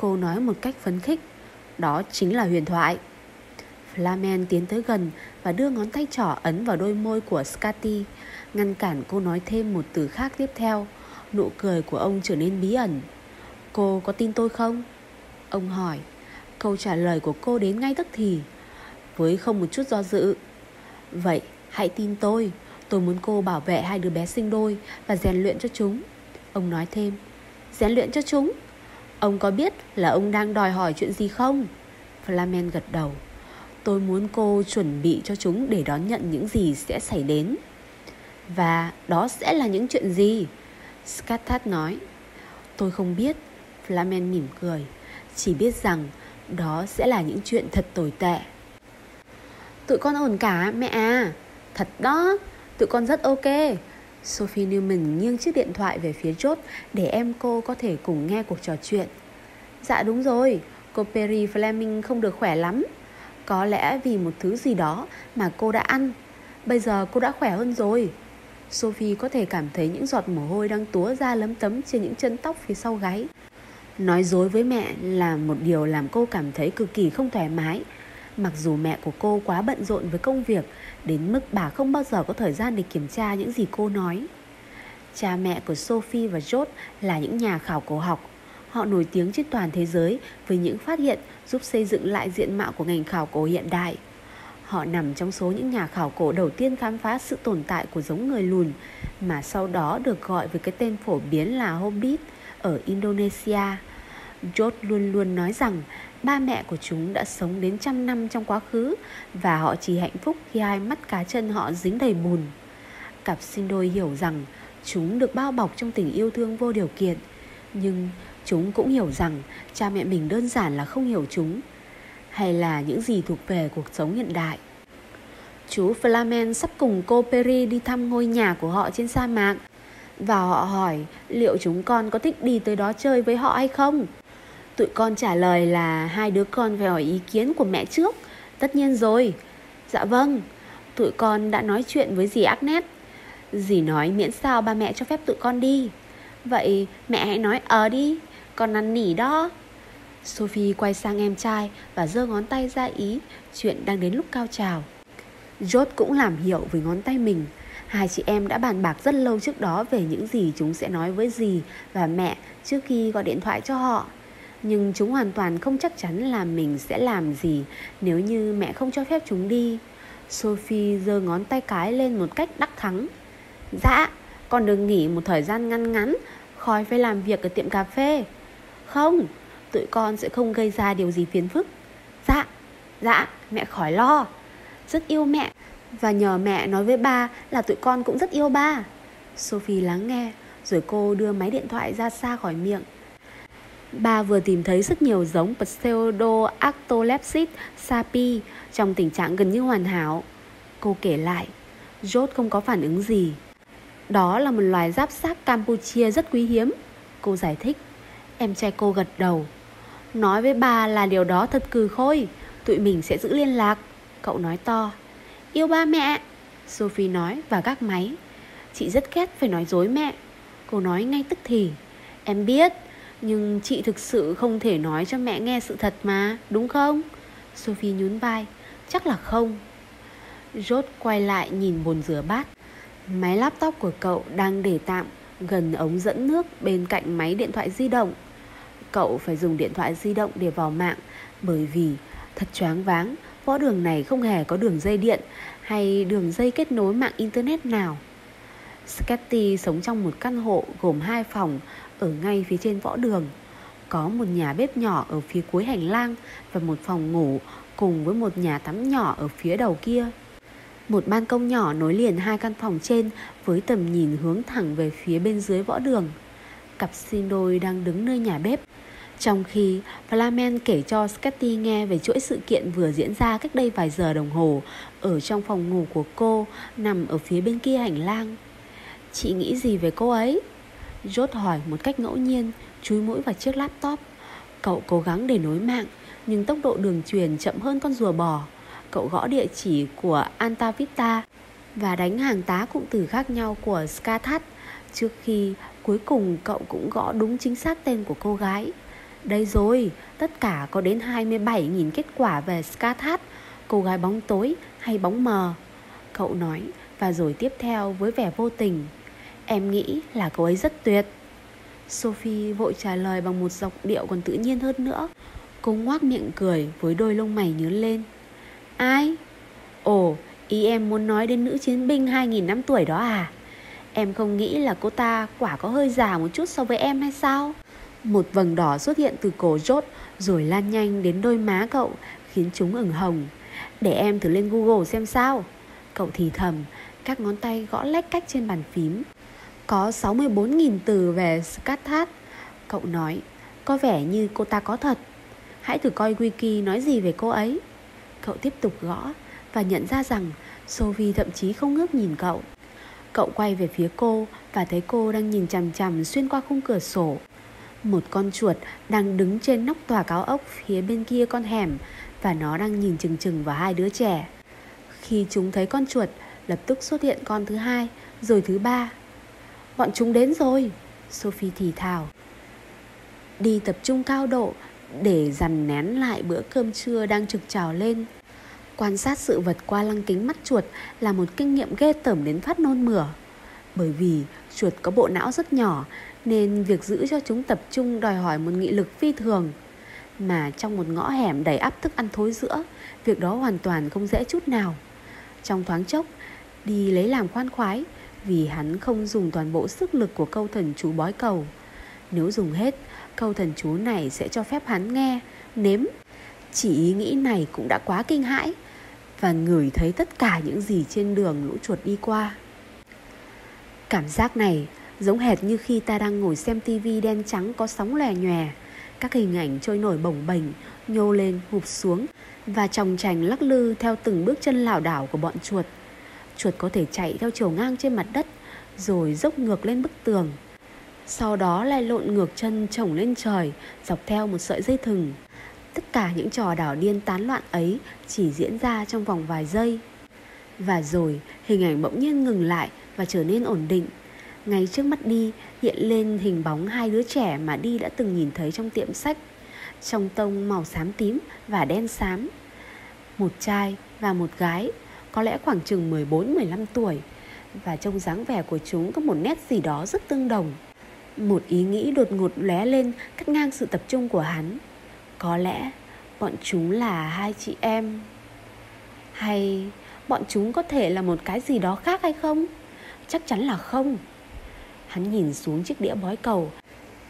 Cô nói một cách phấn khích Đó chính là huyền thoại Flamen tiến tới gần và đưa ngón tay trỏ ấn vào đôi môi của Scotty, ngăn cản cô nói thêm một từ khác tiếp theo. Nụ cười của ông trở nên bí ẩn. Cô có tin tôi không? Ông hỏi. Câu trả lời của cô đến ngay tức thì, với không một chút do dự. Vậy, hãy tin tôi. Tôi muốn cô bảo vệ hai đứa bé sinh đôi và rèn luyện cho chúng. Ông nói thêm. Rèn luyện cho chúng? Ông có biết là ông đang đòi hỏi chuyện gì không? Flamen gật đầu. Tôi muốn cô chuẩn bị cho chúng để đón nhận những gì sẽ xảy đến. Và đó sẽ là những chuyện gì? Scathat nói. Tôi không biết. Flamen mỉm cười. Chỉ biết rằng đó sẽ là những chuyện thật tồi tệ. Tụi con ổn cả, mẹ à. Thật đó. Tụi con rất ok. Sophie Newman nghiêng chiếc điện thoại về phía chốt để em cô có thể cùng nghe cuộc trò chuyện. Dạ đúng rồi, cô Perry Fleming không được khỏe lắm. Có lẽ vì một thứ gì đó mà cô đã ăn Bây giờ cô đã khỏe hơn rồi Sophie có thể cảm thấy những giọt mồ hôi đang túa ra lấm tấm trên những chân tóc phía sau gáy Nói dối với mẹ là một điều làm cô cảm thấy cực kỳ không thoải mái Mặc dù mẹ của cô quá bận rộn với công việc Đến mức bà không bao giờ có thời gian để kiểm tra những gì cô nói Cha mẹ của Sophie và George là những nhà khảo cổ học Họ nổi tiếng trên toàn thế giới với những phát hiện giúp xây dựng lại diện mạo của ngành khảo cổ hiện đại. Họ nằm trong số những nhà khảo cổ đầu tiên khám phá sự tồn tại của giống người lùn, mà sau đó được gọi với cái tên phổ biến là Hobbit ở Indonesia. George luôn luôn nói rằng ba mẹ của chúng đã sống đến trăm năm trong quá khứ và họ chỉ hạnh phúc khi hai mắt cá chân họ dính đầy bùn. Cặp sinh đôi hiểu rằng chúng được bao bọc trong tình yêu thương vô điều kiện, nhưng Chúng cũng hiểu rằng cha mẹ mình đơn giản là không hiểu chúng, Hay là những gì thuộc về cuộc sống hiện đại Chú Flamen sắp cùng cô Perry đi thăm ngôi nhà của họ trên sa mạc Và họ hỏi liệu chúng con có thích đi tới đó chơi với họ hay không Tụi con trả lời là hai đứa con phải hỏi ý kiến của mẹ trước. Tất nhiên rồi. Dạ vâng Tụi con đã nói chuyện với dì Agnes. Dì nói miễn sao ba mẹ cho phép tụi con đi. Vậy mẹ hãy nói ờ đi, con năn nỉ đó. Sophie quay sang em trai và giơ ngón tay ra ý Chuyện đang đến lúc cao trào. George cũng làm hiểu với ngón tay mình. Hai chị em đã bàn bạc rất lâu trước đó về những gì chúng sẽ nói với dì và mẹ trước khi gọi điện thoại cho họ. Nhưng chúng hoàn toàn không chắc chắn là mình sẽ làm gì nếu như mẹ không cho phép chúng đi. Sophie giơ ngón tay cái lên một cách đắc thắng. Dạ, con đừng nghỉ một thời gian ngăn ngắn, khỏi phải làm việc ở tiệm cà phê. Không, tụi con sẽ không gây ra điều gì phiền phức Dạ, dạ, mẹ khỏi lo Rất yêu mẹ Và nhờ mẹ nói với ba là tụi con cũng rất yêu ba Sophie lắng nghe Rồi cô đưa máy điện thoại ra xa khỏi miệng Ba vừa tìm thấy rất nhiều giống Pseudoactolepsis sapi trong tình trạng gần như hoàn hảo. Cô kể lại, Rốt không có phản ứng gì. Đó là một loài giáp xác Campuchia rất quý hiếm. Cô giải thích. Em trai cô gật đầu Nói với bà là điều đó thật cừ khôi Tụi mình sẽ giữ liên lạc Cậu nói to Yêu ba mẹ Sophie nói và gác máy Chị rất ghét phải nói dối mẹ Cô nói ngay tức thì Em biết nhưng chị thực sự không thể nói cho mẹ nghe sự thật mà Đúng không? Sophie nhún vai. Chắc là không. Rốt quay lại nhìn bồn rửa bát. Máy laptop của cậu đang để tạm gần ống dẫn nước bên cạnh máy điện thoại di động. Cậu phải dùng điện thoại di động để vào mạng bởi vì thật choáng váng, võ đường này không hề có đường dây điện hay đường dây kết nối mạng internet nào. Sketty sống trong một căn hộ gồm hai phòng ở ngay phía trên võ đường. Có một nhà bếp nhỏ ở phía cuối hành lang và một phòng ngủ cùng với một nhà tắm nhỏ ở phía đầu kia. Một ban công nhỏ nối liền hai căn phòng trên với tầm nhìn hướng thẳng về phía bên dưới võ đường. Cặp sinh đôi đang đứng nơi nhà bếp trong khi Flamen kể cho Sketty nghe về chuỗi sự kiện vừa diễn ra cách đây vài giờ đồng hồ ở trong phòng ngủ của cô nằm ở phía bên kia hành lang. Chị nghĩ gì về cô ấy? Rốt hỏi một cách ngẫu nhiên, chúi mũi vào chiếc laptop. Cậu cố gắng để nối mạng, nhưng tốc độ đường truyền chậm hơn con rùa bò. Cậu gõ địa chỉ của Antavita và đánh hàng tá cụm từ khác nhau của Skathat trước khi cuối cùng cậu cũng gõ đúng chính xác tên của cô gái. Đây rồi, tất cả có đến 27.000 kết quả về Skathat, cô gái bóng tối hay bóng mờ. Cậu nói và rồi tiếp theo với vẻ vô tình. Em nghĩ là cậu ấy rất tuyệt. Sophie vội trả lời bằng một giọng điệu còn tự nhiên hơn nữa. Cô ngoác miệng cười với đôi lông mày nhướng lên. Ai? Ồ, ý em muốn nói đến nữ chiến binh 2.000 năm tuổi đó à? Em không nghĩ là cô ta quả có hơi già một chút so với em hay sao? Một vầng đỏ xuất hiện từ cổ rốt rồi lan nhanh đến đôi má cậu khiến chúng ửng hồng. Để em thử lên Google xem sao. Cậu thì thầm, các ngón tay gõ lách cách trên bàn phím. Có 64.000 từ về Skathat. Cậu nói, có vẻ như cô ta có thật. Hãy thử coi Wiki nói gì về cô ấy. Cậu tiếp tục gõ và nhận ra rằng Sophie thậm chí không ngước nhìn cậu. Cậu quay về phía cô và thấy cô đang nhìn chằm chằm xuyên qua khung cửa sổ. Một con chuột đang đứng trên nóc tòa cao ốc phía bên kia con hẻm và nó đang nhìn chừng chừng vào hai đứa trẻ. Khi chúng thấy con chuột, lập tức xuất hiện con thứ hai, rồi thứ ba. Bọn chúng đến rồi, Sophie thì thào. Đi tập trung cao độ để dằn nén lại bữa cơm trưa đang trực trào lên. Quan sát sự vật qua lăng kính mắt chuột là một kinh nghiệm ghê tởm đến phát nôn mửa. Bởi vì chuột có bộ não rất nhỏ nên việc giữ cho chúng tập trung đòi hỏi một nghị lực phi thường. Mà trong một ngõ hẻm đầy áp thức ăn thối giữa, việc đó hoàn toàn không dễ chút nào. Trong thoáng chốc, đi lấy làm khoan khoái vì hắn không dùng toàn bộ sức lực của câu thần chú bói cầu. Nếu dùng hết, câu thần chú này sẽ cho phép hắn nghe, nếm. Chỉ ý nghĩ này cũng đã quá kinh hãi và ngửi thấy tất cả những gì trên đường lũ chuột đi qua. Cảm giác này giống hệt như khi ta đang ngồi xem tivi đen trắng có sóng lè nhòe, các hình ảnh trôi nổi bồng bềnh, nhô lên, hụp xuống và tròng trành lắc lư theo từng bước chân lảo đảo của bọn chuột. Chuột có thể chạy theo chiều ngang trên mặt đất rồi dốc ngược lên bức tường. Sau đó lại lộn ngược chân chồng lên trời dọc theo một sợi dây thừng. Tất cả những trò đảo điên tán loạn ấy chỉ diễn ra trong vòng vài giây. Và rồi hình ảnh bỗng nhiên ngừng lại và trở nên ổn định. Ngay trước mắt đi hiện lên hình bóng hai đứa trẻ mà đi đã từng nhìn thấy trong tiệm sách. Trong tông màu xám tím và đen xám. Một trai và một gái, có lẽ khoảng chừng 14-15 tuổi. Và trong dáng vẻ của chúng có một nét gì đó rất tương đồng. Một ý nghĩ đột ngột lóe lên cắt ngang sự tập trung của hắn. Có lẽ bọn chúng là hai chị em Hay bọn chúng có thể là một cái gì đó khác hay không? Chắc chắn là không Hắn nhìn xuống chiếc đĩa bói cầu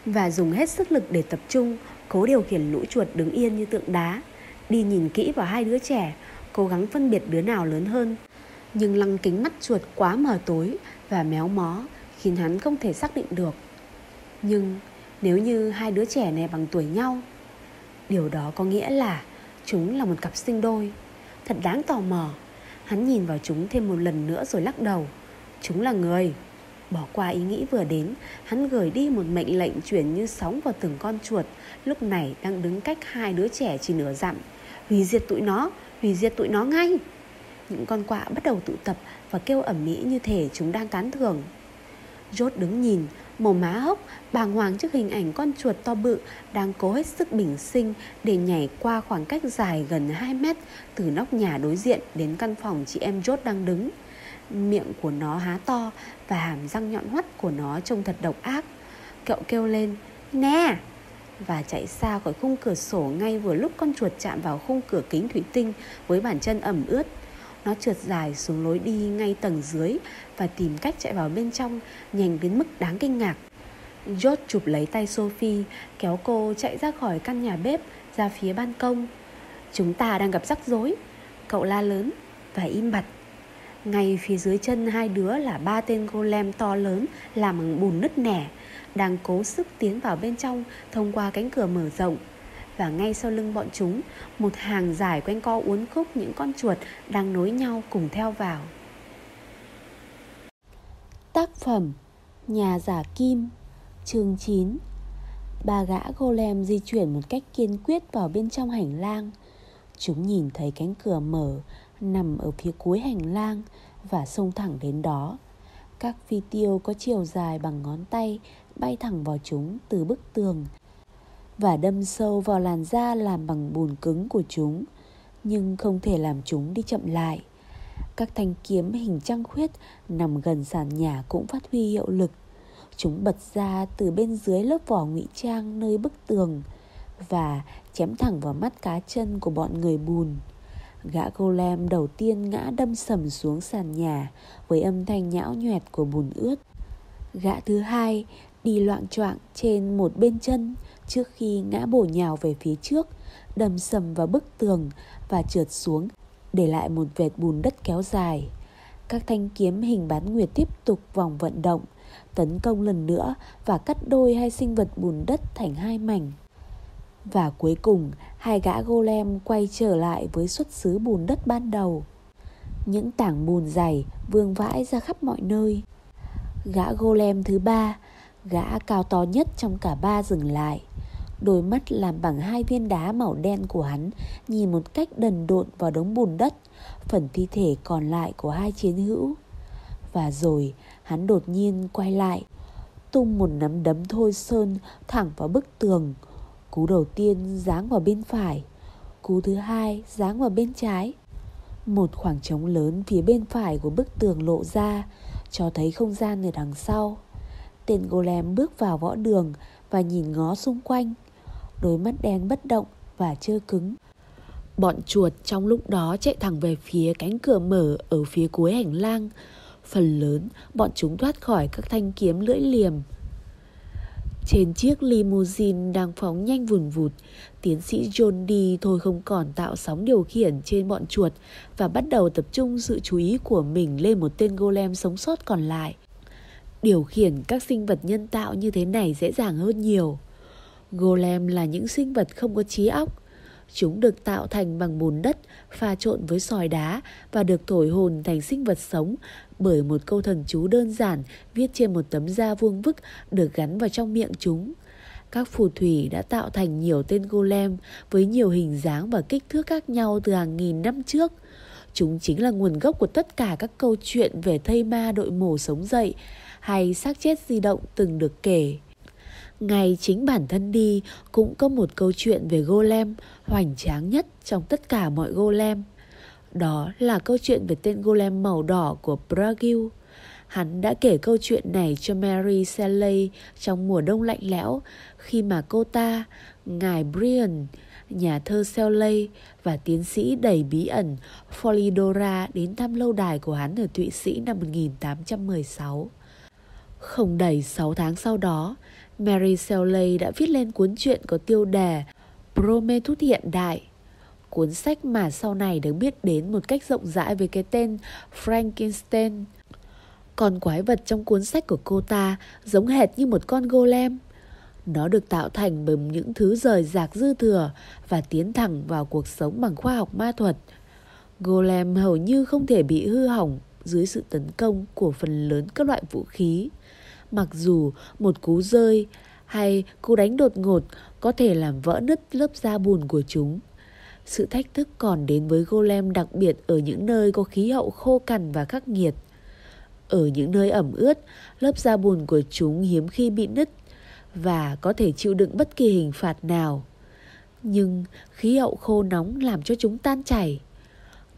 Và dùng hết sức lực để tập trung, Cố điều khiển lũ chuột đứng yên như tượng đá, Đi nhìn kỹ vào hai đứa trẻ Cố gắng phân biệt đứa nào lớn hơn Nhưng lăng kính mắt chuột quá mờ tối Và méo mó Khiến hắn không thể xác định được Nhưng nếu như hai đứa trẻ này bằng tuổi nhau Điều đó có nghĩa là chúng là một cặp sinh đôi. Thật đáng tò mò. Hắn nhìn vào chúng thêm một lần nữa rồi lắc đầu. Chúng là người. Bỏ qua ý nghĩ vừa đến, hắn gửi đi một mệnh lệnh chuyển như sóng vào từng con chuột, lúc này đang đứng cách hai đứa trẻ chỉ nửa dặm. Hủy diệt tụi nó, hủy diệt tụi nó ngay. Những con quạ bắt đầu tụ tập và kêu ẩm mỹ như thể chúng đang tán thưởng. Rốt đứng nhìn, mồm má hốc, bàng hoàng trước hình ảnh con chuột to bự đang cố hết sức bình sinh để nhảy qua khoảng cách dài gần 2 mét từ nóc nhà đối diện đến căn phòng chị em Rốt đang đứng. Miệng của nó há to và hàm răng nhọn hoắt của nó trông thật độc ác. Cậu kêu lên, nè! Và chạy xa khỏi khung cửa sổ ngay vừa lúc con chuột chạm vào khung cửa kính thủy tinh với bàn chân ẩm ướt. Nó trượt dài xuống lối đi ngay tầng dưới và tìm cách chạy vào bên trong nhanh đến mức đáng kinh ngạc. George chụp lấy tay Sophie, kéo cô chạy ra khỏi căn nhà bếp ra phía ban công. Chúng ta đang gặp rắc rối. Cậu la lớn và im bặt. Ngay phía dưới chân hai đứa là ba tên golem to lớn làm bằng bùn nứt nẻ, đang cố sức tiến vào bên trong thông qua cánh cửa mở rộng và ngay sau lưng bọn chúng, một hàng dài quanh co uốn khúc những con chuột đang nối nhau cùng theo vào. Tác phẩm Nhà giả kim Chương 9 Ba gã golem di chuyển một cách kiên quyết vào bên trong hành lang Chúng nhìn thấy cánh cửa mở nằm ở phía cuối hành lang và xông thẳng đến đó. Các phi tiêu có chiều dài bằng ngón tay bay thẳng vào chúng từ bức tường và đâm sâu vào làn da làm bằng bùn cứng của chúng, nhưng không thể làm chúng đi chậm lại. Các thanh kiếm hình trăng khuyết nằm gần sàn nhà cũng phát huy hiệu lực. Chúng bật ra từ bên dưới lớp vỏ ngụy trang nơi bức tường và chém thẳng vào mắt cá chân của bọn người bùn. Gã golem đầu tiên ngã đâm sầm xuống sàn nhà với âm thanh nhão nhoẹt của bùn ướt. Gã thứ hai đi loạn choạng trên một bên chân trước khi ngã bổ nhào về phía trước, đâm sầm vào bức tường và trượt xuống, để lại một vệt bùn đất kéo dài. Các thanh kiếm hình bán nguyệt tiếp tục vòng vận động, tấn công lần nữa và cắt đôi hai sinh vật bùn đất thành hai mảnh. Và cuối cùng, hai gã golem quay trở lại với xuất xứ bùn đất ban đầu. Những tảng bùn dày vương vãi ra khắp mọi nơi. Gã golem thứ ba, gã cao to nhất trong cả ba dừng lại. Đôi mắt làm bằng hai viên đá màu đen của hắn nhìn một cách đần độn vào đống bùn đất, phần thi thể còn lại của hai chiến hữu. Và rồi hắn đột nhiên quay lại, tung một nắm đấm thôi sơn thẳng vào bức tường. Cú đầu tiên giáng vào bên phải, cú thứ hai giáng vào bên trái. Một khoảng trống lớn phía bên phải của bức tường lộ ra, cho thấy không gian ở đằng sau. Tên golem bước vào võ đường và nhìn ngó xung quanh đôi mắt đen bất động và trơ cứng. Bọn chuột trong lúc đó chạy thẳng về phía cánh cửa mở ở phía cuối hành lang. Phần lớn bọn chúng thoát khỏi các thanh kiếm lưỡi liềm. Trên chiếc limousine đang phóng nhanh vùn vụt, tiến sĩ John đi thôi không còn tạo sóng điều khiển trên bọn chuột và bắt đầu tập trung sự chú ý của mình lên một tên golem sống sót còn lại. Điều khiển các sinh vật nhân tạo như thế này dễ dàng hơn nhiều. Golem là những sinh vật không có trí óc. Chúng được tạo thành bằng bùn đất, pha trộn với sỏi đá và được thổi hồn thành sinh vật sống bởi một câu thần chú đơn giản viết trên một tấm da vuông vức được gắn vào trong miệng chúng. Các phù thủy đã tạo thành nhiều tên golem với nhiều hình dáng và kích thước khác nhau từ hàng nghìn năm trước. Chúng chính là nguồn gốc của tất cả các câu chuyện về thây ma đội mổ sống dậy hay xác chết di động từng được kể. Ngay chính bản thân đi cũng có một câu chuyện về golem hoành tráng nhất trong tất cả mọi golem. Đó là câu chuyện về tên golem màu đỏ của Bragil. Hắn đã kể câu chuyện này cho Mary Shelley trong mùa đông lạnh lẽo khi mà cô ta, ngài Brian, nhà thơ Shelley và tiến sĩ đầy bí ẩn Folidora đến thăm lâu đài của hắn ở Thụy Sĩ năm 1816. Không đầy 6 tháng sau đó, Mary Shelley đã viết lên cuốn truyện có tiêu đề Prometheus hiện đại. Cuốn sách mà sau này được biết đến một cách rộng rãi với cái tên Frankenstein. Con quái vật trong cuốn sách của cô ta giống hệt như một con golem. Nó được tạo thành bởi những thứ rời rạc dư thừa và tiến thẳng vào cuộc sống bằng khoa học ma thuật. Golem hầu như không thể bị hư hỏng dưới sự tấn công của phần lớn các loại vũ khí. Mặc dù một cú rơi hay cú đánh đột ngột có thể làm vỡ nứt lớp da bùn của chúng. Sự thách thức còn đến với golem đặc biệt ở những nơi có khí hậu khô cằn và khắc nghiệt. Ở những nơi ẩm ướt, lớp da bùn của chúng hiếm khi bị nứt và có thể chịu đựng bất kỳ hình phạt nào. Nhưng khí hậu khô nóng làm cho chúng tan chảy.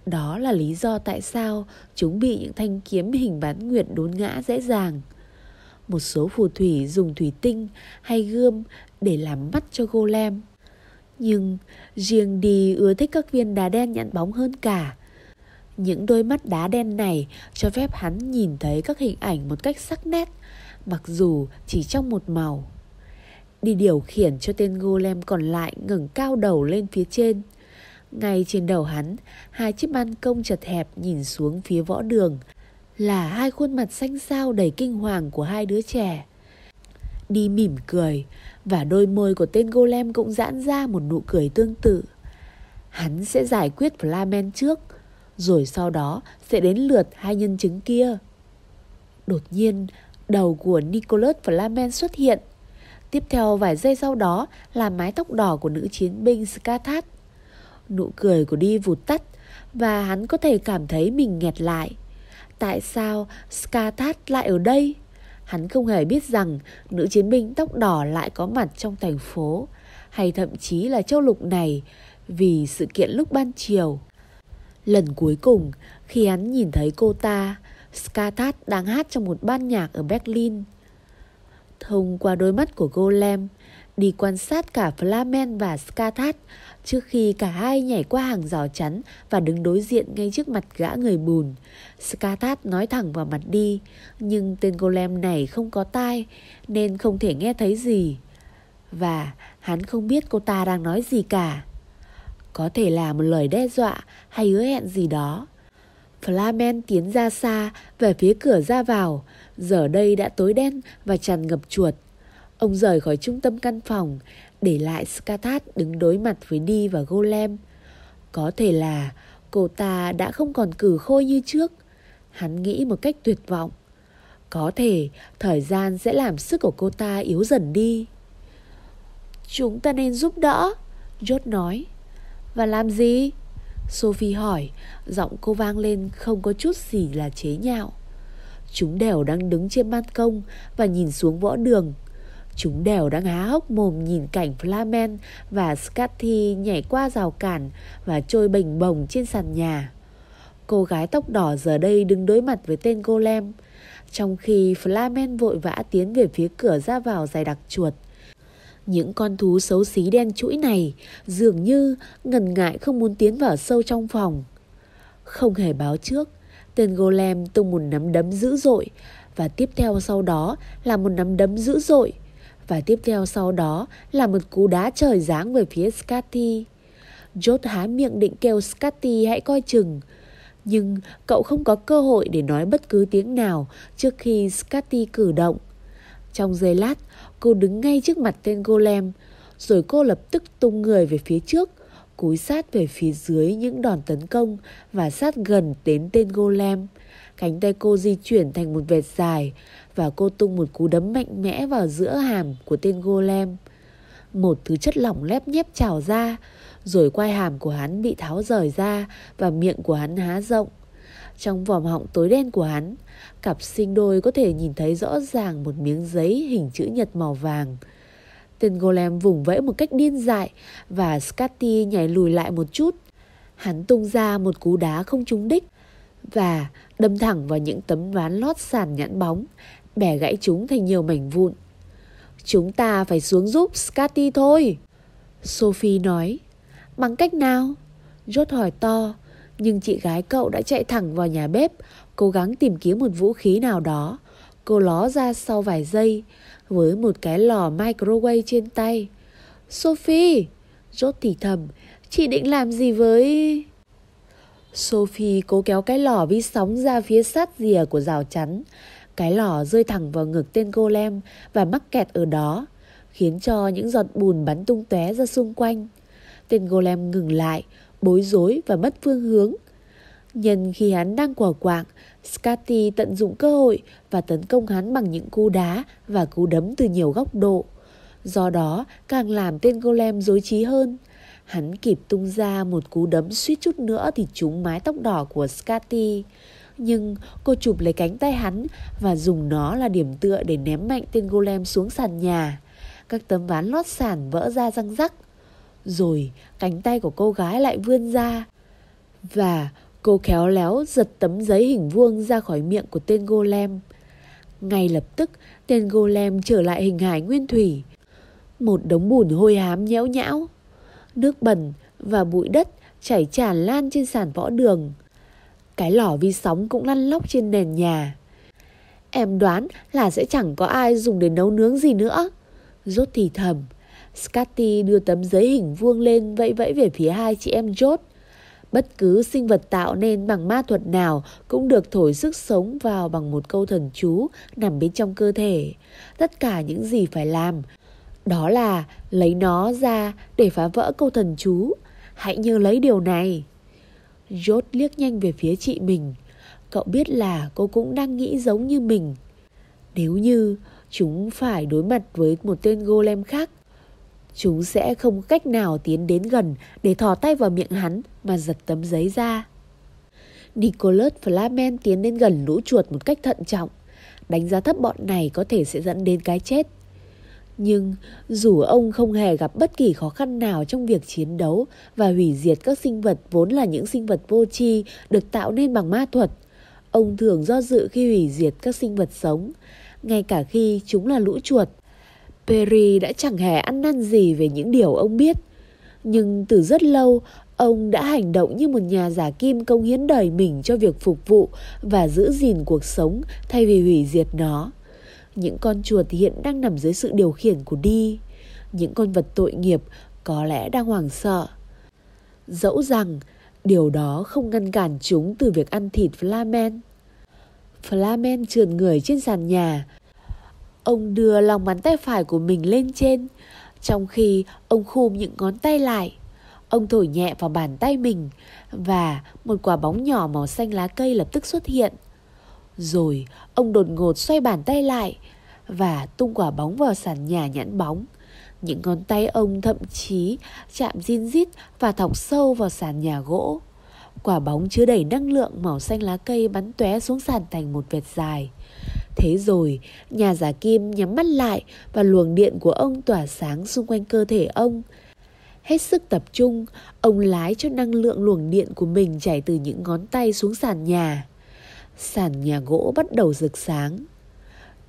Đó là lý do tại sao chúng bị những thanh kiếm hình bán nguyệt đốn ngã dễ dàng. Một số phù thủy dùng thủy tinh hay gươm để làm mắt cho golem. Nhưng riêng đi ưa thích các viên đá đen nhẵn bóng hơn cả. Những đôi mắt đá đen này cho phép hắn nhìn thấy các hình ảnh một cách sắc nét, mặc dù chỉ trong một màu. Đi điều khiển cho tên golem còn lại ngẩng cao đầu lên phía trên. Ngay trên đầu hắn, hai chiếc ban công chật hẹp nhìn xuống phía võ đường, là hai khuôn mặt xanh xao đầy kinh hoàng của hai đứa trẻ. Đi mỉm cười và đôi môi của tên golem cũng giãn ra một nụ cười tương tự. Hắn sẽ giải quyết Flamen trước, rồi sau đó sẽ đến lượt hai nhân chứng kia. Đột nhiên, đầu của Nicholas Flamen xuất hiện. Tiếp theo vài giây sau đó là mái tóc đỏ của nữ chiến binh Skathat. Nụ cười của đi vụt tắt và hắn có thể cảm thấy mình nghẹt lại. Tại sao Skathat lại ở đây? Hắn không hề biết rằng nữ chiến binh tóc đỏ lại có mặt trong thành phố. hay thậm chí là châu lục này vì sự kiện lúc ban chiều. Lần cuối cùng khi hắn nhìn thấy cô ta, Skathat đang hát trong một ban nhạc ở Berlin. Thông qua đôi mắt của Golem, đi quan sát cả Flamen và Skathat, trước khi cả hai nhảy qua hàng rào chắn và đứng đối diện ngay trước mặt gã người bùn. Skatat nói thẳng vào mặt đi, nhưng tên Golem này không có tai nên không thể nghe thấy gì. Và hắn không biết cô ta đang nói gì cả. Có thể là một lời đe dọa hay hứa hẹn gì đó. Flamen tiến ra xa về phía cửa ra vào, giờ đây đã tối đen và tràn ngập chuột. Ông rời khỏi trung tâm căn phòng, để lại Skathat đứng đối mặt với Đi và Golem. Có thể là cô ta đã không còn cử khôi như trước. Hắn nghĩ một cách tuyệt vọng. Có thể thời gian sẽ làm sức của cô ta yếu dần đi. Chúng ta nên giúp đỡ, Jot nói. Và làm gì? Sophie hỏi, giọng cô vang lên không có chút gì là chế nhạo. Chúng đều đang đứng trên ban công và nhìn xuống võ đường. Chúng đều đang há hốc mồm nhìn cảnh Flamen và Scotty nhảy qua rào cản và trôi bình bồng trên sàn nhà. Cô gái tóc đỏ giờ đây đứng đối mặt với tên Golem, trong khi Flamen vội vã tiến về phía cửa ra vào dài đặc chuột. Những con thú xấu xí đen chuỗi này dường như ngần ngại không muốn tiến vào sâu trong phòng. Không hề báo trước, tên golem tung một nắm đấm dữ dội và tiếp theo sau đó là một nắm đấm dữ dội và tiếp theo sau đó là một cú đá trời giáng về phía Scotty. Jot há miệng định kêu Scotty hãy coi chừng. Nhưng cậu không có cơ hội để nói bất cứ tiếng nào trước khi Scotty cử động. Trong giây lát, cô đứng ngay trước mặt tên golem, rồi cô lập tức tung người về phía trước, cúi sát về phía dưới những đòn tấn công và sát gần đến tên golem. Cánh tay cô di chuyển thành một vệt dài và cô tung một cú đấm mạnh mẽ vào giữa hàm của tên golem. Một thứ chất lỏng lép nhép trào ra, rồi quai hàm của hắn bị tháo rời ra và miệng của hắn há rộng. Trong vòm họng tối đen của hắn, cặp sinh đôi có thể nhìn thấy rõ ràng một miếng giấy hình chữ nhật màu vàng. Tên golem vùng vẫy một cách điên dại và Scotty nhảy lùi lại một chút. Hắn tung ra một cú đá không trúng đích và đâm thẳng vào những tấm ván lót sàn nhẵn bóng, bẻ gãy chúng thành nhiều mảnh vụn. Chúng ta phải xuống giúp Scotty thôi. Sophie nói. Bằng cách nào? Rốt hỏi to. Nhưng chị gái cậu đã chạy thẳng vào nhà bếp, cố gắng tìm kiếm một vũ khí nào đó. Cô ló ra sau vài giây, với một cái lò microwave trên tay. Sophie! Rốt thì thầm, chị định làm gì với... Sophie cố kéo cái lò vi sóng ra phía sát rìa của rào chắn. Cái lò rơi thẳng vào ngực tên golem và mắc kẹt ở đó, khiến cho những giọt bùn bắn tung tóe ra xung quanh. Tên golem ngừng lại, bối rối và mất phương hướng. Nhân khi hắn đang quả quạng, Scotty tận dụng cơ hội và tấn công hắn bằng những cú đá và cú đấm từ nhiều góc độ. Do đó, càng làm tên golem dối trí hơn. Hắn kịp tung ra một cú đấm suýt chút nữa thì trúng mái tóc đỏ của Scotty. Nhưng cô chụp lấy cánh tay hắn và dùng nó là điểm tựa để ném mạnh tên golem xuống sàn nhà. Các tấm ván lót sàn vỡ ra răng rắc. Rồi cánh tay của cô gái lại vươn ra. Và cô khéo léo giật tấm giấy hình vuông ra khỏi miệng của tên golem. Ngay lập tức, tên golem trở lại hình hài nguyên thủy. Một đống bùn hôi hám nhẽo nhão. Nước bẩn và bụi đất chảy tràn lan trên sàn võ đường. Cái lò vi sóng cũng lăn lóc trên nền nhà. Em đoán là sẽ chẳng có ai dùng để nấu nướng gì nữa. Rốt thì thầm. Scotty đưa tấm giấy hình vuông lên vẫy vẫy về phía hai chị em chốt Bất cứ sinh vật tạo nên bằng ma thuật nào cũng được thổi sức sống vào bằng một câu thần chú nằm bên trong cơ thể. Tất cả những gì phải làm, đó là lấy nó ra để phá vỡ câu thần chú. Hãy nhớ lấy điều này. George liếc nhanh về phía chị mình. Cậu biết là cô cũng đang nghĩ giống như mình. Nếu như chúng phải đối mặt với một tên golem khác, chúng sẽ không cách nào tiến đến gần để thò tay vào miệng hắn mà giật tấm giấy ra. Nicholas Flamen tiến đến gần lũ chuột một cách thận trọng, đánh giá thấp bọn này có thể sẽ dẫn đến cái chết. Nhưng dù ông không hề gặp bất kỳ khó khăn nào trong việc chiến đấu và hủy diệt các sinh vật vốn là những sinh vật vô tri được tạo nên bằng ma thuật, ông thường do dự khi hủy diệt các sinh vật sống, ngay cả khi chúng là lũ chuột. Perry đã chẳng hề ăn năn gì về những điều ông biết. Nhưng từ rất lâu, ông đã hành động như một nhà giả kim công hiến đời mình cho việc phục vụ và giữ gìn cuộc sống thay vì hủy diệt nó. Những con chuột hiện đang nằm dưới sự điều khiển của đi. Những con vật tội nghiệp có lẽ đang hoảng sợ. Dẫu rằng điều đó không ngăn cản chúng từ việc ăn thịt Flamen. Flamen trườn người trên sàn nhà. Ông đưa lòng bàn tay phải của mình lên trên, trong khi ông khum những ngón tay lại. Ông thổi nhẹ vào bàn tay mình và một quả bóng nhỏ màu xanh lá cây lập tức xuất hiện. Rồi ông đột ngột xoay bàn tay lại và tung quả bóng vào sàn nhà nhẵn bóng. Những ngón tay ông thậm chí chạm zin rít và thọc sâu vào sàn nhà gỗ. Quả bóng chứa đầy năng lượng màu xanh lá cây bắn tóe xuống sàn thành một vệt dài. Thế rồi, nhà giả kim nhắm mắt lại và luồng điện của ông tỏa sáng xung quanh cơ thể ông. Hết sức tập trung, ông lái cho năng lượng luồng điện của mình chảy từ những ngón tay xuống sàn nhà. Sàn nhà gỗ bắt đầu rực sáng.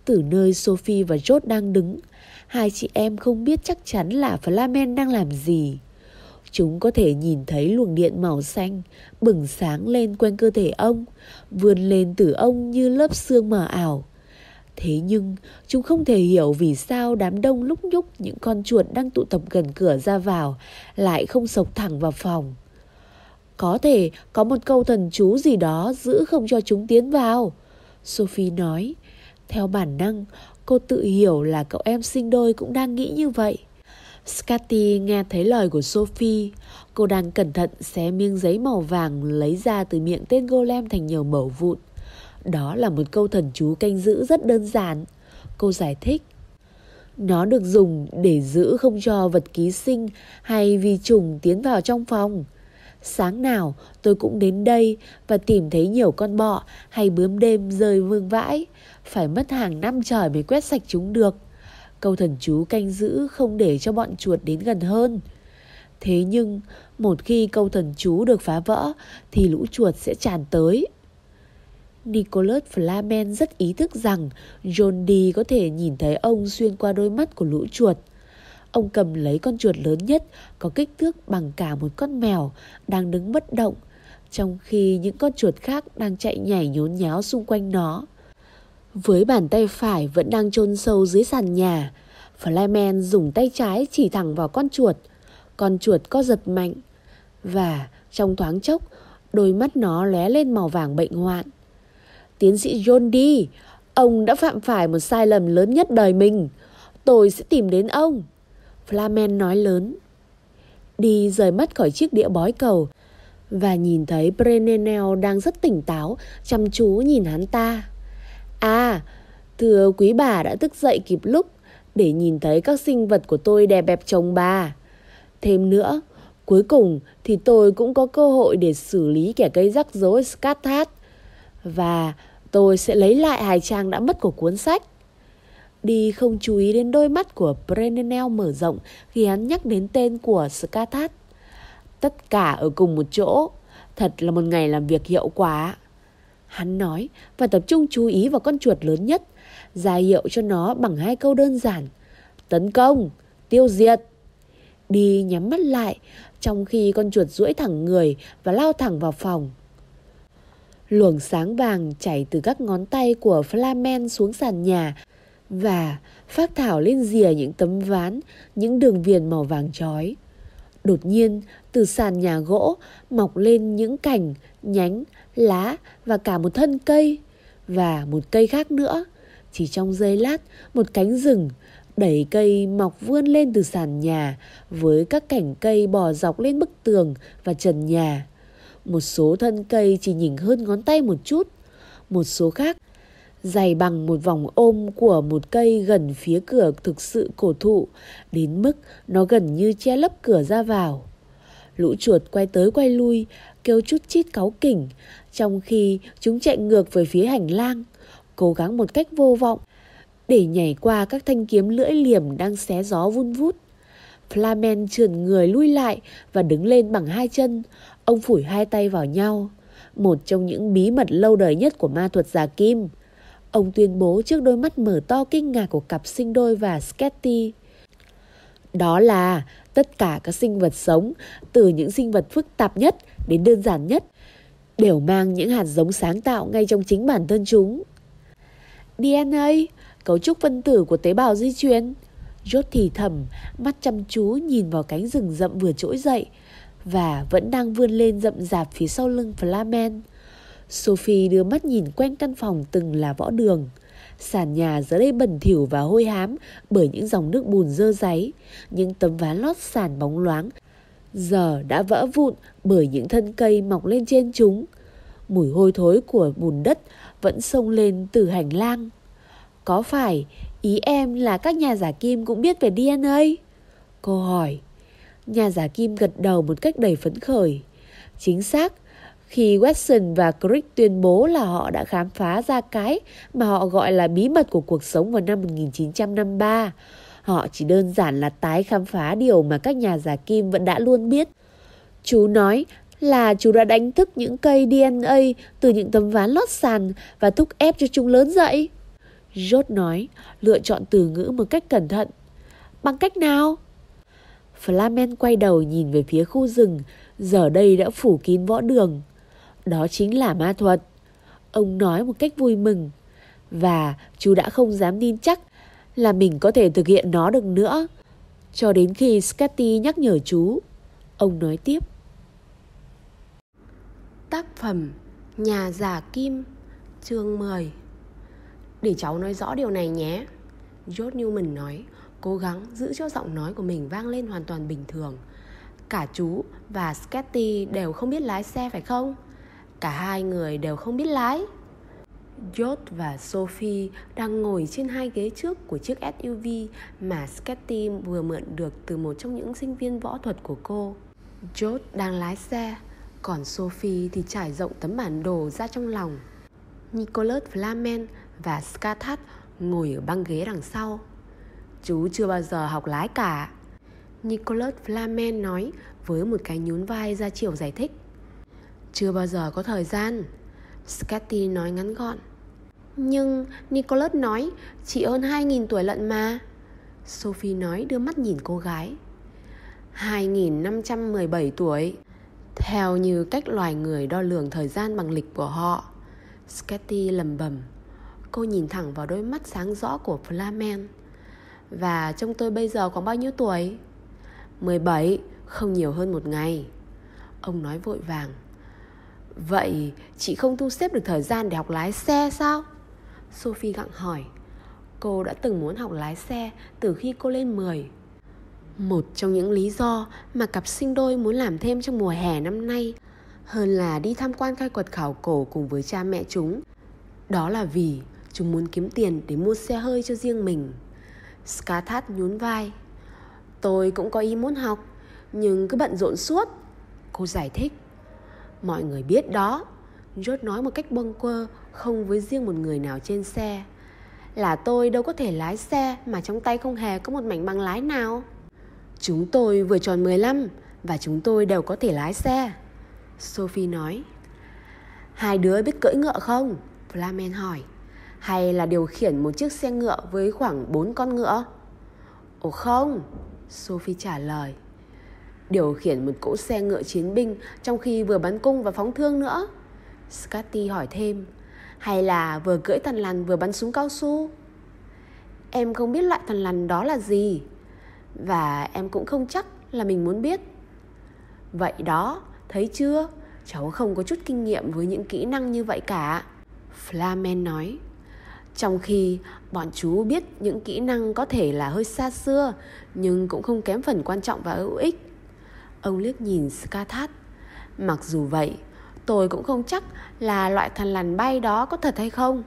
Từ nơi Sophie và George đang đứng, hai chị em không biết chắc chắn là Flamen đang làm gì. Chúng có thể nhìn thấy luồng điện màu xanh bừng sáng lên quanh cơ thể ông, vươn lên từ ông như lớp xương mờ ảo. Thế nhưng chúng không thể hiểu vì sao đám đông lúc nhúc những con chuột đang tụ tập gần cửa ra vào lại không sộc thẳng vào phòng. Có thể có một câu thần chú gì đó giữ không cho chúng tiến vào. Sophie nói, theo bản năng, cô tự hiểu là cậu em sinh đôi cũng đang nghĩ như vậy. Scotty nghe thấy lời của Sophie. Cô đang cẩn thận xé miếng giấy màu vàng lấy ra từ miệng tên golem thành nhiều mẩu vụn. Đó là một câu thần chú canh giữ rất đơn giản. Cô giải thích. Nó được dùng để giữ không cho vật ký sinh hay vi trùng tiến vào trong phòng. Sáng nào, tôi cũng đến đây và tìm thấy nhiều con bọ hay bướm đêm rơi vương vãi. Phải mất hàng năm trời mới quét sạch chúng được. Câu thần chú canh giữ không để cho bọn chuột đến gần hơn. Thế nhưng, một khi câu thần chú được phá vỡ, thì lũ chuột sẽ tràn tới. Nicholas Flamen rất ý thức rằng John Dee có thể nhìn thấy ông xuyên qua đôi mắt của lũ chuột. Ông cầm lấy con chuột lớn nhất có kích thước bằng cả một con mèo đang đứng bất động, trong khi những con chuột khác đang chạy nhảy nhốn nháo xung quanh nó. Với bàn tay phải vẫn đang chôn sâu dưới sàn nhà, Flyman dùng tay trái chỉ thẳng vào con chuột. Con chuột có giật mạnh và trong thoáng chốc, đôi mắt nó lóe lên màu vàng bệnh hoạn. Tiến sĩ John đi, ông đã phạm phải một sai lầm lớn nhất đời mình. Tôi sẽ tìm đến ông. Flamen nói lớn. Đi rời mắt khỏi chiếc đĩa bói cầu và nhìn thấy Brenenel đang rất tỉnh táo, chăm chú nhìn hắn ta. À, thưa quý bà đã thức dậy kịp lúc để nhìn thấy các sinh vật của tôi đẹp bẹp chồng bà. Thêm nữa, cuối cùng thì tôi cũng có cơ hội để xử lý kẻ gây rắc rối Scathat. Và tôi sẽ lấy lại hài trang đã mất của cuốn sách. Đi không chú ý đến đôi mắt của Brennanel mở rộng khi hắn nhắc đến tên của Skathat. Tất cả ở cùng một chỗ. Thật là một ngày làm việc hiệu quả. Hắn nói và tập trung chú ý vào con chuột lớn nhất, ra hiệu cho nó bằng hai câu đơn giản. Tấn công, tiêu diệt. Đi nhắm mắt lại, trong khi con chuột duỗi thẳng người và lao thẳng vào phòng. Luồng sáng vàng chảy từ các ngón tay của Flamen xuống sàn nhà và phát thảo lên rìa những tấm ván, những đường viền màu vàng chói. Đột nhiên, từ sàn nhà gỗ mọc lên những cành, nhánh, lá và cả một thân cây và một cây khác nữa. Chỉ trong giây lát, một cánh rừng đẩy cây mọc vươn lên từ sàn nhà với các cành cây bò dọc lên bức tường và trần nhà. Một số thân cây chỉ nhỉnh hơn ngón tay một chút, một số khác dày bằng một vòng ôm của một cây gần phía cửa thực sự cổ thụ, đến mức nó gần như che lấp cửa ra vào. Lũ chuột quay tới quay lui, kêu chút chít cáu kỉnh, trong khi chúng chạy ngược về phía hành lang, cố gắng một cách vô vọng để nhảy qua các thanh kiếm lưỡi liềm đang xé gió vun vút. Flamen trườn người lui lại và đứng lên bằng hai chân. Ông phủi hai tay vào nhau. Một trong những bí mật lâu đời nhất của ma thuật giả kim. Ông tuyên bố trước đôi mắt mở to kinh ngạc của cặp sinh đôi và Sketty. Đó là tất cả các sinh vật sống, từ những sinh vật phức tạp nhất đến đơn giản nhất, đều mang những hạt giống sáng tạo ngay trong chính bản thân chúng. DNA, cấu trúc phân tử của tế bào di truyền. Rốt thì thầm, mắt chăm chú nhìn vào cánh rừng rậm vừa trỗi dậy và vẫn đang vươn lên rậm rạp phía sau lưng Flamen. Sophie đưa mắt nhìn quanh căn phòng từng là võ đường. Sàn nhà giờ đây bẩn thỉu và hôi hám bởi những dòng nước bùn dơ giấy, những tấm ván lót sàn bóng loáng giờ đã vỡ vụn bởi những thân cây mọc lên trên chúng. Mùi hôi thối của bùn đất vẫn xông lên từ hành lang. Có phải ý em là các nhà giả kim cũng biết về DNA? Cô hỏi. Nhà giả kim gật đầu một cách đầy phấn khởi. Chính xác, khi Watson và Crick tuyên bố là họ đã khám phá ra cái mà họ gọi là bí mật của cuộc sống vào năm 1953. Họ chỉ đơn giản là tái khám phá điều mà các nhà giả kim vẫn đã luôn biết. Chú nói là chú đã đánh thức những cây DNA từ những tấm ván lót sàn và thúc ép cho chúng lớn dậy. Jot nói, lựa chọn từ ngữ một cách cẩn thận. Bằng cách nào? Flamen quay đầu nhìn về phía khu rừng, giờ đây đã phủ kín võ đường. Đó chính là ma thuật. Ông nói một cách vui mừng. Và chú đã không dám tin chắc là mình có thể thực hiện nó được nữa. Cho đến khi Scotty nhắc nhở chú, ông nói tiếp. Tác phẩm Nhà giả kim chương 10 Để cháu nói rõ điều này nhé George Newman nói Cố gắng giữ cho giọng nói của mình vang lên hoàn toàn bình thường Cả chú và Sketty đều không biết lái xe phải không? Cả hai người đều không biết lái George và Sophie đang ngồi trên hai ghế trước của chiếc SUV mà Sketty vừa mượn được từ một trong những sinh viên võ thuật của cô. George đang lái xe, còn Sophie thì trải rộng tấm bản đồ ra trong lòng. Nicholas Flamen và Skathat ngồi ở băng ghế đằng sau. Chú chưa bao giờ học lái cả. Nicholas Flamen nói với một cái nhún vai ra chiều giải thích. Chưa bao giờ có thời gian. Scotty nói ngắn gọn. Nhưng Nicholas nói chỉ hơn 2.000 tuổi lận mà. Sophie nói đưa mắt nhìn cô gái. 2.517 tuổi. Theo như cách loài người đo lường thời gian bằng lịch của họ. scotty lầm bầm. Cô nhìn thẳng vào đôi mắt sáng rõ của Flamen. Và trông tôi bây giờ khoảng bao nhiêu tuổi? 17, không nhiều hơn một ngày. Ông nói vội vàng. Vậy chị không thu xếp được thời gian để học lái xe sao? Sophie gặng hỏi. Cô đã từng muốn học lái xe từ khi cô lên 10. Một trong những lý do mà cặp sinh đôi muốn làm thêm trong mùa hè năm nay hơn là đi tham quan khai quật khảo cổ cùng với cha mẹ chúng. Đó là vì chúng muốn kiếm tiền để mua xe hơi cho riêng mình. Skathat nhún vai. Tôi cũng có ý muốn học, nhưng cứ bận rộn suốt. Cô giải thích. Mọi người biết đó. George nói một cách bâng quơ, không với riêng một người nào trên xe. Là tôi đâu có thể lái xe mà trong tay không hề có một mảnh bằng lái nào. Chúng tôi vừa tròn 15 và chúng tôi đều có thể lái xe. Sophie nói. Hai đứa biết cưỡi ngựa không? Flamen hỏi. Hay là điều khiển một chiếc xe ngựa với khoảng 4 con ngựa? Ồ không, Sophie trả lời. Điều khiển một cỗ xe ngựa chiến binh trong khi vừa bắn cung và phóng thương nữa. Scotty hỏi thêm. Hay là vừa cưỡi thằn lằn vừa bắn súng cao su? Em không biết loại thằn lằn đó là gì. Và em cũng không chắc là mình muốn biết. Vậy đó, thấy chưa? Cháu không có chút kinh nghiệm với những kỹ năng như vậy cả. Flamen nói. Trong khi bọn chú biết những kỹ năng có thể là hơi xa xưa nhưng cũng không kém phần quan trọng và hữu ích. Ông liếc nhìn Skathat. Mặc dù vậy, tôi cũng không chắc là loại thằn lằn bay đó có thật hay không.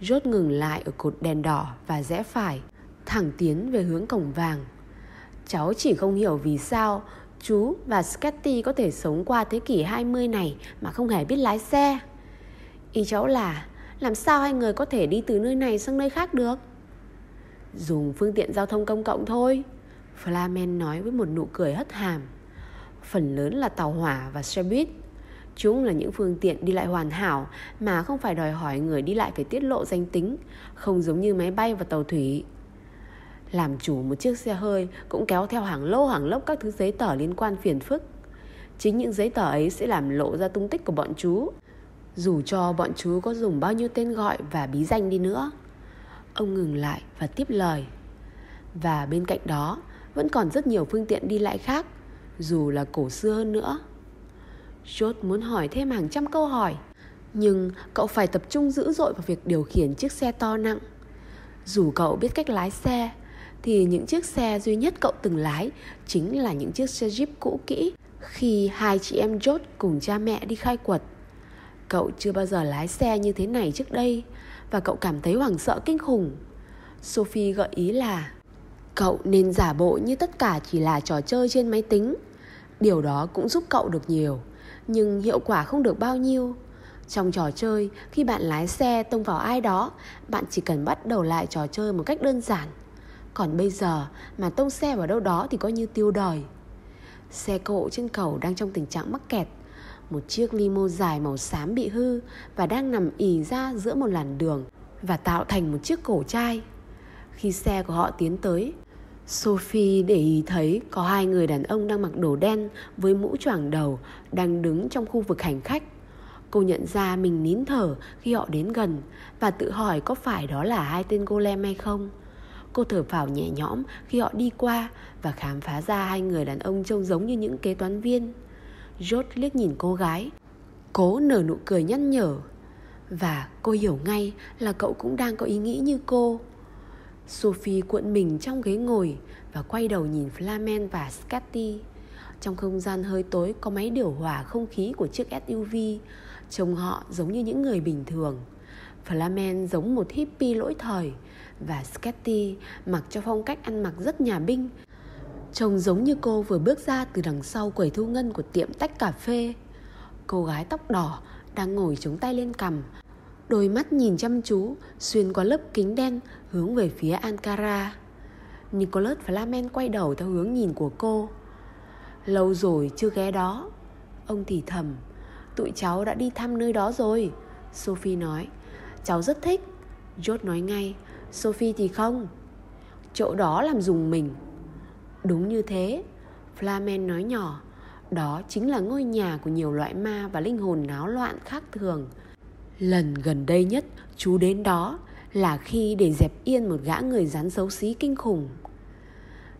Rốt ngừng lại ở cột đèn đỏ và rẽ phải, thẳng tiến về hướng cổng vàng. Cháu chỉ không hiểu vì sao chú và Sketty có thể sống qua thế kỷ 20 này mà không hề biết lái xe. Ý cháu là làm sao hai người có thể đi từ nơi này sang nơi khác được? Dùng phương tiện giao thông công cộng thôi Flamen nói với một nụ cười hất hàm Phần lớn là tàu hỏa và xe buýt Chúng là những phương tiện đi lại hoàn hảo mà không phải đòi hỏi người đi lại phải tiết lộ danh tính, không giống như máy bay và tàu thủy. Làm chủ một chiếc xe hơi cũng kéo theo hàng lô hàng lốc các thứ giấy tờ liên quan phiền phức. Chính những giấy tờ ấy sẽ làm lộ ra tung tích của bọn chú, dù cho bọn chú có dùng bao nhiêu tên gọi và bí danh đi nữa. Ông ngừng lại và tiếp lời. Và bên cạnh đó, vẫn còn rất nhiều phương tiện đi lại khác, dù là cổ xưa hơn nữa. chốt muốn hỏi thêm hàng trăm câu hỏi, nhưng cậu phải tập trung dữ dội vào việc điều khiển chiếc xe to nặng. Dù cậu biết cách lái xe, thì những chiếc xe duy nhất cậu từng lái chính là những chiếc xe Jeep cũ kỹ khi hai chị em chốt cùng cha mẹ đi khai quật. Cậu chưa bao giờ lái xe như thế này trước đây và cậu cảm thấy hoảng sợ kinh khủng. Sophie gợi ý là cậu nên giả bộ như tất cả chỉ là trò chơi trên máy tính. Điều đó cũng giúp cậu được nhiều nhưng hiệu quả không được bao nhiêu. Trong trò chơi, khi bạn lái xe tông vào ai đó, bạn chỉ cần bắt đầu lại trò chơi một cách đơn giản. Còn bây giờ mà tông xe vào đâu đó thì coi như tiêu đời. Xe cộ trên cầu đang trong tình trạng mắc kẹt. Một chiếc limo dài màu xám bị hư và đang nằm ì ra giữa một làn đường và tạo thành một chiếc cổ chai. Khi xe của họ tiến tới, Sophie để ý thấy có hai người đàn ông đang mặc đồ đen với mũ choàng đầu đang đứng trong khu vực hành khách. Cô nhận ra mình nín thở khi họ đến gần và tự hỏi có phải đó là hai tên golem hay không. Cô thở phào nhẹ nhõm khi họ đi qua và khám phá ra hai người đàn ông trông giống như những kế toán viên. George liếc nhìn cô gái, cố nở nụ cười nhăn nhở. Và cô hiểu ngay là cậu cũng đang có ý nghĩ như cô. Sophie cuộn mình trong ghế ngồi và quay đầu nhìn Flamen và Scotty. Trong không gian hơi tối có máy điều hòa không khí của chiếc SUV, trông họ giống như những người bình thường. Flamen giống một hippie lỗi thời và Scotty mặc cho phong cách ăn mặc rất nhà binh. Trông giống như cô vừa bước ra từ đằng sau quầy thu ngân của tiệm tách cà phê. Cô gái tóc đỏ đang ngồi chống tay lên cằm Đôi mắt nhìn chăm chú Xuyên qua lớp kính đen Hướng về phía Ankara. Nicholas Flamen quay đầu theo hướng nhìn của cô. Lâu rồi chưa ghé đó. Ông thì thầm, Tụi cháu đã đi thăm nơi đó rồi. Sophie nói, Cháu rất thích. George nói ngay, Sophie thì không. Chỗ đó làm dùng mình. Đúng như thế Flamen nói nhỏ, Đó chính là ngôi nhà của nhiều loại ma và linh hồn náo loạn khác thường. Lần gần đây nhất, chú đến đó là khi để dẹp yên một gã người rắn xấu xí kinh khủng.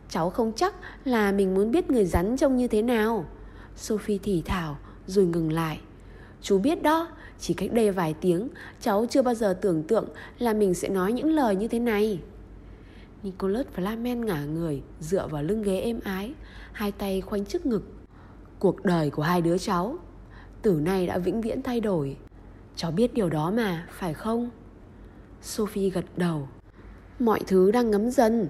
Cháu không chắc là mình muốn biết người rắn trông như thế nào. Sophie thì thảo rồi ngừng lại. Chú biết đó, chỉ cách đây vài tiếng cháu chưa bao giờ tưởng tượng là mình sẽ nói những lời như thế này. Nicholas Flamen ngả người dựa vào lưng ghế êm ái, hai tay khoanh trước ngực. Cuộc đời của hai đứa cháu từ nay đã vĩnh viễn thay đổi Cháu biết điều đó mà, phải không? Sophie gật đầu. Mọi thứ đang ngấm dần.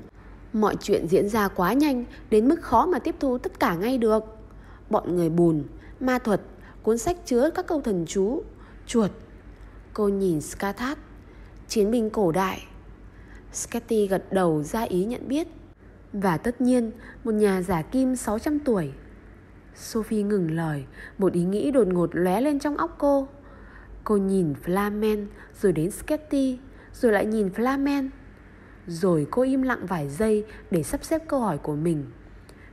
Mọi chuyện diễn ra quá nhanh đến mức khó mà tiếp thu tất cả ngay được. Bọn người bùn, ma thuật, cuốn sách chứa các câu thần chú, chuột. Cô nhìn Skathat, chiến binh cổ đại. Sketty gật đầu ra ý nhận biết. Và tất nhiên, một nhà giả kim 600 tuổi. Sophie ngừng lời, một ý nghĩ đột ngột lóe lên trong óc cô. Cô nhìn Flamen rồi đến Sketty rồi lại nhìn Flamen. Rồi cô im lặng vài giây để sắp xếp câu hỏi của mình.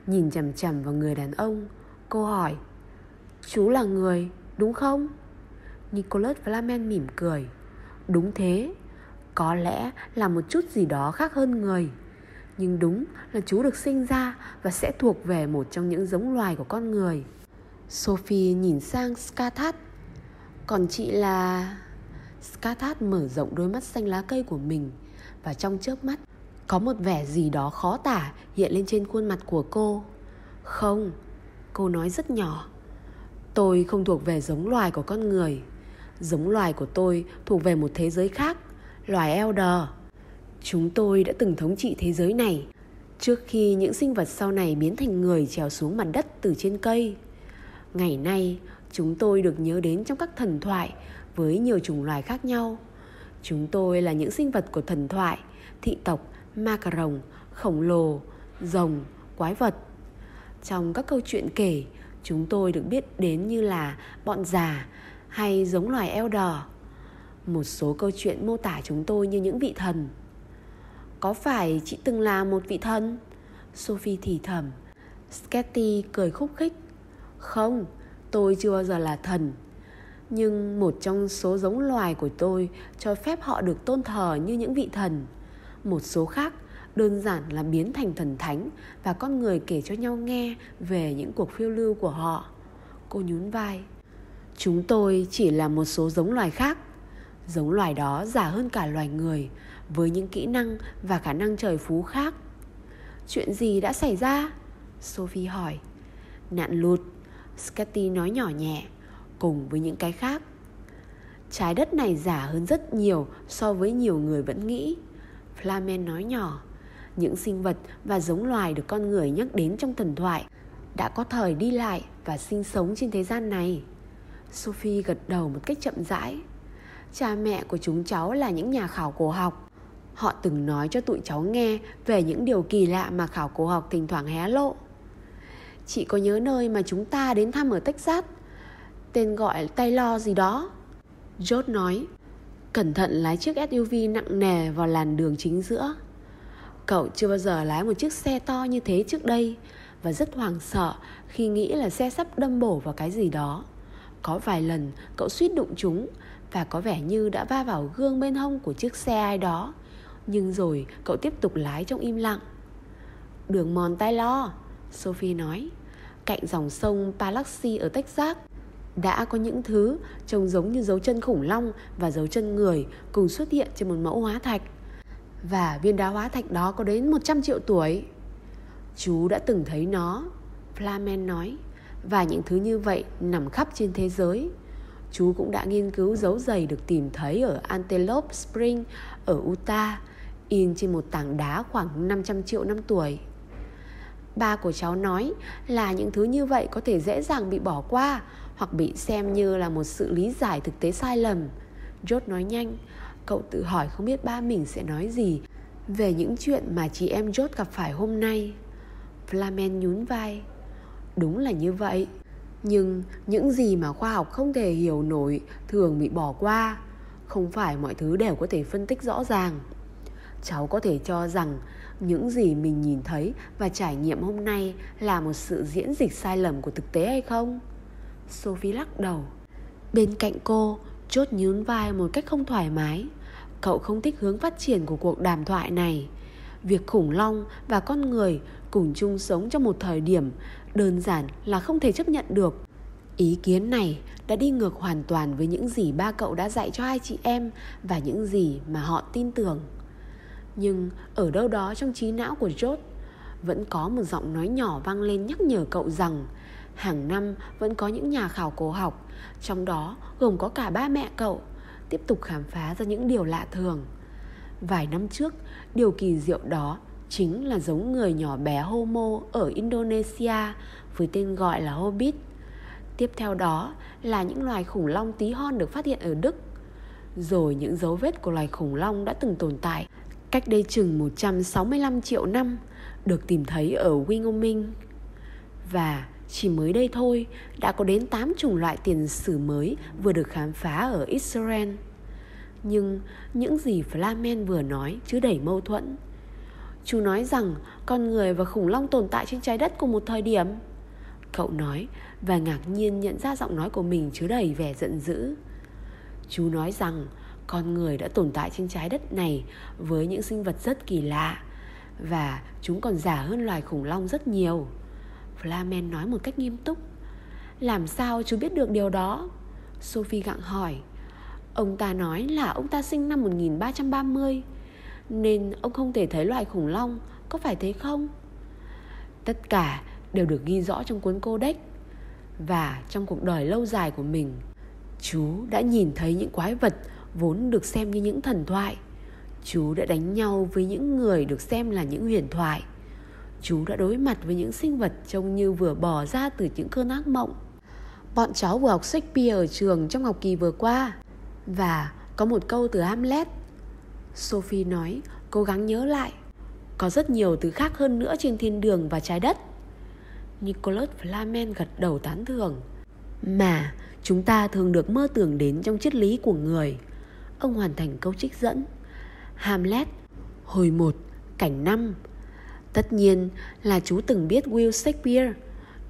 Nhìn chằm chằm vào người đàn ông, cô hỏi Chú là người, đúng không? Nicholas Flamen mỉm cười Đúng thế Có lẽ là một chút gì đó khác hơn người Nhưng đúng là chú được sinh ra Và sẽ thuộc về một trong những giống loài của con người Sophie nhìn sang Skathat còn chị là... Skathat mở rộng đôi mắt xanh lá cây của mình Và trong chớp mắt, Có một vẻ gì đó khó tả hiện lên trên khuôn mặt của cô. Không, Cô nói rất nhỏ. Tôi không thuộc về giống loài của con người. Giống loài của tôi thuộc về một thế giới khác, Loài Elder. Chúng tôi đã từng thống trị thế giới này Trước khi những sinh vật sau này biến thành người trèo xuống mặt đất từ trên cây. Ngày nay, chúng tôi được nhớ đến trong các thần thoại với nhiều chủng loài khác nhau. Chúng tôi là những sinh vật của thần thoại, thị tộc ma cà rồng, khổng lồ, rồng, quái vật. Trong các câu chuyện kể, chúng tôi được biết đến như là bọn già hay giống loài eo đỏ. Một số câu chuyện mô tả chúng tôi như những vị thần. Có phải chị từng là một vị thần? Sophie thì thầm. Sketty cười khúc khích. Không, tôi chưa bao giờ là thần. Nhưng một trong số giống loài của tôi cho phép họ được tôn thờ như những vị thần. Một số khác đơn giản là biến thành thần thánh và con người kể cho nhau nghe về những cuộc phiêu lưu của họ. Cô nhún vai. Chúng tôi chỉ là một số giống loài khác. Giống loài đó già hơn cả loài người với những kỹ năng và khả năng trời phú khác. Chuyện gì đã xảy ra? Sophie hỏi. Nạn lụt, Scotty nói nhỏ nhẹ, cùng với những cái khác. Trái đất này giả hơn rất nhiều so với nhiều người vẫn nghĩ. Flamen nói nhỏ, những sinh vật và giống loài được con người nhắc đến trong thần thoại đã có thời đi lại và sinh sống trên thế gian này. Sophie gật đầu một cách chậm rãi. Cha mẹ của chúng cháu là những nhà khảo cổ học. Họ từng nói cho tụi cháu nghe về những điều kỳ lạ mà khảo cổ học thỉnh thoảng hé lộ. Chị có nhớ nơi mà chúng ta đến thăm ở Texas? Tên gọi Taylor gì đó. George nói, cẩn thận lái chiếc SUV nặng nề vào làn đường chính giữa. Cậu chưa bao giờ lái một chiếc xe to như thế trước đây và rất hoảng sợ khi nghĩ là xe sắp đâm bổ vào cái gì đó. Có vài lần cậu suýt đụng chúng và có vẻ như đã va vào gương bên hông của chiếc xe ai đó. Nhưng rồi cậu tiếp tục lái trong im lặng. Đường mòn tay lo, Sophie nói, cạnh dòng sông Palaxi ở Texas đã có những thứ trông giống như dấu chân khủng long và dấu chân người cùng xuất hiện trên một mẫu hóa thạch. Và viên đá hóa thạch đó có đến 100 triệu tuổi. Chú đã từng thấy nó, Flamen nói. Và những thứ như vậy nằm khắp trên thế giới. Chú cũng đã nghiên cứu dấu giày được tìm thấy ở Antelope Spring ở Utah, In trên một tảng đá khoảng 500 triệu năm tuổi. Ba của cháu nói là những thứ như vậy có thể dễ dàng bị bỏ qua hoặc bị xem như là một sự lý giải thực tế sai lầm George nói nhanh, Cậu tự hỏi không biết ba mình sẽ nói gì về những chuyện mà chị em George gặp phải hôm nay. Flamen nhún vai. Đúng là như vậy. Nhưng những gì mà khoa học không thể hiểu nổi thường bị bỏ qua. Không phải mọi thứ đều có thể phân tích rõ ràng. Cháu có thể cho rằng những gì mình nhìn thấy và trải nghiệm hôm nay là một sự diễn dịch sai lầm của thực tế hay không? Sophie lắc đầu. Bên cạnh cô, Chốt nhún vai một cách không thoải mái. Cậu không thích hướng phát triển của cuộc đàm thoại này. Việc khủng long và con người cùng chung sống trong một thời điểm Đơn giản là không thể chấp nhận được. Ý kiến này đã đi ngược hoàn toàn với những gì ba cậu đã dạy cho hai chị em Và những gì mà họ tin tưởng. Nhưng ở đâu đó trong trí não của George Vẫn có một giọng nói nhỏ vang lên nhắc nhở cậu rằng Hàng năm vẫn có những nhà khảo cổ học, Trong đó gồm có cả ba mẹ cậu, Tiếp tục khám phá ra những điều lạ thường. Vài năm trước, Điều kỳ diệu đó Chính là giống người nhỏ bé Homo Ở Indonesia Với tên gọi là Hobbit. Tiếp theo đó là những loài khủng long tí hon được phát hiện ở Đức. Rồi những dấu vết của loài khủng long đã từng tồn tại Cách đây chừng 165 triệu năm, Được tìm thấy ở Wyoming. Và chỉ mới đây thôi, đã có đến 8 chủng loại tiền sử mới vừa được khám phá ở Israel. Nhưng những gì Flamen vừa nói chứa đầy mâu thuẫn. Chú nói rằng con người và khủng long tồn tại trên trái đất cùng một thời điểm. Cậu nói và ngạc nhiên nhận ra giọng nói của mình chứa đầy vẻ giận dữ. Chú nói rằng con người đã tồn tại trên trái đất này với những sinh vật rất kỳ lạ và chúng còn già hơn loài khủng long rất nhiều. Flamen nói một cách nghiêm túc. Làm sao chú biết được điều đó? Sophie gặng hỏi. Ông ta nói là ông ta sinh năm 1330 Nên ông không thể thấy loài khủng long, Có phải thế không? Tất cả đều được ghi rõ trong cuốn codex. Và trong cuộc đời lâu dài của mình, Chú đã nhìn thấy những quái vật Vốn được xem như những thần thoại. Chú đã đánh nhau với những người được xem là những huyền thoại. Chú đã đối mặt với những sinh vật trông như vừa bò ra từ những cơn ác mộng. Bọn cháu vừa học Shakespeare ở trường trong học kỳ vừa qua. Và có một câu từ Hamlet. Sophie nói, cố gắng nhớ lại. Có rất nhiều thứ khác hơn nữa trên thiên đường và trái đất Nicholas Flamen gật đầu tán thưởng Mà chúng ta thường được mơ tưởng đến trong triết lý của người Ông hoàn thành câu trích dẫn Hamlet Hồi 1 Cảnh 5 Tất nhiên là chú từng biết Will Shakespeare.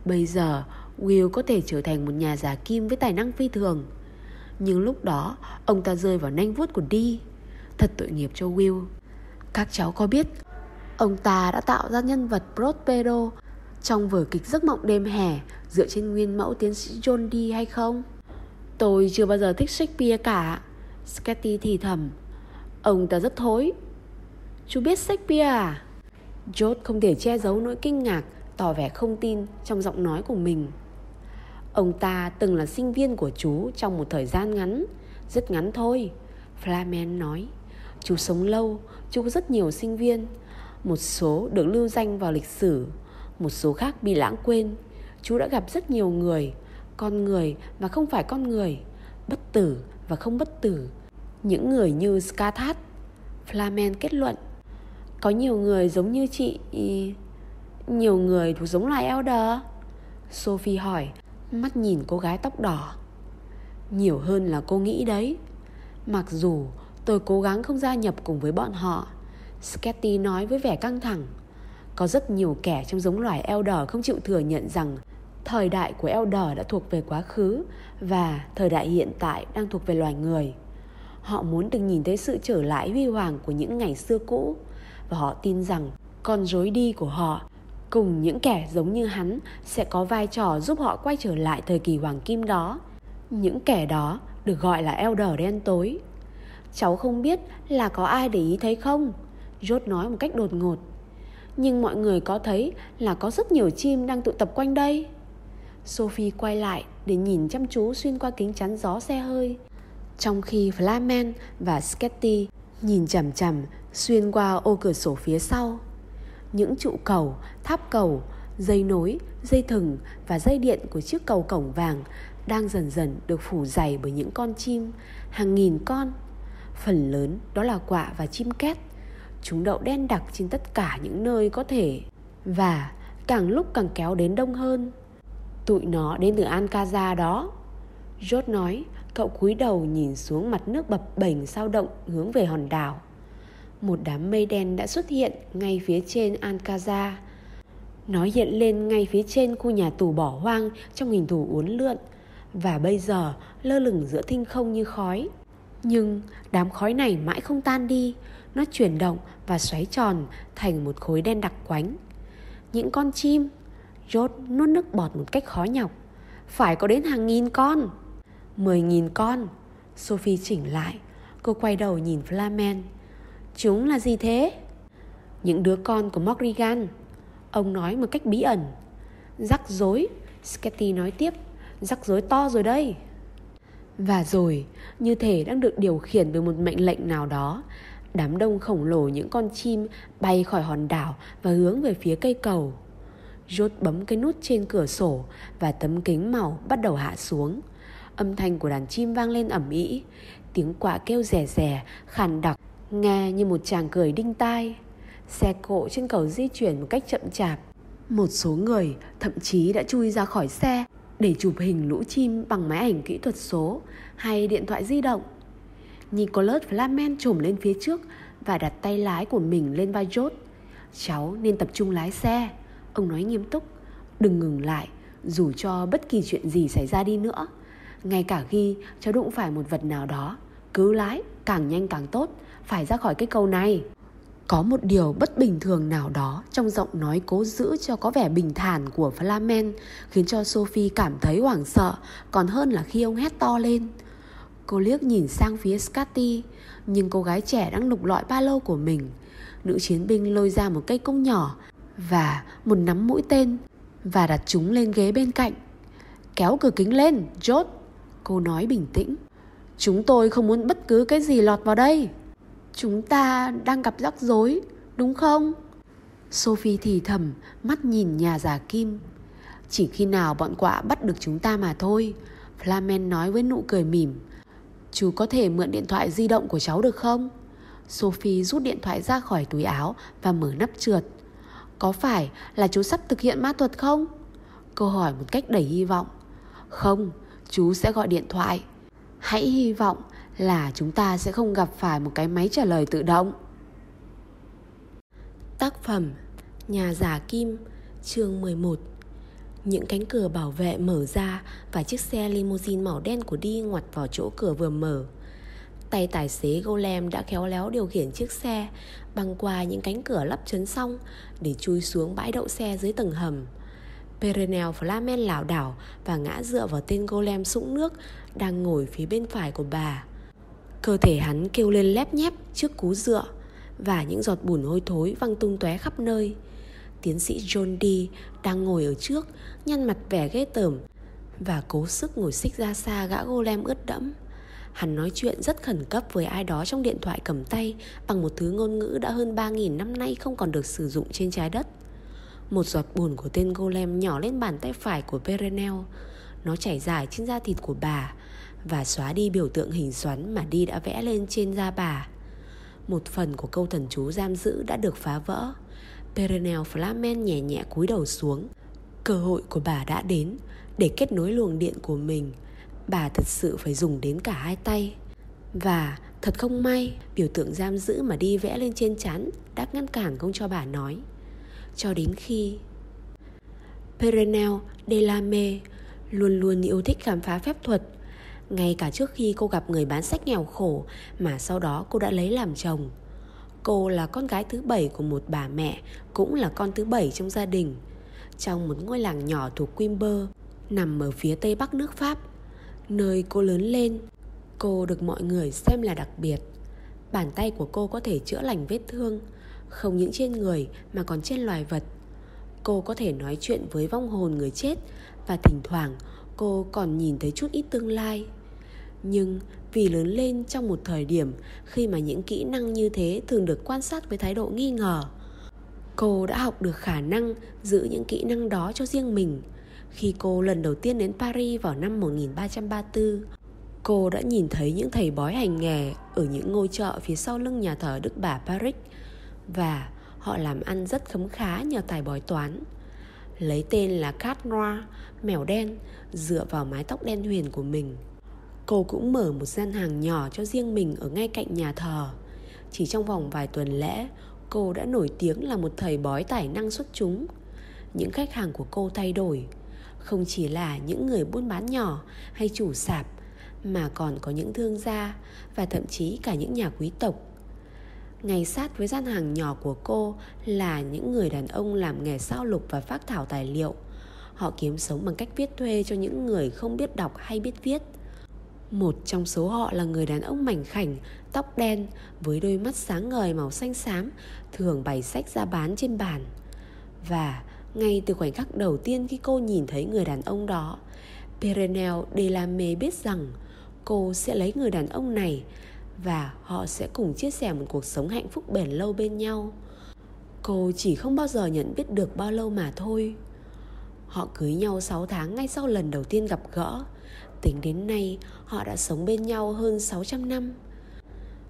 Bây giờ, Will có thể trở thành một nhà giả kim với tài năng phi thường. Nhưng lúc đó, Ông ta rơi vào nanh vuốt của Dee Thật tội nghiệp cho Will. Các cháu có biết, Ông ta đã tạo ra nhân vật Prospero Trong vở kịch Giấc mộng đêm hè Dựa trên nguyên mẫu tiến sĩ John Dee hay không? Tôi chưa bao giờ thích Shakespeare cả. Sketty thì thầm. Ông ta rất thối. Chú biết Shakespeare à? George không thể che giấu nỗi kinh ngạc, Tỏ vẻ không tin trong giọng nói của mình. Ông ta từng là sinh viên của chú Trong một thời gian ngắn, Rất ngắn thôi, Flamen nói. Chú sống lâu, Chú có rất nhiều sinh viên, Một số được lưu danh vào lịch sử, Một số khác bị lãng quên. Chú đã gặp rất nhiều người, Con người mà không phải con người, Bất tử và không bất tử. Những người như Skathat, Flamen kết luận có nhiều người giống như chị Nhiều người thuộc giống loài Elder? Sophie hỏi, Mắt nhìn cô gái tóc đỏ. Nhiều hơn là cô nghĩ đấy. Mặc dù tôi cố gắng không gia nhập cùng với bọn họ, Sketty nói với vẻ căng thẳng. Có rất nhiều kẻ trong giống loài Elder không chịu thừa nhận rằng Thời đại của Elder đã thuộc về quá khứ Và thời đại hiện tại đang thuộc về loài người. Họ muốn được nhìn thấy sự trở lại huy hoàng của những ngày xưa cũ. Và họ tin rằng con rối đi của họ cùng những kẻ giống như hắn sẽ có vai trò giúp họ quay trở lại thời kỳ hoàng kim đó. Những kẻ đó được gọi là Elder đen tối. Cháu không biết là có ai để ý thấy không? Rốt nói một cách đột ngột. Nhưng mọi người có thấy là có rất nhiều chim đang tụ tập quanh đây. Sophie quay lại để nhìn chăm chú xuyên qua kính chắn gió xe hơi. Trong khi Flamen và Sketty nhìn chằm chằm xuyên qua ô cửa sổ phía sau những trụ cầu, tháp cầu, dây nối, dây thừng và dây điện của chiếc cầu cổng vàng đang dần dần được phủ dày bởi những con chim, hàng nghìn con. Phần lớn đó là quạ và chim két. Chúng đậu đen đặc trên tất cả những nơi có thể và càng lúc càng kéo đến đông hơn. Tụi nó đến từ Ankaza đó. George nói, cậu cúi đầu nhìn xuống mặt nước bập bềnh sao động hướng về hòn đảo một đám mây đen đã xuất hiện ngay phía trên Ankaza. Nó hiện lên ngay phía trên khu nhà tù bỏ hoang trong hình thù uốn lượn và bây giờ lơ lửng giữa thinh không như khói. Nhưng đám khói này mãi không tan đi, nó chuyển động và xoáy tròn thành một khối đen đặc quánh. Những con chim, rốt nuốt nước bọt một cách khó nhọc. Phải có đến hàng nghìn con. Mười nghìn con. Sophie chỉnh lại. Cô quay đầu nhìn Flamen. Chúng là gì thế? Những đứa con của Morrigan Ông nói một cách bí ẩn. Rắc rối Sketty nói tiếp Rắc rối to rồi đây. Và rồi Như thể đang được điều khiển bởi một mệnh lệnh nào đó Đám đông khổng lồ những con chim Bay khỏi hòn đảo Và hướng về phía cây cầu. Rốt bấm cái nút trên cửa sổ Và tấm kính màu bắt đầu hạ xuống. Âm thanh của đàn chim vang lên ẩm ý, Tiếng quạ kêu rè rè Khàn đặc nghe như một chàng cười đinh tai. Xe cộ trên cầu di chuyển một cách chậm chạp. Một số người thậm chí đã chui ra khỏi xe để chụp hình lũ chim bằng máy ảnh kỹ thuật số hay điện thoại di động. Nicholas Flamen trồm lên phía trước và đặt tay lái của mình lên vai George. Cháu nên tập trung lái xe, ông nói nghiêm túc. Đừng ngừng lại, dù cho bất kỳ chuyện gì xảy ra đi nữa. Ngay cả khi cháu đụng phải một vật nào đó, cứ lái, càng nhanh càng tốt, phải ra khỏi cái cầu này có một điều bất bình thường nào đó trong giọng nói cố giữ cho có vẻ bình thản của Flamen khiến cho Sophie cảm thấy hoảng sợ còn hơn là khi ông hét to lên. Cô liếc nhìn sang phía Scotty nhưng cô gái trẻ đang lục lọi ba lô của mình. Nữ chiến binh lôi ra một cây cung nhỏ và một nắm mũi tên và đặt chúng lên ghế bên cạnh. Kéo cửa kính lên, chốt. Cô nói bình tĩnh. Chúng tôi không muốn bất cứ cái gì lọt vào đây. Chúng ta đang gặp rắc rối, đúng không? Sophie thì thầm, mắt nhìn nhà giả kim. Chỉ khi nào bọn quạ bắt được chúng ta mà thôi. Flamen nói với nụ cười mỉm. Chú có thể mượn điện thoại di động của cháu được không? Sophie rút điện thoại ra khỏi túi áo và mở nắp trượt. Có phải là chú sắp thực hiện ma thuật không? câu hỏi một cách đầy hy vọng. Không, chú sẽ gọi điện thoại. Hãy hy vọng là chúng ta sẽ không gặp phải một cái máy trả lời tự động. Tác phẩm Nhà giả kim, chương 11 Những cánh cửa bảo vệ mở ra và chiếc xe limousine màu đen của đi ngoặt vào chỗ cửa vừa mở. Tay tài xế Golem đã khéo léo điều khiển chiếc xe, băng qua những cánh cửa lắp chấn xong để chui xuống bãi đậu xe dưới tầng hầm. Perenel Flamen lảo đảo và ngã dựa vào tên Golem sũng nước đang ngồi phía bên phải của bà. Cơ thể hắn kêu lên lép nhép trước cú dựa và những giọt bùn hôi thối văng tung tóe khắp nơi. Tiến sĩ John D đang ngồi ở trước, nhăn mặt vẻ ghê tởm và cố sức ngồi xích ra xa gã golem ướt đẫm. Hắn nói chuyện rất khẩn cấp với ai đó trong điện thoại cầm tay bằng một thứ ngôn ngữ đã hơn 3.000 năm nay không còn được sử dụng trên trái đất. Một giọt bùn của tên golem nhỏ lên bàn tay phải của Perenel. Nó chảy dài trên da thịt của bà và xóa đi biểu tượng hình xoắn mà Đi đã vẽ lên trên da bà. Một phần của câu thần chú giam giữ đã được phá vỡ. Perenel Flamen nhẹ nhẹ cúi đầu xuống. Cơ hội của bà đã đến để kết nối luồng điện của mình. Bà thật sự phải dùng đến cả hai tay. Và thật không may, biểu tượng giam giữ mà đi vẽ lên trên chắn đã ngăn cản không cho bà nói. Cho đến khi Perenel Delame luôn luôn yêu thích khám phá phép thuật ngay cả trước khi cô gặp người bán sách nghèo khổ mà sau đó cô đã lấy làm chồng. Cô là con gái thứ bảy của một bà mẹ, cũng là con thứ bảy trong gia đình. Trong một ngôi làng nhỏ thuộc Quimber, nằm ở phía tây bắc nước Pháp, nơi cô lớn lên, cô được mọi người xem là đặc biệt. Bàn tay của cô có thể chữa lành vết thương, không những trên người mà còn trên loài vật. Cô có thể nói chuyện với vong hồn người chết và thỉnh thoảng cô còn nhìn thấy chút ít tương lai nhưng vì lớn lên trong một thời điểm khi mà những kỹ năng như thế thường được quan sát với thái độ nghi ngờ cô đã học được khả năng giữ những kỹ năng đó cho riêng mình. Khi cô lần đầu tiên đến Paris vào năm 1334 cô đã nhìn thấy những thầy bói hành nghề ở những ngôi chợ phía sau lưng nhà thờ Đức Bà Paris và họ làm ăn rất khấm khá nhờ tài bói toán. Lấy tên là Cat Noir, mèo đen, dựa vào mái tóc đen huyền của mình. Cô cũng mở một gian hàng nhỏ cho riêng mình ở ngay cạnh nhà thờ. Chỉ trong vòng vài tuần lễ, cô đã nổi tiếng là một thầy bói tài năng xuất chúng. Những khách hàng của cô thay đổi, không chỉ là những người buôn bán nhỏ hay chủ sạp, mà còn có những thương gia và thậm chí cả những nhà quý tộc. Ngay sát với gian hàng nhỏ của cô là những người đàn ông làm nghề sao lục và phát thảo tài liệu. Họ kiếm sống bằng cách viết thuê cho những người không biết đọc hay biết viết – một trong số họ là người đàn ông mảnh khảnh, tóc đen với đôi mắt sáng ngời màu xanh xám, thường bày sách ra bán trên bàn. Và ngay từ khoảnh khắc đầu tiên khi cô nhìn thấy người đàn ông đó, Perenel Delame biết rằng cô sẽ lấy người đàn ông này và họ sẽ cùng chia sẻ một cuộc sống hạnh phúc bền lâu bên nhau. Cô chỉ không bao giờ nhận biết được bao lâu mà thôi. Họ cưới nhau 6 tháng ngay sau lần đầu tiên gặp gỡ Tính đến nay, họ đã sống bên nhau hơn 600 năm.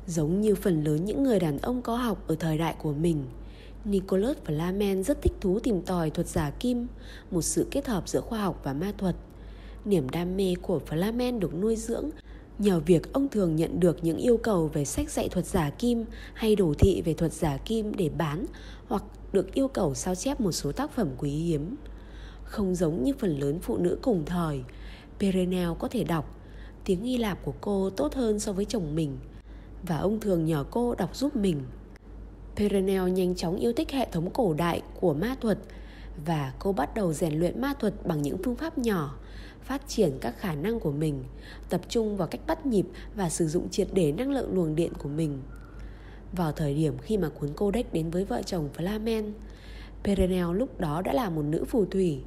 Giống như phần lớn những người đàn ông có học ở thời đại của mình, Nicholas Flamen rất thích thú tìm tòi thuật giả kim, một sự kết hợp giữa khoa học và ma thuật. Niềm đam mê của Flamen được nuôi dưỡng nhờ việc ông thường nhận được những yêu cầu về sách dạy thuật giả kim hay đồ thị về thuật giả kim để bán hoặc được yêu cầu sao chép một số tác phẩm quý hiếm. Không giống như phần lớn phụ nữ cùng thời, Perenel có thể đọc Tiếng Hy Lạp của cô tốt hơn so với chồng mình, Và ông thường nhờ cô đọc giúp mình. Perenel nhanh chóng yêu thích hệ thống cổ đại của ma thuật, Và cô bắt đầu rèn luyện ma thuật bằng những phương pháp nhỏ, Phát triển các khả năng của mình, Tập trung vào cách bắt nhịp và sử dụng triệt để năng lượng luồng điện của mình. Vào thời điểm khi mà cuốn codex đến với vợ chồng Flamen, Perenel lúc đó đã là một nữ phù thủy.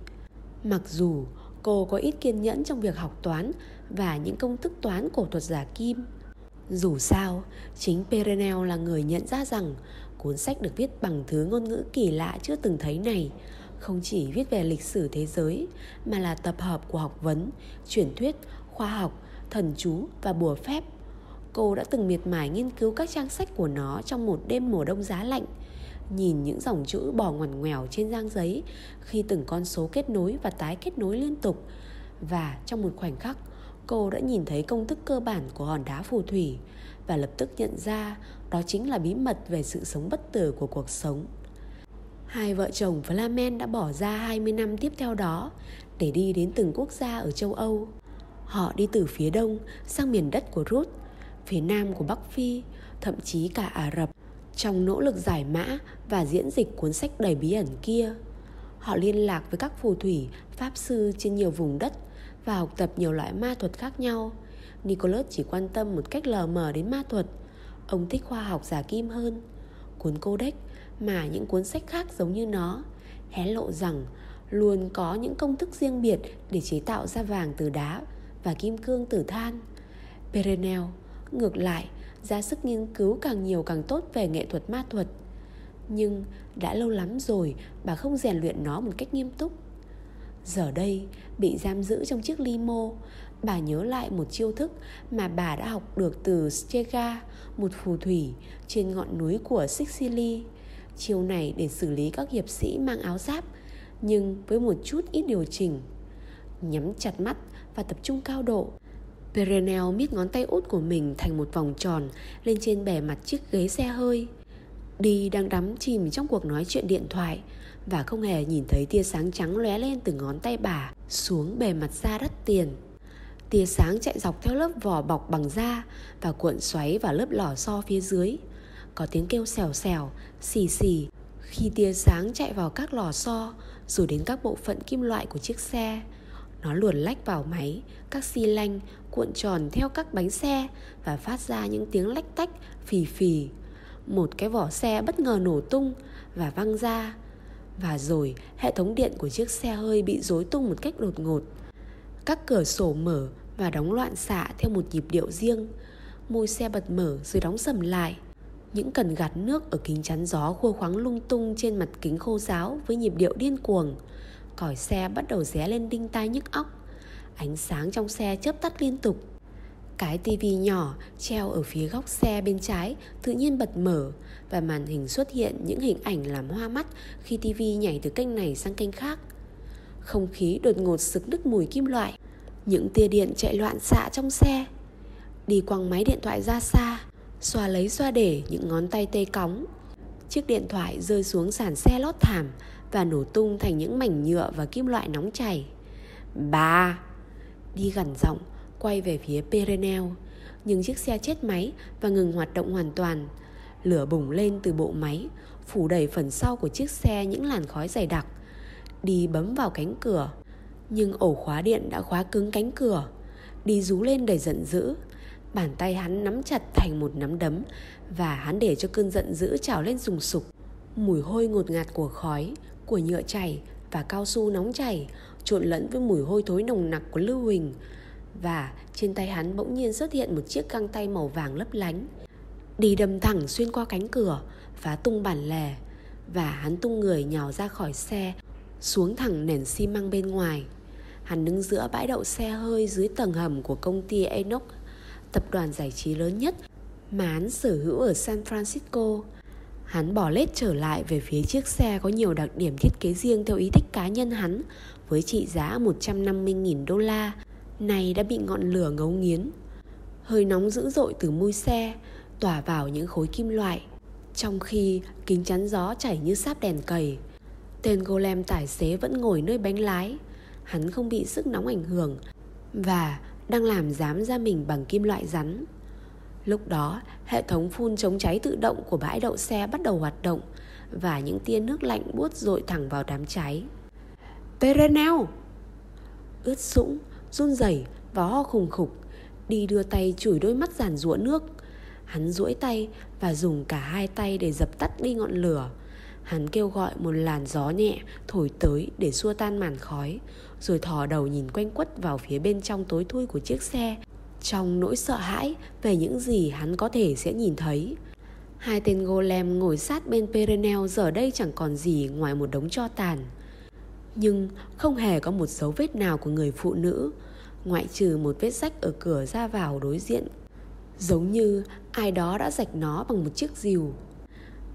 Mặc dù Cô có ít kiên nhẫn trong việc học toán và những công thức toán cổ thuật giả Kim. Dù sao, chính Perenel là người nhận ra rằng cuốn sách được viết bằng thứ ngôn ngữ kỳ lạ chưa từng thấy này không chỉ viết về lịch sử thế giới mà là tập hợp của học vấn, truyền thuyết, khoa học, thần chú và bùa phép. Cô đã từng miệt mài nghiên cứu các trang sách của nó trong một đêm mùa đông giá lạnh Nhìn những dòng chữ bò ngoằn ngoèo trên trang giấy Khi từng con số kết nối và tái kết nối liên tục Và trong một khoảnh khắc Cô đã nhìn thấy công thức cơ bản của hòn đá phù thủy Và lập tức nhận ra đó chính là bí mật về sự sống bất tử của cuộc sống Hai vợ chồng Flamen đã bỏ ra 20 năm tiếp theo đó để đi đến từng quốc gia ở châu Âu. Họ đi từ phía đông sang miền đất của Ruth, phía nam của Bắc Phi, thậm chí cả Ả Rập trong nỗ lực giải mã và diễn dịch cuốn sách đầy bí ẩn kia. Họ liên lạc với các phù thủy, pháp sư trên nhiều vùng đất và học tập nhiều loại ma thuật khác nhau. Nicholas chỉ quan tâm một cách lờ mờ đến ma thuật. Ông thích khoa học giả kim hơn. Cuốn Codex mà những cuốn sách khác giống như nó hé lộ rằng luôn có những công thức riêng biệt để chế tạo ra vàng từ đá và kim cương từ than. Perenel, ngược lại, ra sức nghiên cứu càng nhiều càng tốt về nghệ thuật ma thuật. Nhưng đã lâu lắm rồi bà không rèn luyện nó một cách nghiêm túc. Giờ đây, bị giam giữ trong chiếc limo, bà nhớ lại một chiêu thức mà bà đã học được từ Stega, một phù thủy trên ngọn núi của Sicily. Chiêu này để xử lý các hiệp sĩ mang áo giáp, nhưng với một chút ít điều chỉnh. Nhắm chặt mắt và tập trung cao độ, Perenel miết ngón tay út của mình thành một vòng tròn lên trên bề mặt chiếc ghế xe hơi. Đi đang đắm chìm trong cuộc nói chuyện điện thoại và không hề nhìn thấy tia sáng trắng lóe lên từ ngón tay bà xuống bề mặt da đắt tiền. Tia sáng chạy dọc theo lớp vỏ bọc bằng da và cuộn xoáy vào lớp lò xo phía dưới. Có tiếng kêu xèo xèo, xì xì khi tia sáng chạy vào các lò xo rồi đến các bộ phận kim loại của chiếc xe. Nó luồn lách vào máy, các xi lanh cuộn tròn theo các bánh xe và phát ra những tiếng lách tách phì phì. Một cái vỏ xe bất ngờ nổ tung và văng ra. Và rồi, hệ thống điện của chiếc xe hơi bị rối tung một cách đột ngột. Các cửa sổ mở và đóng loạn xạ theo một nhịp điệu riêng. Môi xe bật mở rồi đóng sầm lại. Những cần gạt nước ở kính chắn gió khua khoáng lung tung trên mặt kính khô giáo với nhịp điệu điên cuồng. Còi xe bắt đầu ré lên đinh tai nhức óc Ánh sáng trong xe chớp tắt liên tục cái tivi nhỏ treo ở phía góc xe bên trái tự nhiên bật mở và màn hình xuất hiện những hình ảnh làm hoa mắt khi tivi nhảy từ kênh này sang kênh khác. Không khí đột ngột sực nức mùi kim loại. Những tia điện chạy loạn xạ trong xe. Đi quăng máy điện thoại ra xa, xoa lấy xoa để những ngón tay tê cóng. Chiếc điện thoại rơi xuống sàn xe lót thảm và nổ tung thành những mảnh nhựa và kim loại nóng chảy. Bà! Đi gần giọng, quay về phía Perenel. Nhưng chiếc xe chết máy và ngừng hoạt động hoàn toàn. Lửa bùng lên từ bộ máy, phủ đầy phần sau của chiếc xe những làn khói dày đặc. Đi bấm vào cánh cửa, nhưng ổ khóa điện đã khóa cứng cánh cửa. Đi rú lên đầy giận dữ. Bàn tay hắn nắm chặt thành một nắm đấm và hắn để cho cơn giận dữ trào lên rùng sục. Mùi hôi ngột ngạt của khói, của nhựa chảy và cao su nóng chảy trộn lẫn với mùi hôi thối nồng nặc của Lưu Huỳnh. Và trên tay hắn bỗng nhiên xuất hiện một chiếc găng tay màu vàng lấp lánh. Đi đâm thẳng xuyên qua cánh cửa, phá tung bản lề. Và hắn tung người nhào ra khỏi xe, xuống thẳng nền xi măng bên ngoài. Hắn đứng giữa bãi đậu xe hơi dưới tầng hầm của công ty Enoch, tập đoàn giải trí lớn nhất mà hắn sở hữu ở San Francisco. Hắn bỏ lết trở lại về phía chiếc xe có nhiều đặc điểm thiết kế riêng theo ý thích cá nhân hắn với trị giá 150.000 đô la, này đã bị ngọn lửa ngấu nghiến. Hơi nóng dữ dội từ mui xe tỏa vào những khối kim loại, trong khi kính chắn gió chảy như sáp đèn cầy. Tên golem tài xế vẫn ngồi nơi bánh lái, hắn không bị sức nóng ảnh hưởng và đang làm dám ra mình bằng kim loại rắn. Lúc đó, hệ thống phun chống cháy tự động của bãi đậu xe bắt đầu hoạt động và những tia nước lạnh buốt dội thẳng vào đám cháy. Perenel! Ướt sũng, run rẩy và ho khùng khục, đi đưa tay chùi đôi mắt giàn rũa nước. Hắn duỗi tay và dùng cả hai tay để dập tắt đi ngọn lửa. Hắn kêu gọi một làn gió nhẹ thổi tới để xua tan màn khói, rồi thò đầu nhìn quanh quất vào phía bên trong tối thui của chiếc xe trong nỗi sợ hãi về những gì hắn có thể sẽ nhìn thấy. Hai tên golem ngồi sát bên Perenel giờ đây chẳng còn gì ngoài một đống cho tàn. Nhưng không hề có một dấu vết nào của người phụ nữ, ngoại trừ một vết rách ở cửa ra vào đối diện. Giống như ai đó đã rạch nó bằng một chiếc rìu.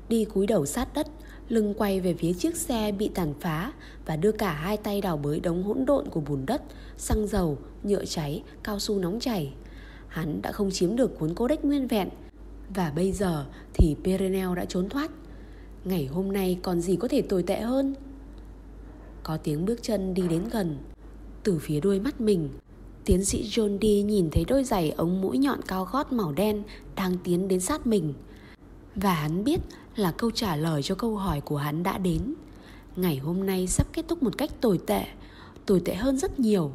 Đi cúi đầu sát đất Lưng quay về phía chiếc xe bị tàn phá Và đưa cả hai tay đào bới đống hỗn độn của bùn đất Xăng dầu, nhựa cháy, cao su nóng chảy. Hắn đã không chiếm được cuốn cố đếch nguyên vẹn Và bây giờ thì Perenel đã trốn thoát. Ngày hôm nay còn gì có thể tồi tệ hơn? Có tiếng bước chân đi đến gần. Từ phía đuôi mắt mình Tiến sĩ John D nhìn thấy đôi giày ống mũi nhọn cao gót màu đen đang tiến đến sát mình. Và hắn biết là câu trả lời cho câu hỏi của hắn đã đến. Ngày hôm nay sắp kết thúc một cách tồi tệ, tồi tệ hơn rất nhiều.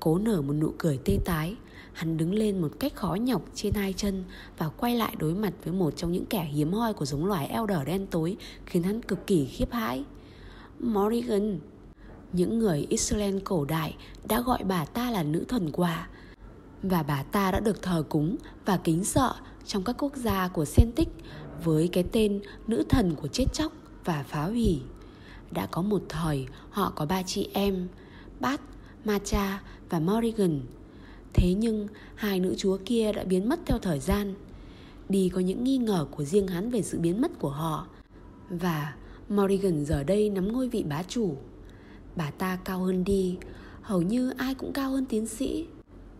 Cố nở một nụ cười tê tái, hắn đứng lên một cách khó nhọc trên hai chân và quay lại đối mặt với một trong những kẻ hiếm hoi của giống loài eo đỏ đen tối khiến hắn cực kỳ khiếp hãi. Morrigan, những người Israel cổ đại đã gọi bà ta là nữ thần quả và bà ta đã được thờ cúng và kính sợ trong các quốc gia của Celtic với cái tên nữ thần của chết chóc và phá hủy. Đã có một thời họ có ba chị em, Bat, Macha và Morrigan. Thế nhưng hai nữ chúa kia đã biến mất theo thời gian. Đi có những nghi ngờ của riêng hắn về sự biến mất của họ. Và Morrigan giờ đây nắm ngôi vị bá chủ. Bà ta cao hơn đi, Hầu như ai cũng cao hơn tiến sĩ.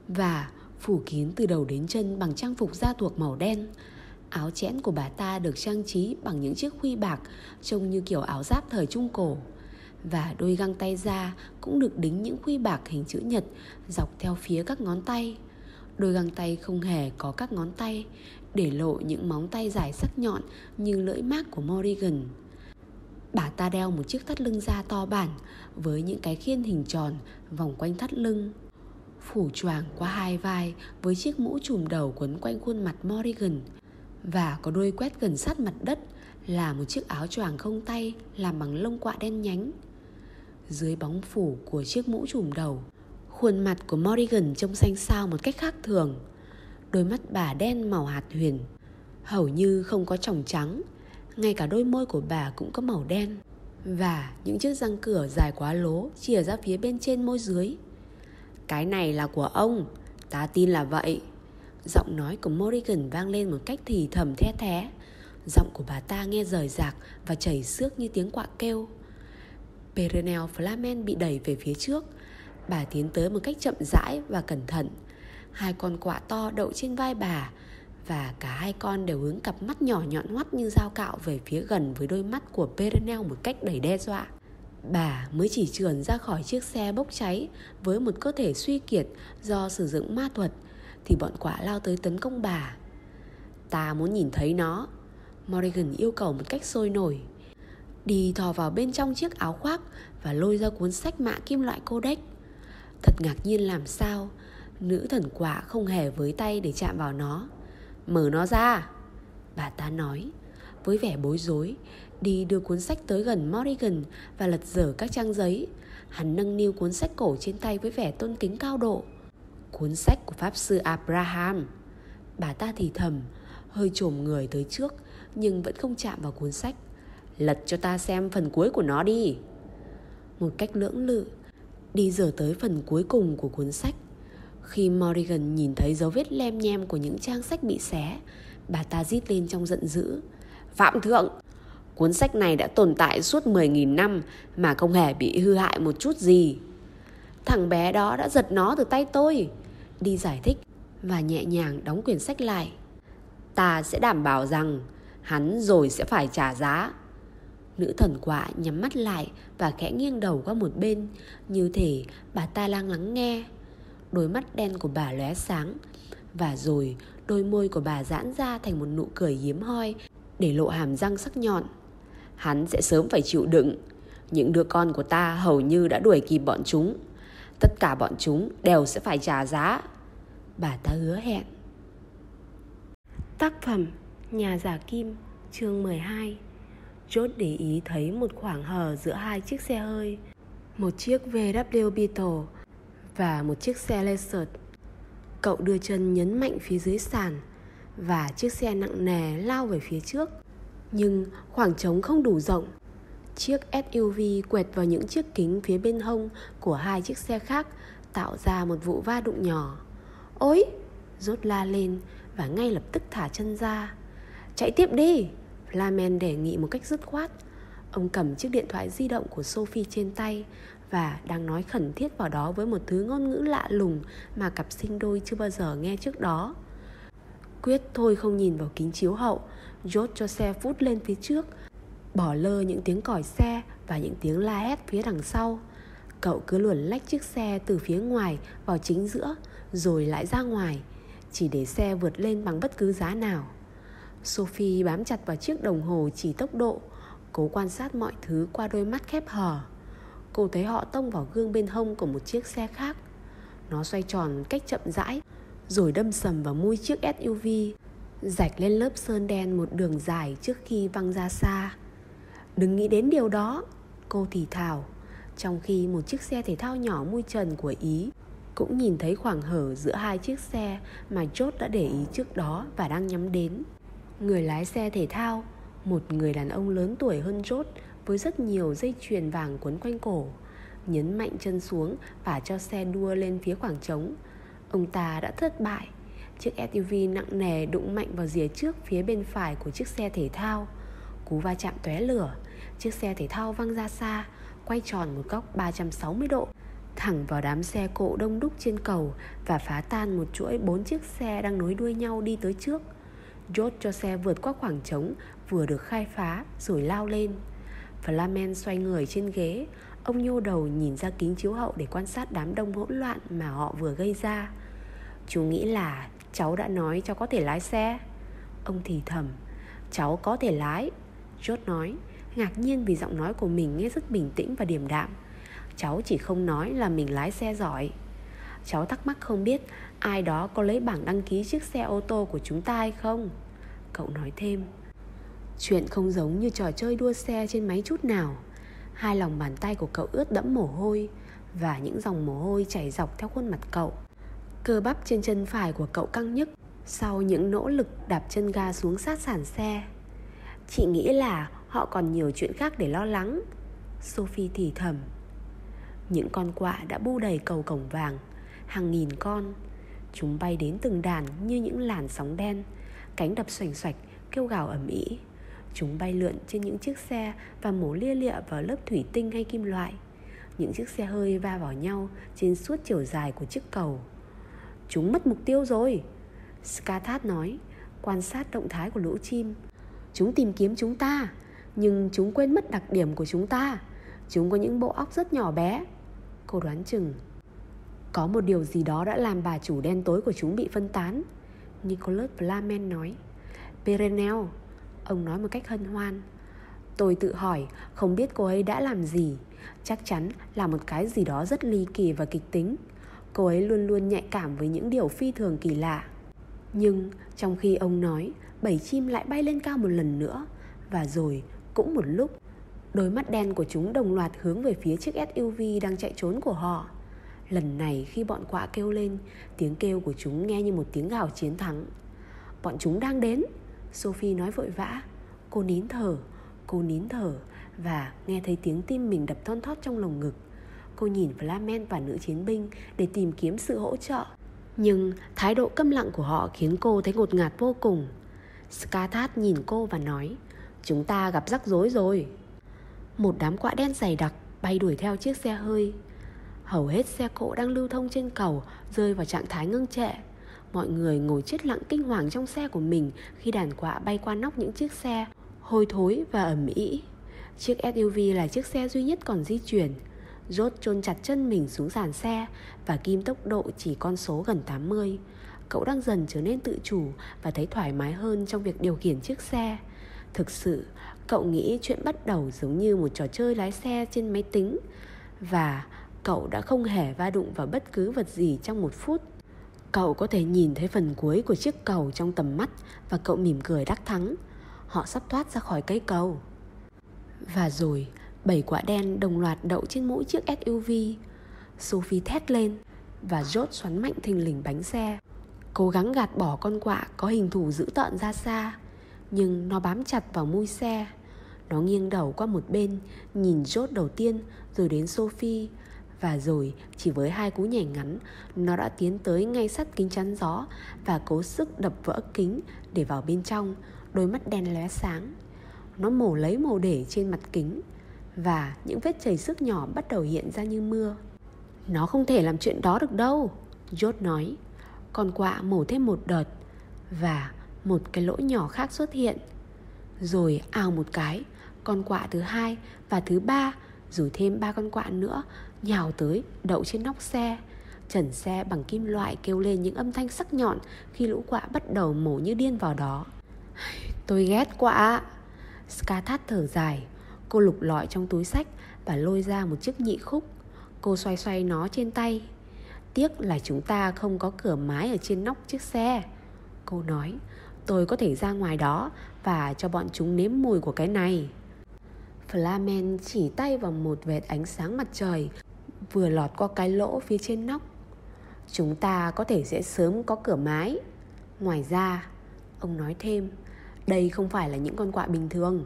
Và phủ kín từ đầu đến chân bằng trang phục da thuộc màu đen. Áo chẽn của bà ta được trang trí bằng những chiếc khuy bạc Trông như kiểu áo giáp thời Trung Cổ. Và đôi găng tay da cũng được đính những khuy bạc hình chữ nhật Dọc theo phía các ngón tay. Đôi găng tay không hề có các ngón tay, Để lộ những móng tay dài sắc nhọn như lưỡi mác của Morrigan. Bà ta đeo một chiếc thắt lưng da to bản với những cái khiên hình tròn vòng quanh thắt lưng. Phủ choàng qua hai vai với chiếc mũ trùm đầu quấn quanh khuôn mặt Morrigan và có đôi quét gần sát mặt đất là một chiếc áo choàng không tay làm bằng lông quạ đen nhánh. Dưới bóng phủ của chiếc mũ trùm đầu, khuôn mặt của Morrigan trông xanh xao một cách khác thường. Đôi mắt bà đen màu hạt huyền, hầu như không có tròng trắng, ngay cả đôi môi của bà cũng có màu đen và những chiếc răng cửa dài quá lố chìa ra phía bên trên môi dưới. Cái này là của ông, ta tin là vậy. Giọng nói của morrigan vang lên một cách thì thầm the thé. Giọng của bà ta nghe rời rạc và chảy xước như tiếng quạ kêu. Perenel Flamen bị đẩy về phía trước. Bà tiến tới một cách chậm rãi và cẩn thận. Hai con quạ to đậu trên vai bà và cả hai con đều hướng cặp mắt nhỏ nhọn hoắt như dao cạo về phía gần với đôi mắt của Perenel một cách đầy đe dọa. Bà mới chỉ trườn ra khỏi chiếc xe bốc cháy với một cơ thể suy kiệt do sử dụng ma thuật thì bọn quả lao tới tấn công bà. Ta muốn nhìn thấy nó. Morrigan yêu cầu một cách sôi nổi. Đi thò vào bên trong chiếc áo khoác và lôi ra cuốn sách mạ kim loại codex. Thật ngạc nhiên làm sao, nữ thần quả không hề với tay để chạm vào nó. Mở nó ra. Bà ta nói, Với vẻ bối rối, Đi đưa cuốn sách tới gần Morrigan Và lật dở các trang giấy. Hắn nâng niu cuốn sách cổ trên tay với vẻ tôn kính cao độ. Cuốn sách của Pháp Sư Abraham. Bà ta thì thầm, Hơi trồm người tới trước, Nhưng vẫn không chạm vào cuốn sách. Lật cho ta xem phần cuối của nó đi. Một cách lưỡng lự, Đi dở tới phần cuối cùng của cuốn sách khi Morrigan nhìn thấy dấu vết lem nhem của những trang sách bị xé, bà ta rít lên trong giận dữ. Phạm thượng, cuốn sách này đã tồn tại suốt 10.000 năm mà không hề bị hư hại một chút gì. Thằng bé đó đã giật nó từ tay tôi. Đi giải thích và nhẹ nhàng đóng quyển sách lại. Ta sẽ đảm bảo rằng hắn rồi sẽ phải trả giá. Nữ thần quạ nhắm mắt lại và khẽ nghiêng đầu qua một bên Như thể bà ta đang lắng nghe Đôi mắt đen của bà lóe sáng. Và rồi, đôi môi của bà giãn ra thành một nụ cười hiếm hoi, Để lộ hàm răng sắc nhọn. Hắn sẽ sớm phải chịu đựng. Những đứa con của ta hầu như đã đuổi kịp bọn chúng. Tất cả bọn chúng đều sẽ phải trả giá. Bà ta hứa hẹn. Tác phẩm Nhà giả kim, chương 12 Chốt để ý thấy một khoảng hở giữa hai chiếc xe hơi. Một chiếc VW Beetle và một chiếc xe Lexus. Cậu đưa chân nhấn mạnh phía dưới sàn và chiếc xe nặng nề lao về phía trước. Nhưng khoảng trống không đủ rộng. Chiếc SUV quẹt vào những chiếc kính phía bên hông của hai chiếc xe khác, tạo ra một vụ va đụng nhỏ. Ôi! Rốt la lên và ngay lập tức thả chân ra Chạy tiếp đi Flamen đề nghị một cách dứt khoát Ông cầm chiếc điện thoại di động của Sophie trên tay và đang nói khẩn thiết vào đó với một thứ ngôn ngữ lạ lùng Mà cặp sinh đôi chưa bao giờ nghe trước đó. Quyết thôi không nhìn vào kính chiếu hậu Rốt cho xe phút lên phía trước, Bỏ lơ những tiếng còi xe Và những tiếng la hét phía đằng sau. Cậu cứ luồn lách chiếc xe từ phía ngoài vào chính giữa, Rồi lại ra ngoài, Chỉ để xe vượt lên bằng bất cứ giá nào. Sophie bám chặt vào chiếc đồng hồ chỉ tốc độ, Cố quan sát mọi thứ qua đôi mắt khép hờ. Cô thấy họ tông vào gương bên hông của một chiếc xe khác. Nó xoay tròn cách chậm rãi, Rồi đâm sầm vào mui chiếc SUV Rạch lên lớp sơn đen một đường dài trước khi văng ra xa. Đừng nghĩ đến điều đó, Cô thì thào, Trong khi một chiếc xe thể thao nhỏ mui trần của Ý Cũng nhìn thấy khoảng hở giữa hai chiếc xe Mà Chốt đã để ý trước đó và đang nhắm đến. Người lái xe thể thao, Một người đàn ông lớn tuổi hơn Chốt với rất nhiều dây chuyền vàng quấn quanh cổ, Nhấn mạnh chân xuống và cho xe đua lên phía khoảng trống. Ông ta đã thất bại. Chiếc SUV nặng nề đụng mạnh vào rìa trước phía bên phải của chiếc xe thể thao. Cú va chạm tóe lửa, Chiếc xe thể thao văng ra xa, Quay tròn một góc 360 độ, Thẳng vào đám xe cộ đông đúc trên cầu Và phá tan một chuỗi bốn chiếc xe đang nối đuôi nhau đi tới trước. George cho xe vượt qua khoảng trống, Vừa được khai phá rồi lao lên. Flamen xoay người trên ghế. Ông nhô đầu nhìn ra kính chiếu hậu Để quan sát đám đông hỗn loạn mà họ vừa gây ra. Chú nghĩ là cháu đã nói cháu có thể lái xe. Ông thì thầm, Cháu có thể lái. Chốt nói, Ngạc nhiên vì giọng nói của mình nghe rất bình tĩnh và điềm đạm. Cháu chỉ không nói là mình lái xe giỏi. Cháu thắc mắc không biết ai đó có lấy bảng đăng ký chiếc xe ô tô của chúng ta hay không? Cậu nói thêm Chuyện không giống như trò chơi đua xe trên máy chút nào. Hai lòng bàn tay của cậu ướt đẫm mồ hôi Và những dòng mồ hôi chảy dọc theo khuôn mặt cậu. Cơ bắp trên chân phải của cậu căng nhức Sau những nỗ lực đạp chân ga xuống sát sàn xe. Chị nghĩ là họ còn nhiều chuyện khác để lo lắng. Sophie thì thầm. Những con quạ đã bu đầy cầu cổng vàng, Hàng nghìn con. Chúng bay đến từng đàn như những làn sóng đen, Cánh đập xoành xoạch, Kêu gào ầm ĩ. Chúng bay lượn trên những chiếc xe Và mổ lia lịa vào lớp thủy tinh hay kim loại. Những chiếc xe hơi va vào nhau Trên suốt chiều dài của chiếc cầu. Chúng mất mục tiêu rồi, Skathat nói, Quan sát động thái của lũ chim. Chúng tìm kiếm chúng ta, Nhưng chúng quên mất đặc điểm của chúng ta. Chúng có những bộ óc rất nhỏ bé. Cô đoán chừng, Có một điều gì đó đã làm bà chủ đen tối của chúng bị phân tán. Nicholas Flamen nói, Perenel Ông nói một cách hân hoan. Tôi tự hỏi, không biết cô ấy đã làm gì. Chắc chắn là một cái gì đó rất ly kỳ và kịch tính. Cô ấy luôn luôn nhạy cảm với những điều phi thường kỳ lạ. Nhưng trong khi ông nói, Bảy chim lại bay lên cao một lần nữa. Và rồi, cũng một lúc, Đôi mắt đen của chúng đồng loạt hướng về phía chiếc SUV đang chạy trốn của họ. Lần này khi bọn quạ kêu lên, Tiếng kêu của chúng nghe như một tiếng gào chiến thắng. Bọn chúng đang đến. Sophie nói vội vã. Cô nín thở, Cô nín thở Và nghe thấy tiếng tim mình đập thon thót trong lồng ngực. Cô nhìn Flamen và nữ chiến binh Để tìm kiếm sự hỗ trợ. Nhưng thái độ câm lặng của họ Khiến cô thấy ngột ngạt vô cùng. Skathat nhìn cô và nói, Chúng ta gặp rắc rối rồi. Một đám quạ đen dày đặc Bay đuổi theo chiếc xe hơi. Hầu hết xe cộ đang lưu thông trên cầu, Rơi vào trạng thái ngưng trệ. Mọi người ngồi chết lặng kinh hoàng trong xe của mình Khi đàn quạ bay qua nóc những chiếc xe Hôi thối và ẩm ĩ. Chiếc SUV là chiếc xe duy nhất còn di chuyển. Rốt chôn chặt chân mình xuống sàn xe Và kim tốc độ chỉ con số gần 80 Cậu đang dần trở nên tự chủ Và thấy thoải mái hơn trong việc điều khiển chiếc xe. Thực sự, cậu nghĩ chuyện bắt đầu giống như một trò chơi lái xe trên máy tính Và cậu đã không hề va đụng vào bất cứ vật gì trong một phút. Cậu có thể nhìn thấy phần cuối của chiếc cầu trong tầm mắt Và cậu mỉm cười đắc thắng. Họ sắp thoát ra khỏi cây cầu. Và rồi, Bảy quả đen đồng loạt đậu trên mỗi chiếc SUV Sophie thét lên Và rốt xoắn mạnh thình lình bánh xe. Cố gắng gạt bỏ con quạ có hình thù dữ tợn ra xa, Nhưng nó bám chặt vào mui xe. Nó nghiêng đầu qua một bên, Nhìn rốt đầu tiên, Rồi đến Sophie và rồi, chỉ với hai cú nhảy ngắn, Nó đã tiến tới ngay sát kính chắn gió Và cố sức đập vỡ kính Để vào bên trong, Đôi mắt đen lóe sáng. Nó mổ lấy mổ để trên mặt kính Và những vết chảy sức nhỏ bắt đầu hiện ra như mưa. Nó không thể làm chuyện đó được đâu jốt nói. Con quạ mổ thêm một đợt Và một cái lỗ nhỏ khác xuất hiện. Rồi ào một cái, Con quạ thứ hai và thứ ba, Rồi thêm ba con quạ nữa Nhào tới, đậu trên nóc xe. Trần xe bằng kim loại kêu lên những âm thanh sắc nhọn Khi lũ quạ bắt đầu mổ như điên vào đó. Tôi ghét quạ. Ska thở dài. Cô lục lọi trong túi sách Và lôi ra một chiếc nhị khúc. Cô xoay xoay nó trên tay. Tiếc là chúng ta không có cửa mái ở trên nóc chiếc xe. Cô nói, Tôi có thể ra ngoài đó Và cho bọn chúng nếm mùi của cái này. Flamen chỉ tay vào một vệt ánh sáng mặt trời Vừa lọt qua cái lỗ phía trên nóc. Chúng ta có thể sẽ sớm có cửa mái. Ngoài ra, Ông nói thêm, Đây không phải là những con quạ bình thường.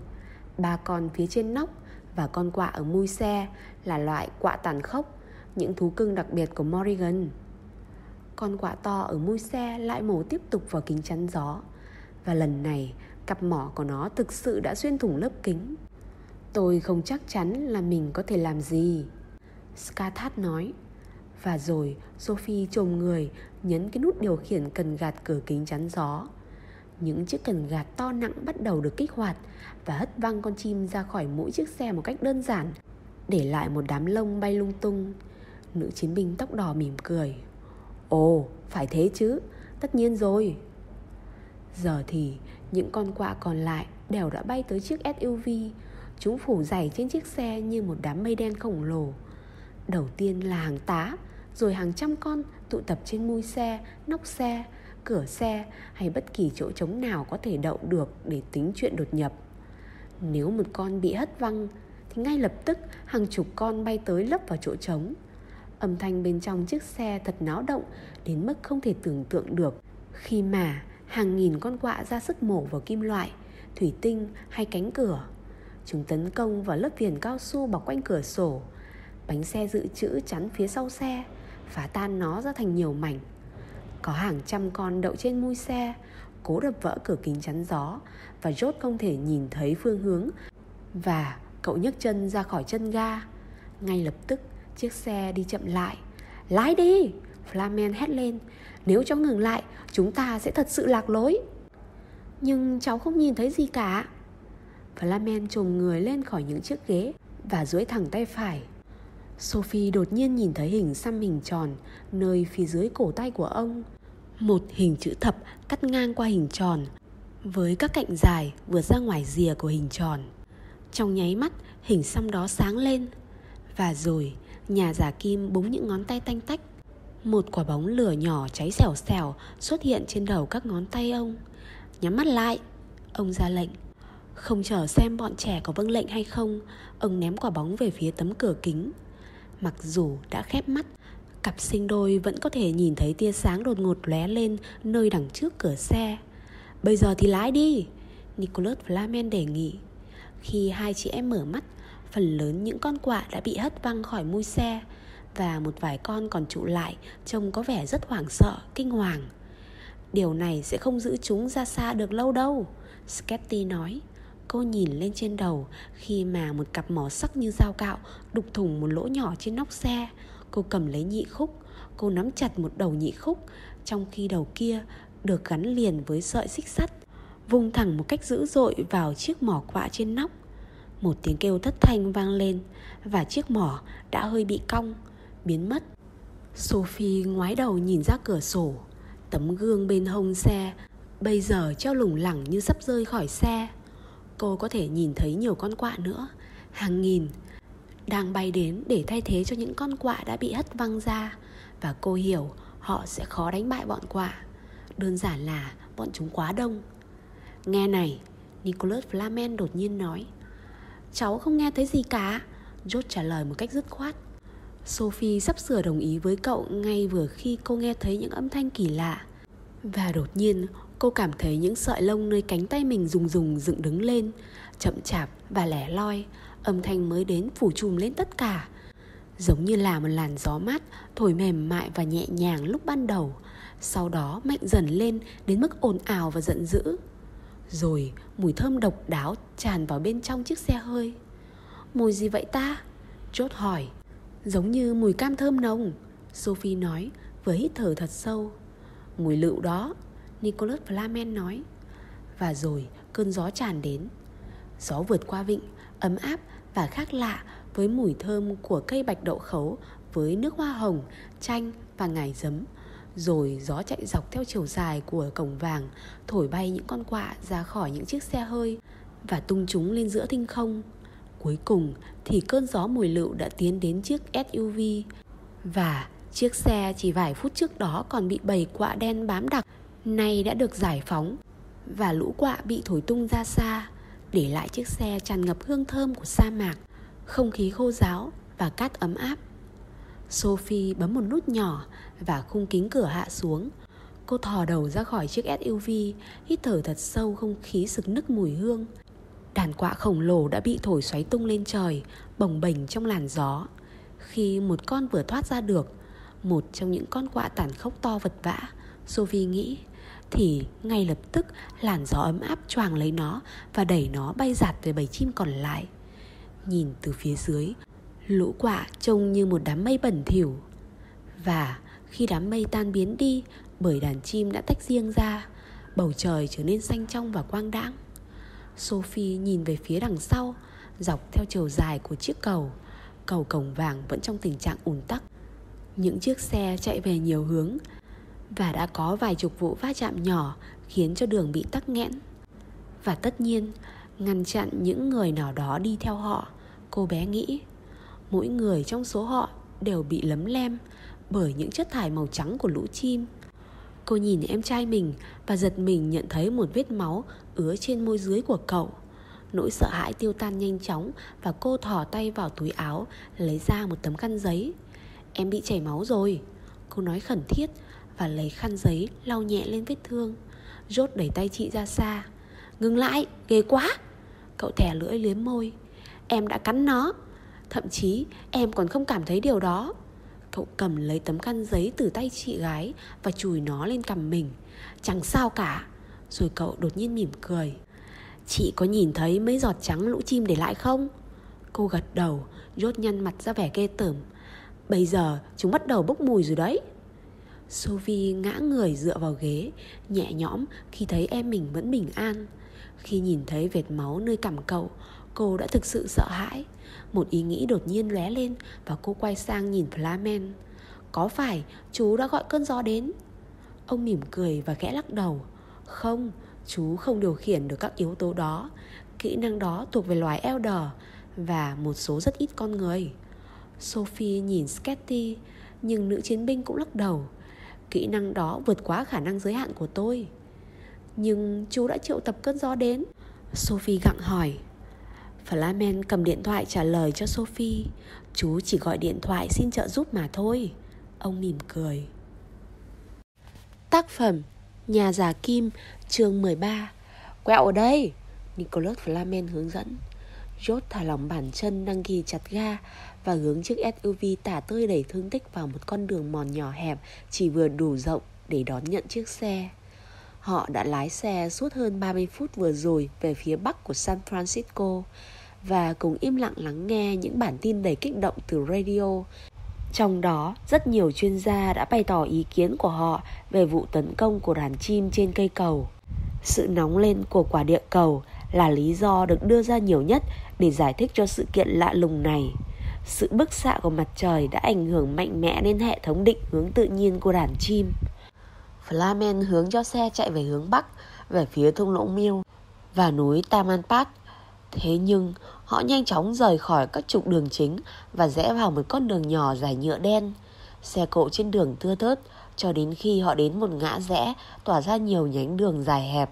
Ba con phía trên nóc Và con quạ ở mui xe Là loại quạ tàn khốc, Những thú cưng đặc biệt của Morrigan. Con quạ to ở mui xe lại mổ tiếp tục vào kính chắn gió, Và lần này Cặp mỏ của nó thực sự đã xuyên thủng lớp kính. Tôi không chắc chắn là mình có thể làm gì. Skathat nói. Và rồi Sophie trồm người Nhấn cái nút điều khiển cần gạt cửa kính chắn gió. Những chiếc cần gạt to nặng bắt đầu được kích hoạt Và hất văng con chim ra khỏi mỗi chiếc xe một cách đơn giản Để lại một đám lông bay lung tung. Nữ chiến binh tóc đỏ mỉm cười. Ồ, phải thế chứ Tất nhiên rồi. Giờ thì những con quạ còn lại đều đã bay tới chiếc SUV Chúng phủ dày trên chiếc xe như một đám mây đen khổng lồ. Đầu tiên là hàng tá Rồi hàng trăm con tụ tập trên mui xe, nóc xe, cửa xe Hay bất kỳ chỗ trống nào có thể đậu được để tính chuyện đột nhập. Nếu một con bị hất văng Thì ngay lập tức hàng chục con bay tới lấp vào chỗ trống. Âm thanh bên trong chiếc xe thật náo động Đến mức không thể tưởng tượng được. Khi mà hàng nghìn con quạ ra sức mổ vào kim loại Thủy tinh hay cánh cửa Chúng tấn công vào lớp viền cao su bọc quanh cửa sổ Bánh xe dự trữ chắn phía sau xe, Phá tan nó ra thành nhiều mảnh. Có hàng trăm con đậu trên mui xe, Cố đập vỡ cửa kính chắn gió Và rốt không thể nhìn thấy phương hướng Và cậu nhấc chân ra khỏi chân ga. Ngay lập tức, chiếc xe đi chậm lại. Lái đi! Flamen hét lên. Nếu cháu ngừng lại, Chúng ta sẽ thật sự lạc lối. Nhưng cháu không nhìn thấy gì cả. Flamen trồm người lên khỏi những chiếc ghế Và duỗi thẳng tay phải. Sophie đột nhiên nhìn thấy hình xăm hình tròn nơi phía dưới cổ tay của ông. Một hình chữ thập cắt ngang qua hình tròn với các cạnh dài vượt ra ngoài rìa của hình tròn. Trong nháy mắt, hình xăm đó sáng lên. Và rồi, nhà giả kim búng những ngón tay tanh tách. Một quả bóng lửa nhỏ cháy xèo xèo xuất hiện trên đầu các ngón tay ông. Nhắm mắt lại, ông ra lệnh. Không chờ xem bọn trẻ có vâng lệnh hay không, ông ném quả bóng về phía tấm cửa kính Mặc dù đã khép mắt Cặp sinh đôi vẫn có thể nhìn thấy tia sáng đột ngột lóe lên nơi đằng trước cửa xe. Bây giờ thì lái đi Nicholas Flamen đề nghị. Khi hai chị em mở mắt Phần lớn những con quạ đã bị hất văng khỏi mui xe Và một vài con còn trụ lại Trông có vẻ rất hoảng sợ, kinh hoàng. Điều này sẽ không giữ chúng ra xa được lâu đâu Sketty nói. Cô nhìn lên trên đầu khi mà một cặp mỏ sắc như dao cạo đục thủng một lỗ nhỏ trên nóc xe. Cô cầm lấy nhị khúc, cô nắm chặt một đầu nhị khúc, trong khi đầu kia được gắn liền với sợi xích sắt, vung thẳng một cách dữ dội vào chiếc mỏ quạ trên nóc. Một tiếng kêu thất thanh vang lên và chiếc mỏ đã hơi bị cong, biến mất. Sophie ngoái đầu nhìn ra cửa sổ, tấm gương bên hông xe bây giờ treo lủng lẳng như sắp rơi khỏi xe cô có thể nhìn thấy nhiều con quạ nữa, hàng nghìn, đang bay đến để thay thế cho những con quạ đã bị hất văng ra và cô hiểu họ sẽ khó đánh bại bọn quạ. Đơn giản là bọn chúng quá đông. Nghe này, Nicholas Flamen đột nhiên nói. Cháu không nghe thấy gì cả, George trả lời một cách dứt khoát. Sophie sắp sửa đồng ý với cậu ngay vừa khi cô nghe thấy những âm thanh kỳ lạ. Và đột nhiên Cô cảm thấy những sợi lông nơi cánh tay mình rùng rùng dựng đứng lên, Chậm chạp và lẻ loi, Âm thanh mới đến phủ trùm lên tất cả. Giống như là một làn gió mát, thổi mềm mại và nhẹ nhàng lúc ban đầu, Sau đó mạnh dần lên đến mức ồn ào và giận dữ. Rồi, mùi thơm độc đáo tràn vào bên trong chiếc xe hơi. Mùi gì vậy ta? Chốt hỏi. Giống như mùi cam thơm nồng, Sophie nói vừa hít thở thật sâu. Mùi lựu đó. Nicholas Flamen nói. Và rồi cơn gió tràn đến. Gió vượt qua vịnh Ấm áp và khác lạ Với mùi thơm của cây bạch đậu khấu Với nước hoa hồng, chanh và ngải giấm. Rồi gió chạy dọc theo chiều dài của cổng vàng Thổi bay những con quạ ra khỏi những chiếc xe hơi Và tung chúng lên giữa thinh không. Cuối cùng thì cơn gió mùi lựu đã tiến đến chiếc SUV Và chiếc xe chỉ vài phút trước đó còn bị bầy quạ đen bám đặc Nay đã được giải phóng Và lũ quạ bị thổi tung ra xa, Để lại chiếc xe tràn ngập hương thơm của sa mạc, Không khí khô ráo và cát ấm áp. Sophie bấm một nút nhỏ và khung kính cửa hạ xuống. Cô thò đầu ra khỏi chiếc SUV Hít thở thật sâu không khí sực nức mùi hương. Đàn quạ khổng lồ đã bị thổi xoáy tung lên trời, Bồng bềnh trong làn gió. Khi một con vừa thoát ra được, Một trong những con quạ tàn khốc to vật vã, Sophie nghĩ thì ngay lập tức làn gió ấm áp choàng lấy nó Và đẩy nó bay giạt về bầy chim còn lại. Nhìn từ phía dưới, Lũ quạ trông như một đám mây bẩn thỉu. Và khi đám mây tan biến đi, Bởi đàn chim đã tách riêng ra, Bầu trời trở nên xanh trong và quang đãng. Sophie nhìn về phía đằng sau, Dọc theo chiều dài của chiếc cầu. Cầu cổng vàng vẫn trong tình trạng ùn tắc. Những chiếc xe chạy về nhiều hướng và đã có vài chục vụ va chạm nhỏ Khiến cho đường bị tắc nghẽn Và tất nhiên, Ngăn chặn những người nào đó đi theo họ, Cô bé nghĩ, Mỗi người trong số họ đều bị lấm lem Bởi những chất thải màu trắng của lũ chim Cô nhìn em trai mình và giật mình nhận thấy một vết máu ứa trên môi dưới của cậu. Nỗi sợ hãi tiêu tan nhanh chóng và cô thò tay vào túi áo, lấy ra một tấm khăn giấy. Em bị chảy máu rồi. Cô nói khẩn thiết và lấy khăn giấy lau nhẹ lên vết thương. Rốt đẩy tay chị ra xa. Ngừng lại, ghê quá. Cậu thẻ lưỡi liếm môi. Em đã cắn nó. Thậm chí em còn không cảm thấy điều đó. Cậu cầm lấy tấm khăn giấy từ tay chị gái và chùi nó lên cằm mình. Chẳng sao cả. Rồi cậu đột nhiên mỉm cười. Chị có nhìn thấy mấy giọt trắng lũ chim để lại không? Cô gật đầu, rốt nhăn mặt ra vẻ ghê tởm. Bây giờ chúng bắt đầu bốc mùi rồi đấy. Sophie ngã người dựa vào ghế, nhẹ nhõm khi thấy em mình vẫn bình an. Khi nhìn thấy vệt máu nơi cằm cậu, cô đã thực sự sợ hãi. Một ý nghĩ đột nhiên lóe lên và cô quay sang nhìn Flamen. Có phải chú đã gọi cơn gió đến? Ông mỉm cười và khẽ lắc đầu. Không, chú không điều khiển được các yếu tố đó. Kỹ năng đó thuộc về loài Elder và một số rất ít con người. Sophie nhìn Sketty, nhưng nữ chiến binh cũng lắc đầu. Kỹ năng đó vượt quá khả năng giới hạn của tôi. Nhưng chú đã triệu tập cơn gió đến. Sophie gặng hỏi. Flamen cầm điện thoại trả lời cho Sophie. Chú chỉ gọi điện thoại xin trợ giúp mà thôi. Ông mỉm cười. Tác phẩm Nhà giả kim, chương 13 Quẹo ở đây! Nicholas Flamen hướng dẫn. Jot thả lỏng bàn chân đang ghi chặt ga. Và hướng chiếc SUV tả tơi đầy thương tích vào một con đường mòn nhỏ hẹp Chỉ vừa đủ rộng để đón nhận chiếc xe Họ đã lái xe suốt hơn 30 phút vừa rồi về phía bắc của San Francisco và cùng im lặng lắng nghe những bản tin đầy kích động từ radio. Trong đó, rất nhiều chuyên gia đã bày tỏ ý kiến của họ về vụ tấn công của đàn chim trên cây cầu. Sự nóng lên của quả địa cầu là lý do được đưa ra nhiều nhất để giải thích cho sự kiện lạ lùng này. Sự bức xạ của mặt trời đã ảnh hưởng mạnh mẽ đến hệ thống định hướng tự nhiên của đàn chim. Flamen hướng cho xe chạy về hướng Bắc, về phía thung lũng Miêu và núi Tamanpat. Thế nhưng họ nhanh chóng rời khỏi các trục đường chính và rẽ vào một con đường nhỏ dài nhựa đen. Xe cộ trên đường thưa thớt cho đến khi họ đến một ngã rẽ tỏa ra nhiều nhánh đường dài hẹp.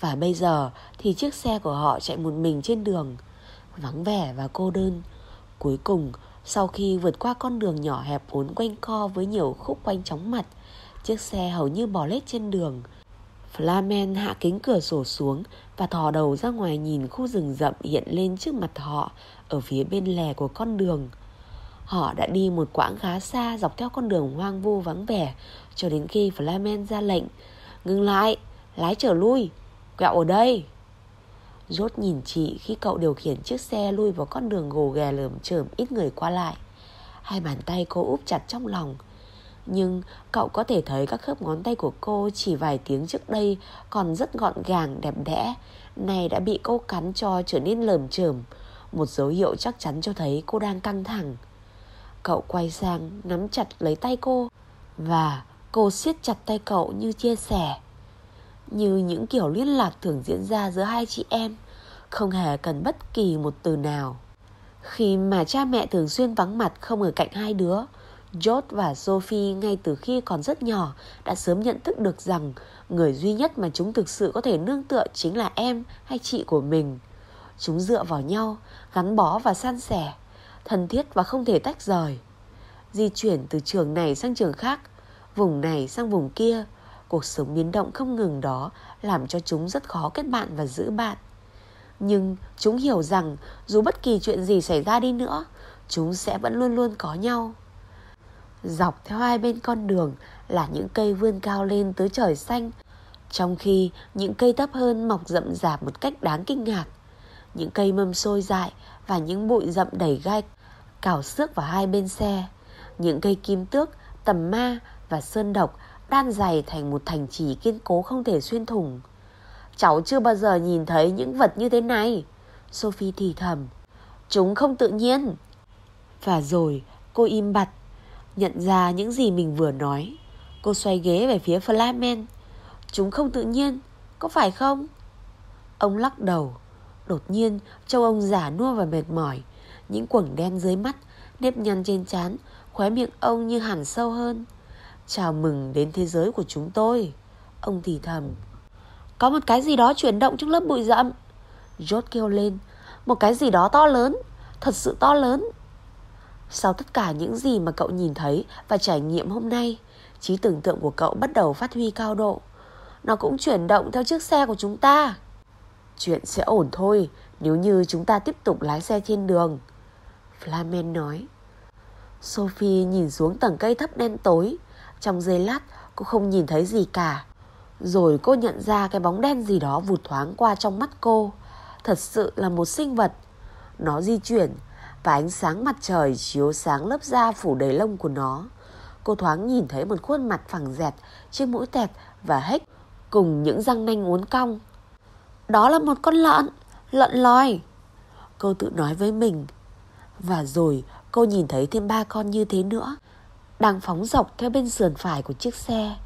Và bây giờ thì chiếc xe của họ chạy một mình trên đường, vắng vẻ và cô đơn. Cuối cùng, sau khi vượt qua con đường nhỏ hẹp uốn quanh co với nhiều khúc quanh chóng mặt, chiếc xe hầu như bò lết trên đường. Flamen hạ kính cửa sổ xuống và thò đầu ra ngoài nhìn khu rừng rậm hiện lên trước mặt họ ở phía bên lề của con đường. Họ đã đi một quãng khá xa dọc theo con đường hoang vu vắng vẻ cho đến khi Flamen ra lệnh. Ngừng lại, lái trở lui, quẹo ở đây. Rốt nhìn chị khi cậu điều khiển chiếc xe lui vào con đường gồ ghè lởm chởm ít người qua lại. Hai bàn tay cô úp chặt trong lòng. Nhưng cậu có thể thấy các khớp ngón tay của cô chỉ vài tiếng trước đây còn rất gọn gàng, đẹp đẽ. Này đã bị cô cắn cho trở nên lởm chởm. Một dấu hiệu chắc chắn cho thấy cô đang căng thẳng. Cậu quay sang nắm chặt lấy tay cô Và cô siết chặt tay cậu như chia sẻ như những kiểu liên lạc thường diễn ra giữa hai chị em Không hề cần bất kỳ một từ nào Khi mà cha mẹ thường xuyên vắng mặt không ở cạnh hai đứa George và Sophie ngay từ khi còn rất nhỏ đã sớm nhận thức được rằng người duy nhất mà chúng thực sự có thể nương tựa chính là em hay chị của mình. Chúng dựa vào nhau, gắn bó và san sẻ thân thiết và không thể tách rời. Di chuyển từ trường này sang trường khác, vùng này sang vùng kia, cuộc sống biến động không ngừng đó làm cho chúng rất khó kết bạn và giữ bạn. Nhưng chúng hiểu rằng dù bất kỳ chuyện gì xảy ra đi nữa, chúng sẽ vẫn luôn luôn có nhau. Dọc theo hai bên con đường là những cây vươn cao lên tới trời xanh, trong khi những cây thấp hơn mọc rậm rạp một cách đáng kinh ngạc. Những cây mâm xôi dại và những bụi rậm đầy gai cào xước vào hai bên xe. Những cây kim tước, tầm ma và sơn độc đan dày thành một thành trì kiên cố không thể xuyên thủng. Cháu chưa bao giờ nhìn thấy những vật như thế này. Sophie thì thầm. Chúng không tự nhiên. Và rồi cô im bặt, nhận ra những gì mình vừa nói. Cô xoay ghế về phía Flamen. Chúng không tự nhiên, có phải không? Ông lắc đầu. Đột nhiên, châu ông giả nua và mệt mỏi những quầng đen dưới mắt, nếp nhăn trên trán, khóe miệng ông như hẳn sâu hơn. Chào mừng đến thế giới của chúng tôi. Ông thì thầm. Có một cái gì đó chuyển động trong lớp bụi rậm. George kêu lên. Một cái gì đó to lớn. Thật sự to lớn. Sau tất cả những gì mà cậu nhìn thấy và trải nghiệm hôm nay, trí tưởng tượng của cậu bắt đầu phát huy cao độ. Nó cũng chuyển động theo chiếc xe của chúng ta. Chuyện sẽ ổn thôi nếu như chúng ta tiếp tục lái xe trên đường. Flamen nói. Sophie nhìn xuống tầng cây thấp đen tối. Trong giây lát cô không nhìn thấy gì cả. Rồi cô nhận ra cái bóng đen gì đó vụt thoáng qua trong mắt cô. Thật sự là một sinh vật. Nó di chuyển và ánh sáng mặt trời chiếu sáng lớp da phủ đầy lông của nó. Cô thoáng nhìn thấy một khuôn mặt phẳng dẹt chiếc mũi tẹt và hếch cùng những răng nanh uốn cong. Đó là một con lợn, lợn lòi. Cô tự nói với mình và rồi cô nhìn thấy thêm ba con như thế nữa đang phóng dọc theo bên sườn phải của chiếc xe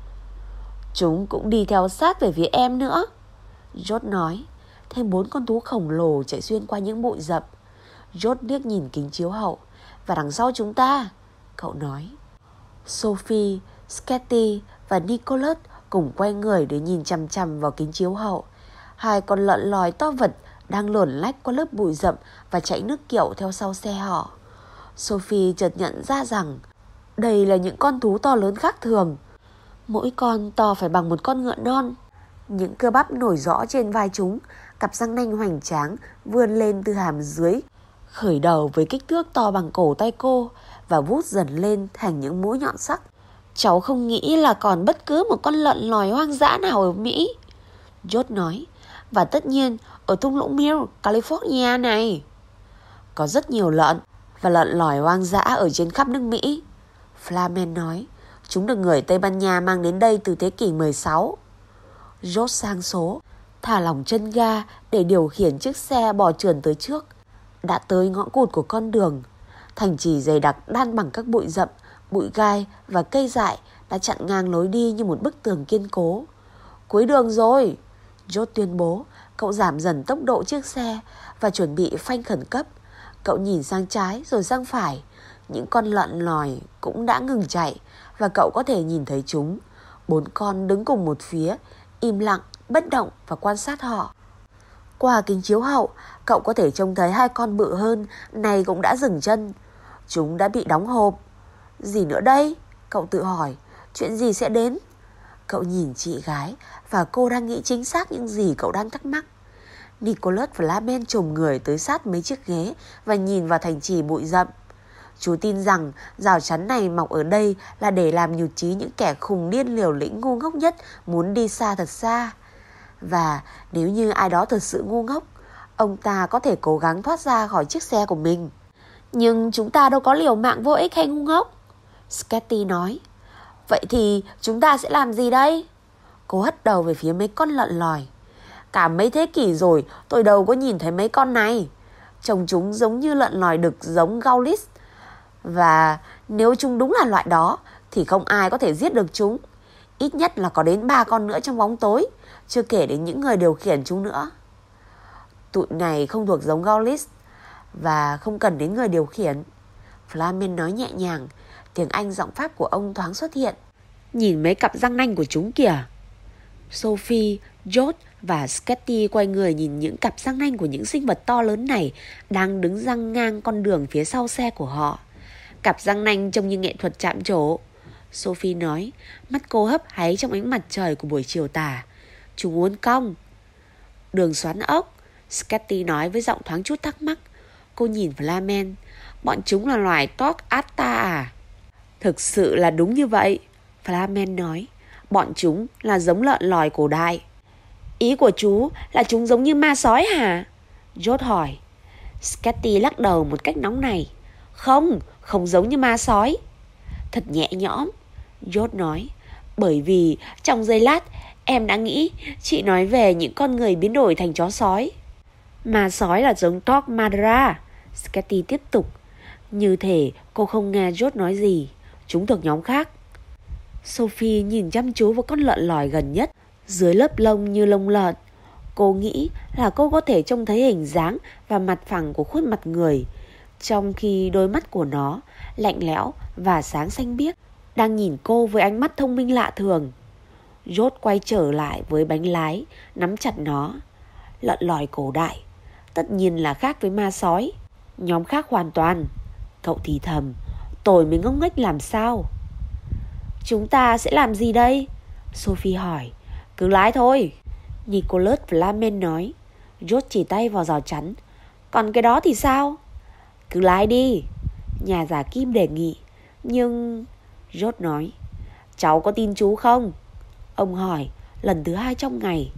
Chúng cũng đi theo sát về phía em nữa George nói Thêm bốn con thú khổng lồ chạy xuyên qua những bụi rậm George liếc nhìn kính chiếu hậu Và đằng sau chúng ta Cậu nói Sophie, Sketty và Nicholas cùng quay người để nhìn chằm chằm vào kính chiếu hậu. Hai con lợn lòi to vật đang luồn lách qua lớp bụi rậm và chạy nước kiệu theo sau xe họ. Sophie chợt nhận ra rằng đây là những con thú to lớn khác thường. Mỗi con to phải bằng một con ngựa non. Những cơ bắp nổi rõ trên vai chúng, cặp răng nanh hoành tráng vươn lên từ hàm dưới, khởi đầu với kích thước to bằng cổ tay cô và vút dần lên thành những mũi nhọn sắc. Cháu không nghĩ là còn bất cứ một con lợn lòi hoang dã nào ở Mỹ. George nói, và tất nhiên ở thung lũng Mill, California này. Có rất nhiều lợn và lợn lòi hoang dã ở trên khắp nước Mỹ. Flamen nói, chúng được người Tây Ban Nha mang đến đây từ thế kỷ 16. Rốt sang số, thả lỏng chân ga để điều khiển chiếc xe bò trườn tới trước. Đã tới ngõ cụt của con đường. Thành trì dày đặc đan bằng các bụi rậm, bụi gai và cây dại đã chặn ngang lối đi như một bức tường kiên cố. Cuối đường rồi, Rốt tuyên bố Cậu giảm dần tốc độ chiếc xe và chuẩn bị phanh khẩn cấp. Cậu nhìn sang trái rồi sang phải. Những con lợn lòi cũng đã ngừng chạy và cậu có thể nhìn thấy chúng. Bốn con đứng cùng một phía, im lặng, bất động và quan sát họ. Qua kính chiếu hậu, cậu có thể trông thấy hai con bự hơn này cũng đã dừng chân. Chúng đã bị đóng hộp. Gì nữa đây? Cậu tự hỏi. Chuyện gì sẽ đến? Cậu nhìn chị gái và cô đang nghĩ chính xác những gì cậu đang thắc mắc. Nicholas và Laben trồm người tới sát mấy chiếc ghế và nhìn vào thành trì bụi rậm. Chú tin rằng rào chắn này mọc ở đây là để làm nhụt chí những kẻ khùng điên liều lĩnh ngu ngốc nhất muốn đi xa thật xa. Và nếu như ai đó thật sự ngu ngốc, ông ta có thể cố gắng thoát ra khỏi chiếc xe của mình. Nhưng chúng ta đâu có liều mạng vô ích hay ngu ngốc. Sketty nói. Vậy thì chúng ta sẽ làm gì đây? Cô hất đầu về phía mấy con lợn lòi. Cả mấy thế kỷ rồi tôi đâu có nhìn thấy mấy con này. Trông chúng giống như lợn lòi đực giống Gaulis. Và nếu chúng đúng là loại đó thì không ai có thể giết được chúng. Ít nhất là có đến ba con nữa trong bóng tối, chưa kể đến những người điều khiển chúng nữa. Tụi này không thuộc giống Gaulis và không cần đến người điều khiển. Flamen nói nhẹ nhàng, tiếng Anh giọng Pháp của ông thoáng xuất hiện. Nhìn mấy cặp răng nanh của chúng kìa. Sophie, George và Sketty quay người nhìn những cặp răng nanh của những sinh vật to lớn này đang đứng răng ngang con đường phía sau xe của họ. Cặp răng nanh trông như nghệ thuật chạm trổ. Sophie nói, mắt cô hấp háy trong ánh mặt trời của buổi chiều tà. Chúng uốn cong. Đường xoắn ốc. Sketty nói với giọng thoáng chút thắc mắc. Cô nhìn Flamen. Bọn chúng là loài Tok Atta à? Thực sự là đúng như vậy. Flamen nói. Bọn chúng là giống lợn lòi cổ đại. Ý của chú là chúng giống như ma sói hả? Jot hỏi. Sketty lắc đầu một cách nóng này. Không, không giống như ma sói. Thật nhẹ nhõm. George nói. Bởi vì trong giây lát em đã nghĩ chị nói về những con người biến đổi thành chó sói. Ma sói là giống Tok Madra. Sketty tiếp tục. Như thể cô không nghe George nói gì. Chúng thuộc nhóm khác. Sophie nhìn chăm chú vào con lợn lòi gần nhất, dưới lớp lông như lông lợn. Cô nghĩ là cô có thể trông thấy hình dáng và mặt phẳng của khuôn mặt người, trong khi đôi mắt của nó lạnh lẽo và sáng xanh biếc, đang nhìn cô với ánh mắt thông minh lạ thường. Rốt quay trở lại với bánh lái, nắm chặt nó. Lợn lòi cổ đại, tất nhiên là khác với ma sói. Nhóm khác hoàn toàn. Cậu thì thầm, tôi mới ngốc nghếch làm sao? Chúng ta sẽ làm gì đây? Sophie hỏi. Cứ lái thôi. Nicholas Flamen nói. Rốt chỉ tay vào rào chắn. Còn cái đó thì sao? Cứ lái đi. Nhà giả kim đề nghị. Nhưng... Rốt nói. Cháu có tin chú không? Ông hỏi. Lần thứ hai trong ngày.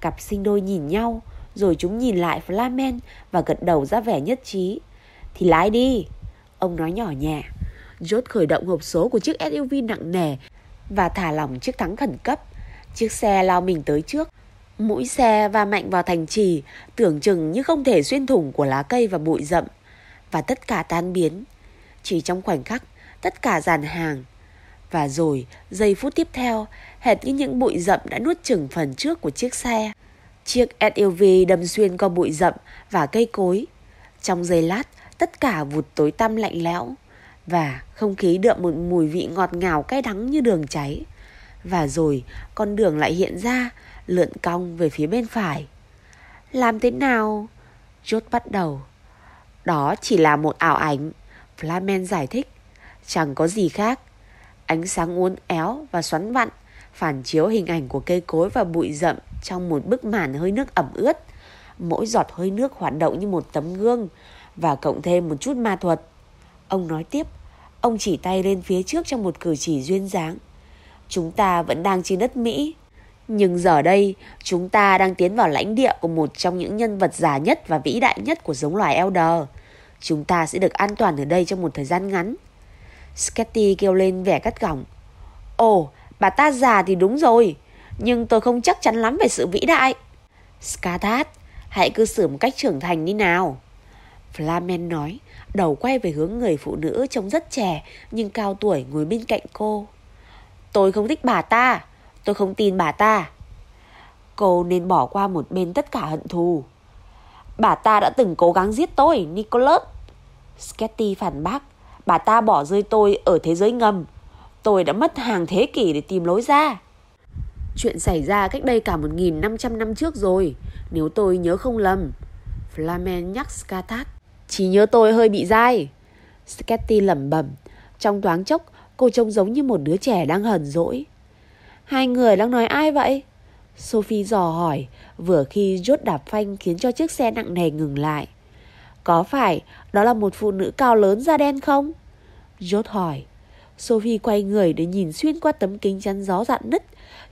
Cặp sinh đôi nhìn nhau. Rồi chúng nhìn lại Flamen và gật đầu ra vẻ nhất trí. Thì lái đi. Ông nói nhỏ nhẹ. Rốt khởi động hộp số của chiếc SUV nặng nề và thả lỏng chiếc thắng khẩn cấp. Chiếc xe lao mình tới trước. Mũi xe va mạnh vào thành trì, tưởng chừng như không thể xuyên thủng của lá cây và bụi rậm. Và tất cả tan biến. Chỉ trong khoảnh khắc, tất cả dàn hàng. Và rồi, giây phút tiếp theo, hệt như những bụi rậm đã nuốt chừng phần trước của chiếc xe. Chiếc SUV đâm xuyên qua bụi rậm và cây cối. Trong giây lát, tất cả vụt tối tăm lạnh lẽo và không khí đượm một mùi vị ngọt ngào cay đắng như đường cháy. Và rồi con đường lại hiện ra, lượn cong về phía bên phải. Làm thế nào? Chốt bắt đầu. Đó chỉ là một ảo ảnh, Flamen giải thích. Chẳng có gì khác. Ánh sáng uốn éo và xoắn vặn, phản chiếu hình ảnh của cây cối và bụi rậm trong một bức màn hơi nước ẩm ướt. Mỗi giọt hơi nước hoạt động như một tấm gương và cộng thêm một chút ma thuật. Ông nói tiếp, ông chỉ tay lên phía trước trong một cử chỉ duyên dáng. Chúng ta vẫn đang trên đất Mỹ. Nhưng giờ đây, chúng ta đang tiến vào lãnh địa của một trong những nhân vật già nhất và vĩ đại nhất của giống loài Elder. Chúng ta sẽ được an toàn ở đây trong một thời gian ngắn. Sketty kêu lên vẻ cắt gỏng. Ồ, bà ta già thì đúng rồi, nhưng tôi không chắc chắn lắm về sự vĩ đại. Skathat, hãy cư xử một cách trưởng thành đi nào. Flamen nói, đầu quay về hướng người phụ nữ trông rất trẻ nhưng cao tuổi ngồi bên cạnh cô. Tôi không thích bà ta, tôi không tin bà ta. Cô nên bỏ qua một bên tất cả hận thù. Bà ta đã từng cố gắng giết tôi, Nicholas. Sketty phản bác. Bà ta bỏ rơi tôi ở thế giới ngầm. Tôi đã mất hàng thế kỷ để tìm lối ra. Chuyện xảy ra cách đây cả 1.500 năm trước rồi, nếu tôi nhớ không lầm. Flamen nhắc Skatat. Chỉ nhớ tôi hơi bị dai. Sketty lẩm bẩm. Trong thoáng chốc, cô trông giống như một đứa trẻ đang hờn dỗi. Hai người đang nói ai vậy? Sophie dò hỏi, vừa khi rốt đạp phanh khiến cho chiếc xe nặng nề ngừng lại. Có phải đó là một phụ nữ cao lớn da đen không? Rốt hỏi. Sophie quay người để nhìn xuyên qua tấm kính chắn gió dạn nứt,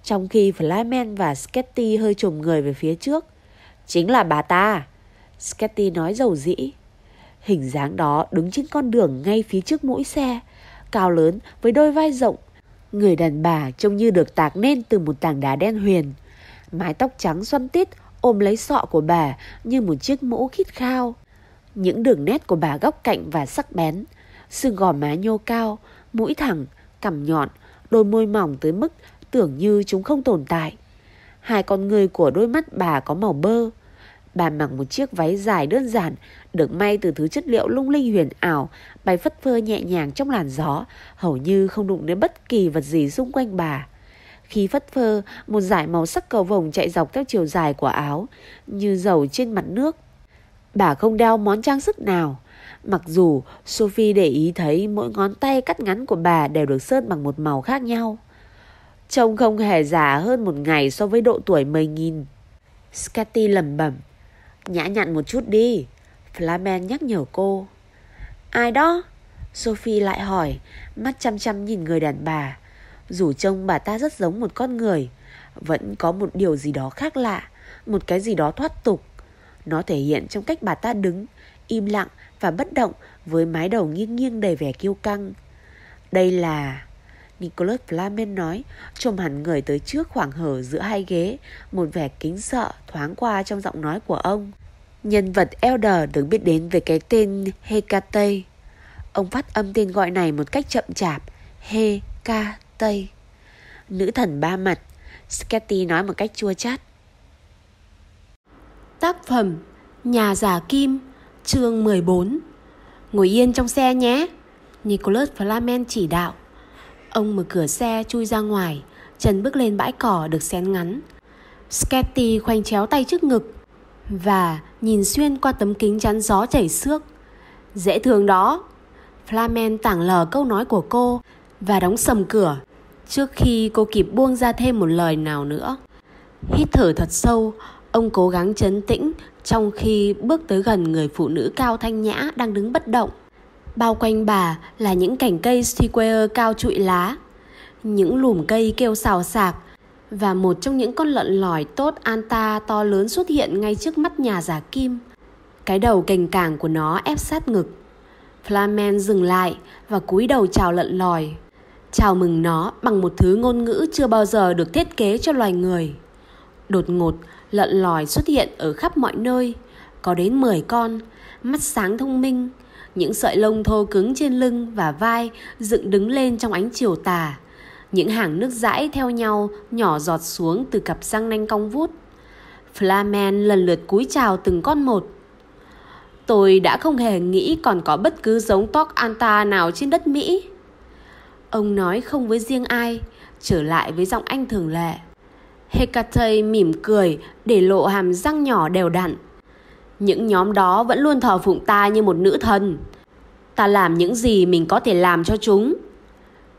trong khi Flyman và Sketty hơi trồm người về phía trước. Chính là bà ta. Sketty nói dầu dĩ. Hình dáng đó đứng trên con đường ngay phía trước mũi xe, cao lớn với đôi vai rộng. Người đàn bà trông như được tạc nên từ một tảng đá đen huyền. Mái tóc trắng xoăn tít ôm lấy sọ của bà như một chiếc mũ khít khao. Những đường nét của bà góc cạnh và sắc bén, xương gò má nhô cao, mũi thẳng, cằm nhọn, đôi môi mỏng tới mức tưởng như chúng không tồn tại. Hai con người của đôi mắt bà có màu bơ. Bà mặc một chiếc váy dài đơn giản, được may từ thứ chất liệu lung linh huyền ảo, bay phất phơ nhẹ nhàng trong làn gió, hầu như không đụng đến bất kỳ vật gì xung quanh bà. Khi phất phơ, một dải màu sắc cầu vồng chạy dọc theo chiều dài của áo, như dầu trên mặt nước. Bà không đeo món trang sức nào, Mặc dù Sophie để ý thấy mỗi ngón tay cắt ngắn của bà đều được sơn bằng một màu khác nhau. Trông không hề già hơn một ngày so với độ tuổi mười nghìn. Scotty lẩm bẩm. Nhã nhặn một chút đi. Flamen nhắc nhở cô. Ai đó? Sophie lại hỏi, mắt chăm chăm nhìn người đàn bà. Dù trông bà ta rất giống một con người, vẫn có một điều gì đó khác lạ, một cái gì đó thoát tục. Nó thể hiện trong cách bà ta đứng, im lặng và bất động với mái đầu nghiêng nghiêng đầy vẻ kiêu căng. Đây là... Nicholas Flamen nói, trồm hẳn người tới trước khoảng hở giữa hai ghế, một vẻ kính sợ thoáng qua trong giọng nói của ông. Nhân vật Elder được biết đến về cái tên Hecate. Ông phát âm tên gọi này một cách chậm chạp, Hecate. Nữ thần ba mặt, Sketty nói một cách chua chát. Tác phẩm Nhà giả kim Chương 14 Ngồi yên trong xe nhé. Nicholas Flamen chỉ đạo. Ông mở cửa xe chui ra ngoài Chân bước lên bãi cỏ được xén ngắn. Sketty khoanh chéo tay trước ngực Và nhìn xuyên qua tấm kính chắn gió chảy xước. Dễ thương đó. Flamen tảng lờ câu nói của cô Và đóng sầm cửa. Trước khi cô kịp buông ra thêm một lời nào nữa Hít thở thật sâu Ông cố gắng chấn tĩnh trong khi bước tới gần người phụ nữ cao thanh nhã đang đứng bất động. Bao quanh bà là những cành cây sequoia cao trụi lá, những lùm cây kêu xào xạc và một trong những con lợn lòi tốt anta to lớn xuất hiện ngay trước mắt nhà giả kim. Cái đầu cành càng của nó ép sát ngực. Flamen dừng lại và cúi đầu chào lợn lòi. Chào mừng nó bằng một thứ ngôn ngữ chưa bao giờ được thiết kế cho loài người. Đột ngột, lợn lòi xuất hiện ở khắp mọi nơi, có đến 10 con, mắt sáng thông minh, những sợi lông thô cứng trên lưng và vai dựng đứng lên trong ánh chiều tà. Những hàng nước dãi theo nhau nhỏ giọt xuống từ cặp răng nanh cong vút. Flamen lần lượt cúi chào từng con một. Tôi đã không hề nghĩ còn có bất cứ giống Tok Anta nào trên đất Mỹ. Ông nói không với riêng ai, trở lại với giọng anh thường lệ. Hecate mỉm cười để lộ hàm răng nhỏ đều đặn. Những nhóm đó vẫn luôn thờ phụng ta như một nữ thần. Ta làm những gì mình có thể làm cho chúng.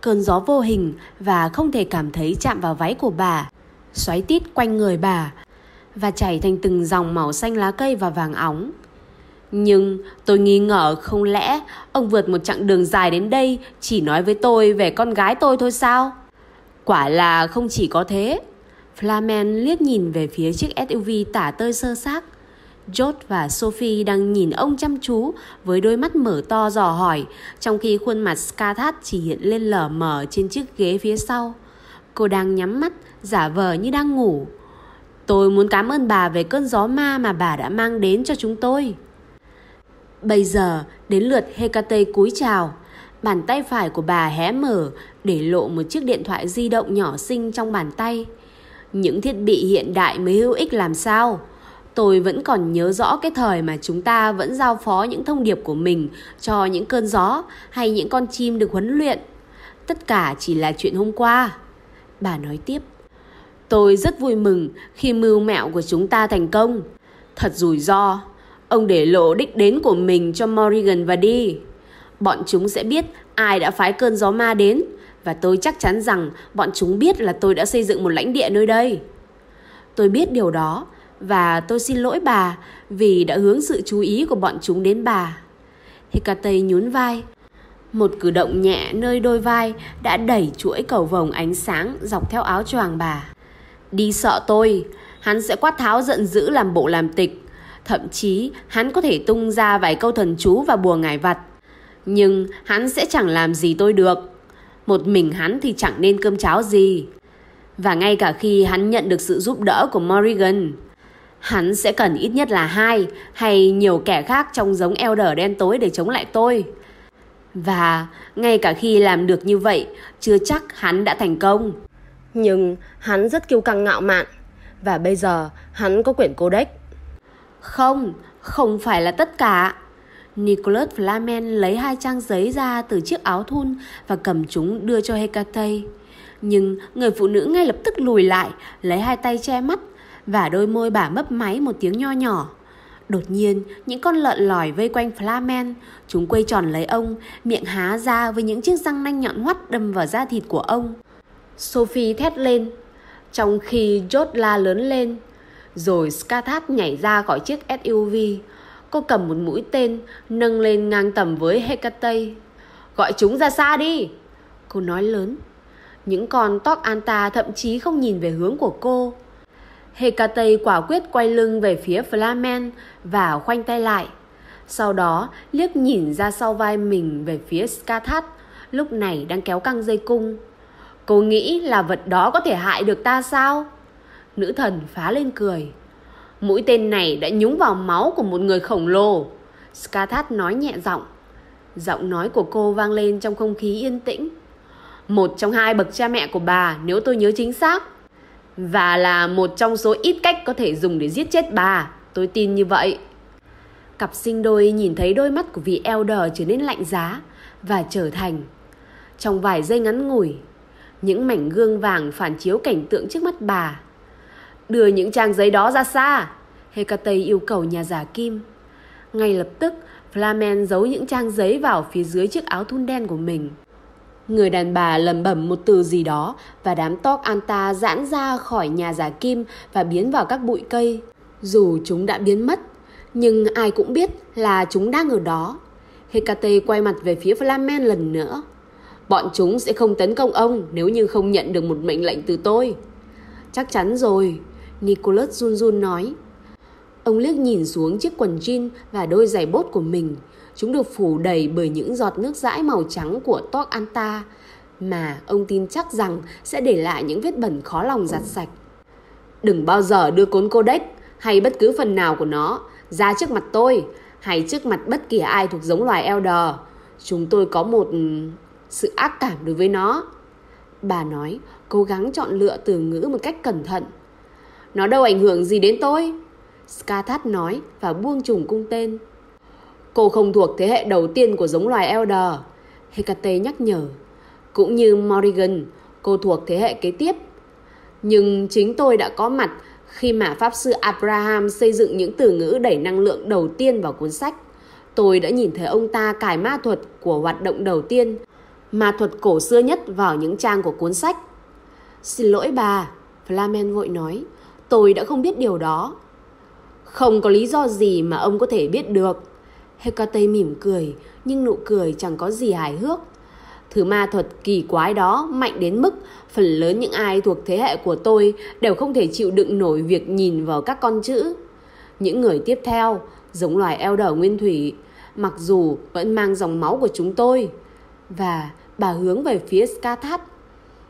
Cơn gió vô hình và không thể cảm thấy chạm vào váy của bà, xoáy tít quanh người bà và chảy thành từng dòng màu xanh lá cây và vàng óng. Nhưng tôi nghi ngờ không lẽ ông vượt một chặng đường dài đến đây chỉ nói với tôi về con gái tôi thôi sao? Quả là không chỉ có thế. Flamen liếc nhìn về phía chiếc SUV tả tơi sơ xác. George và Sophie đang nhìn ông chăm chú với đôi mắt mở to dò hỏi, trong khi khuôn mặt Skathat chỉ hiện lên lờ mờ trên chiếc ghế phía sau. Cô đang nhắm mắt, giả vờ như đang ngủ. Tôi muốn cảm ơn bà về cơn gió ma mà bà đã mang đến cho chúng tôi. Bây giờ, đến lượt Hecate cúi chào. Bàn tay phải của bà hé mở để lộ một chiếc điện thoại di động nhỏ xinh trong bàn tay. Những thiết bị hiện đại mới hữu ích làm sao? Tôi vẫn còn nhớ rõ cái thời mà chúng ta vẫn giao phó những thông điệp của mình cho những cơn gió hay những con chim được huấn luyện. Tất cả chỉ là chuyện hôm qua. Bà nói tiếp. Tôi rất vui mừng khi mưu mẹo của chúng ta thành công. Thật rủi ro. Ông để lộ đích đến của mình cho Morrigan và đi. Bọn chúng sẽ biết ai đã phái cơn gió ma đến và tôi chắc chắn rằng bọn chúng biết là tôi đã xây dựng một lãnh địa nơi đây. Tôi biết điều đó và tôi xin lỗi bà vì đã hướng sự chú ý của bọn chúng đến bà. Hecate nhún vai. Một cử động nhẹ nơi đôi vai đã đẩy chuỗi cầu vồng ánh sáng dọc theo áo choàng bà. Đi sợ tôi, hắn sẽ quát tháo giận dữ làm bộ làm tịch. Thậm chí hắn có thể tung ra vài câu thần chú và bùa ngải vặt. Nhưng hắn sẽ chẳng làm gì tôi được. Một mình hắn thì chẳng nên cơm cháo gì. Và ngay cả khi hắn nhận được sự giúp đỡ của Morrigan, hắn sẽ cần ít nhất là hai hay nhiều kẻ khác trong giống Elder đen tối để chống lại tôi. Và ngay cả khi làm được như vậy, chưa chắc hắn đã thành công. Nhưng hắn rất kiêu căng ngạo mạn. Và bây giờ hắn có quyển codex. Không, không phải là tất cả. Nicholas Flamen lấy hai trang giấy ra từ chiếc áo thun và cầm chúng đưa cho Hecate. Nhưng người phụ nữ ngay lập tức lùi lại, lấy hai tay che mắt và đôi môi bà mấp máy một tiếng nho nhỏ. Đột nhiên, những con lợn lòi vây quanh Flamen, chúng quay tròn lấy ông, miệng há ra với những chiếc răng nanh nhọn hoắt đâm vào da thịt của ông. Sophie thét lên, trong khi George la lớn lên. Rồi Skathat nhảy ra khỏi chiếc SUV. Cô cầm một mũi tên, nâng lên ngang tầm với Hecate. Gọi chúng ra xa đi! Cô nói lớn. Những con tóc Anta thậm chí không nhìn về hướng của cô. Hecate quả quyết quay lưng về phía Flamen và khoanh tay lại. Sau đó liếc nhìn ra sau vai mình về phía Skathat, lúc này đang kéo căng dây cung. Cô nghĩ là vật đó có thể hại được ta sao? Nữ thần phá lên cười. Mũi tên này đã nhúng vào máu của một người khổng lồ. Skathat nói nhẹ giọng. Giọng nói của cô vang lên trong không khí yên tĩnh. Một trong hai bậc cha mẹ của bà nếu tôi nhớ chính xác. Và là một trong số ít cách có thể dùng để giết chết bà. Tôi tin như vậy. Cặp sinh đôi nhìn thấy đôi mắt của vị Elder trở nên lạnh giá và trở thành. Trong vài giây ngắn ngủi, những mảnh gương vàng phản chiếu cảnh tượng trước mắt bà. Đưa những trang giấy đó ra xa, Hecate yêu cầu nhà giả kim. Ngay lập tức, Flamen giấu những trang giấy vào phía dưới chiếc áo thun đen của mình. Người đàn bà lẩm bẩm một từ gì đó và đám tóc Anta giãn ra khỏi nhà giả kim và biến vào các bụi cây. Dù chúng đã biến mất, nhưng ai cũng biết là chúng đang ở đó. Hecate quay mặt về phía Flamen lần nữa. Bọn chúng sẽ không tấn công ông nếu như không nhận được một mệnh lệnh từ tôi. Chắc chắn rồi, Nicholas run run nói. Ông liếc nhìn xuống chiếc quần jean và đôi giày bốt của mình. Chúng được phủ đầy bởi những giọt nước dãi màu trắng của Tok Anta mà ông tin chắc rằng sẽ để lại những vết bẩn khó lòng giặt sạch. Đừng bao giờ đưa cuốn codex hay bất cứ phần nào của nó ra trước mặt tôi hay trước mặt bất kỳ ai thuộc giống loài Elder. Chúng tôi có một ừ, sự ác cảm đối với nó. Bà nói, cố gắng chọn lựa từ ngữ một cách cẩn thận. Nó đâu ảnh hưởng gì đến tôi. Skathat nói và buông trùng cung tên. Cô không thuộc thế hệ đầu tiên của giống loài Elder. Hecate nhắc nhở. Cũng như Morrigan, cô thuộc thế hệ kế tiếp. Nhưng chính tôi đã có mặt khi mà Pháp sư Abraham xây dựng những từ ngữ đẩy năng lượng đầu tiên vào cuốn sách. Tôi đã nhìn thấy ông ta cài ma thuật của hoạt động đầu tiên ma thuật cổ xưa nhất vào những trang của cuốn sách. Xin lỗi bà, Flamen vội nói, tôi đã không biết điều đó. Không có lý do gì mà ông có thể biết được. Hecate mỉm cười, nhưng nụ cười chẳng có gì hài hước. Thứ ma thuật kỳ quái đó mạnh đến mức phần lớn những ai thuộc thế hệ của tôi đều không thể chịu đựng nổi việc nhìn vào các con chữ. Những người tiếp theo, giống loài Elder Nguyên Thủy, mặc dù vẫn mang dòng máu của chúng tôi. Và bà hướng về phía Skathat.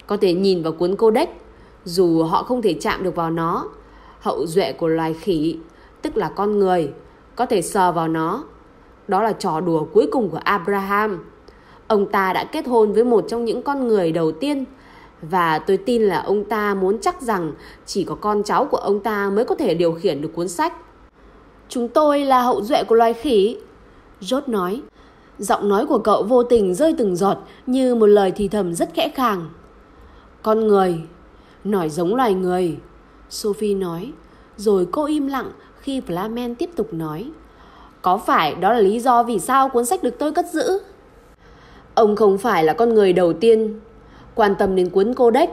Có thể nhìn vào cuốn codex, dù họ không thể chạm được vào nó. Hậu duệ của loài khỉ, tức là con người, có thể sờ vào nó. Đó là trò đùa cuối cùng của Abraham. Ông ta đã kết hôn với một trong những con người đầu tiên và tôi tin là ông ta muốn chắc rằng chỉ có con cháu của ông ta mới có thể điều khiển được cuốn sách. Chúng tôi là hậu duệ của loài khỉ, George nói. Giọng nói của cậu vô tình rơi từng giọt như một lời thì thầm rất khẽ khàng. Con người, nói giống loài người, Sophie nói. Rồi cô im lặng khi Flamen tiếp tục nói. Có phải đó là lý do vì sao cuốn sách được tôi cất giữ? Ông không phải là con người đầu tiên quan tâm đến cuốn codex.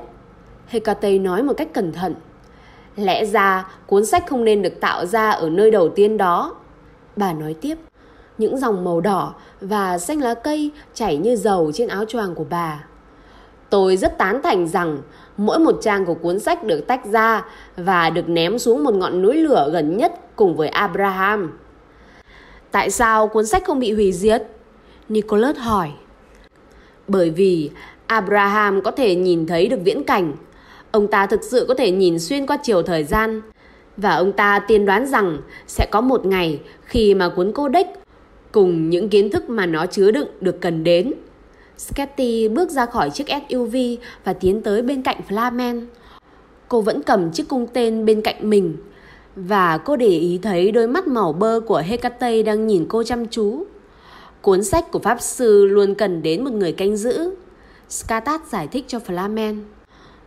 Hecate nói một cách cẩn thận. Lẽ ra cuốn sách không nên được tạo ra ở nơi đầu tiên đó. Bà nói tiếp. Những dòng màu đỏ và xanh lá cây chảy như dầu trên áo choàng của bà. Tôi rất tán thành rằng mỗi một trang của cuốn sách được tách ra và được ném xuống một ngọn núi lửa gần nhất cùng với Abraham. Tại sao cuốn sách không bị hủy diệt? Nicholas hỏi. Bởi vì Abraham có thể nhìn thấy được viễn cảnh. Ông ta thực sự có thể nhìn xuyên qua chiều thời gian. Và ông ta tiên đoán rằng sẽ có một ngày khi mà cuốn codex cùng những kiến thức mà nó chứa đựng được cần đến. Sketty bước ra khỏi chiếc SUV và tiến tới bên cạnh Flamen. Cô vẫn cầm chiếc cung tên bên cạnh mình và cô để ý thấy đôi mắt màu bơ của Hecate đang nhìn cô chăm chú. Cuốn sách của Pháp Sư luôn cần đến một người canh giữ. Skatat giải thích cho Flamen.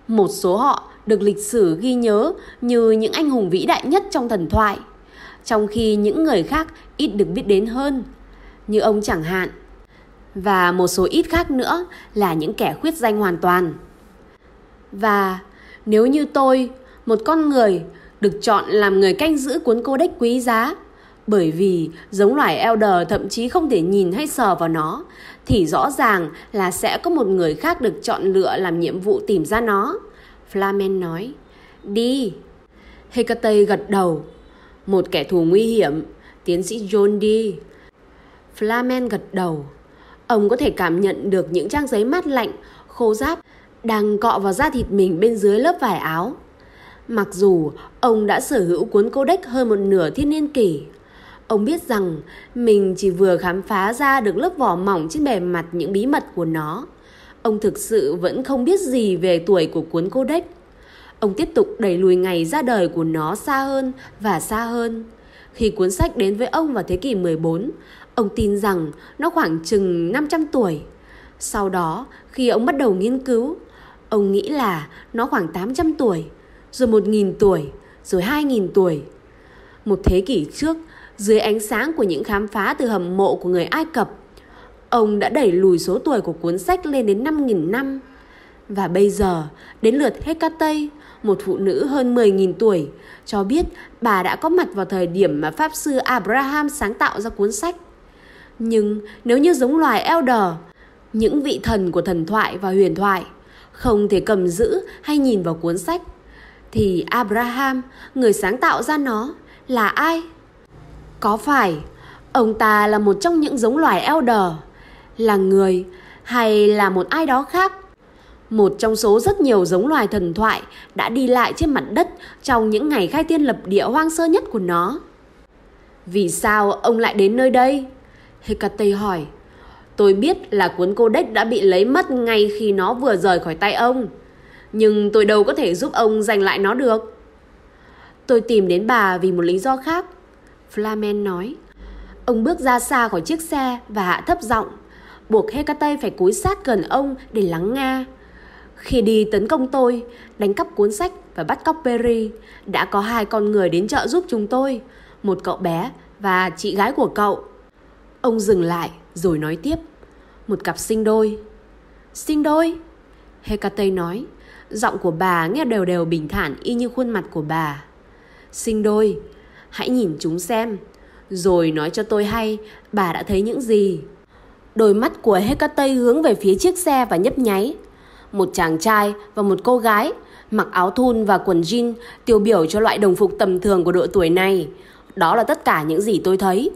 Một số họ được lịch sử ghi nhớ như những anh hùng vĩ đại nhất trong thần thoại, trong khi những người khác ít được biết đến hơn, như ông chẳng hạn. Và một số ít khác nữa là những kẻ khuyết danh hoàn toàn. Và nếu như tôi, một con người, được chọn làm người canh giữ cuốn cô codex quý giá, bởi vì giống loài Elder thậm chí không thể nhìn hay sờ vào nó, thì rõ ràng là sẽ có một người khác được chọn lựa làm nhiệm vụ tìm ra nó. Flamen nói, đi. Hecate gật đầu. Một kẻ thù nguy hiểm, tiến sĩ John đi. Flamen gật đầu. Ông có thể cảm nhận được những trang giấy mát lạnh, khô ráp đang cọ vào da thịt mình bên dưới lớp vải áo. Mặc dù ông đã sở hữu cuốn codex hơn một nửa thiên niên kỷ, ông biết rằng mình chỉ vừa khám phá ra được lớp vỏ mỏng trên bề mặt những bí mật của nó. Ông thực sự vẫn không biết gì về tuổi của cuốn codex. Ông tiếp tục đẩy lùi ngày ra đời của nó xa hơn và xa hơn. Khi cuốn sách đến với ông vào thế kỷ 14, ông tin rằng nó khoảng chừng 500 tuổi. Sau đó, khi ông bắt đầu nghiên cứu, ông nghĩ là nó khoảng 800 tuổi rồi một nghìn tuổi, rồi hai nghìn tuổi. Một thế kỷ trước, dưới ánh sáng của những khám phá từ hầm mộ của người Ai Cập, ông đã đẩy lùi số tuổi của cuốn sách lên đến 5.000 năm. Và bây giờ, đến lượt Hecate, một phụ nữ hơn 10.000 tuổi, cho biết bà đã có mặt vào thời điểm mà Pháp sư Abraham sáng tạo ra cuốn sách. Nhưng nếu như giống loài Elder, những vị thần của thần thoại và huyền thoại, không thể cầm giữ hay nhìn vào cuốn sách thì Abraham, người sáng tạo ra nó, là ai? Có phải ông ta là một trong những giống loài Elder, là người hay là một ai đó khác? Một trong số rất nhiều giống loài thần thoại đã đi lại trên mặt đất trong những ngày khai thiên lập địa hoang sơ nhất của nó. Vì sao ông lại đến nơi đây? Hecate hỏi. Tôi biết là cuốn codex đã bị lấy mất ngay khi nó vừa rời khỏi tay ông. Nhưng tôi đâu có thể giúp ông giành lại nó được Tôi tìm đến bà vì một lý do khác Flamen nói Ông bước ra xa khỏi chiếc xe và hạ thấp giọng Buộc Hecate phải cúi sát gần ông để lắng nghe Khi đi tấn công tôi, đánh cắp cuốn sách và bắt cóc Perry Đã có hai con người đến trợ giúp chúng tôi Một cậu bé và chị gái của cậu Ông dừng lại rồi nói tiếp Một cặp sinh đôi Sinh đôi? Hecate nói Giọng của bà nghe đều đều bình thản y như khuôn mặt của bà. Sinh đôi, hãy nhìn chúng xem, rồi nói cho tôi hay bà đã thấy những gì. Đôi mắt của Hecate hướng về phía chiếc xe và nhấp nháy. Một chàng trai và một cô gái mặc áo thun và quần jean tiêu biểu cho loại đồng phục tầm thường của độ tuổi này. Đó là tất cả những gì tôi thấy.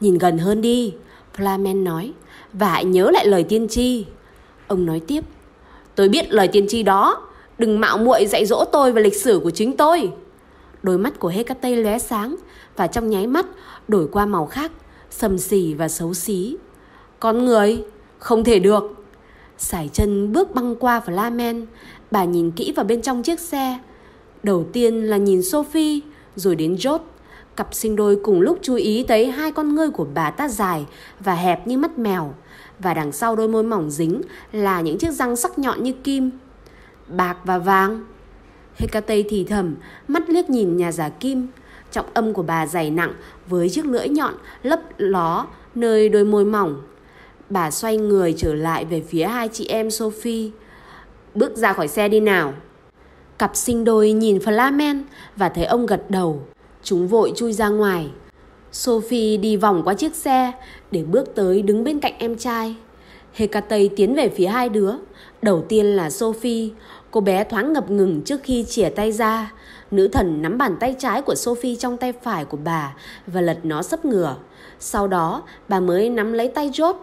Nhìn gần hơn đi, Flamen nói, và hãy nhớ lại lời tiên tri. Ông nói tiếp, Tôi biết lời tiên tri đó Đừng mạo muội dạy dỗ tôi và lịch sử của chính tôi. Đôi mắt của Hecate lóe sáng Và trong nháy mắt đổi qua màu khác Sầm xỉ và xấu xí. Con người Không thể được. Sải chân bước băng qua Flamen Bà nhìn kỹ vào bên trong chiếc xe. Đầu tiên là nhìn Sophie Rồi đến George. Cặp sinh đôi cùng lúc chú ý thấy hai con ngươi của bà ta dài và hẹp như mắt mèo và đằng sau đôi môi mỏng dính là những chiếc răng sắc nhọn như kim. Bạc và vàng. Hecate thì thầm, mắt liếc nhìn nhà giả kim. Trọng âm của bà dày nặng với chiếc lưỡi nhọn lấp ló nơi đôi môi mỏng. Bà xoay người trở lại về phía hai chị em Sophie. Bước ra khỏi xe đi nào. Cặp sinh đôi nhìn Flamen và thấy ông gật đầu. Chúng vội chui ra ngoài. Sophie đi vòng qua chiếc xe để bước tới đứng bên cạnh em trai. Hecate tiến về phía hai đứa. Đầu tiên là Sophie, cô bé thoáng ngập ngừng trước khi chìa tay ra. Nữ thần nắm bàn tay trái của Sophie trong tay phải của bà và lật nó sấp ngửa. Sau đó, bà mới nắm lấy tay George.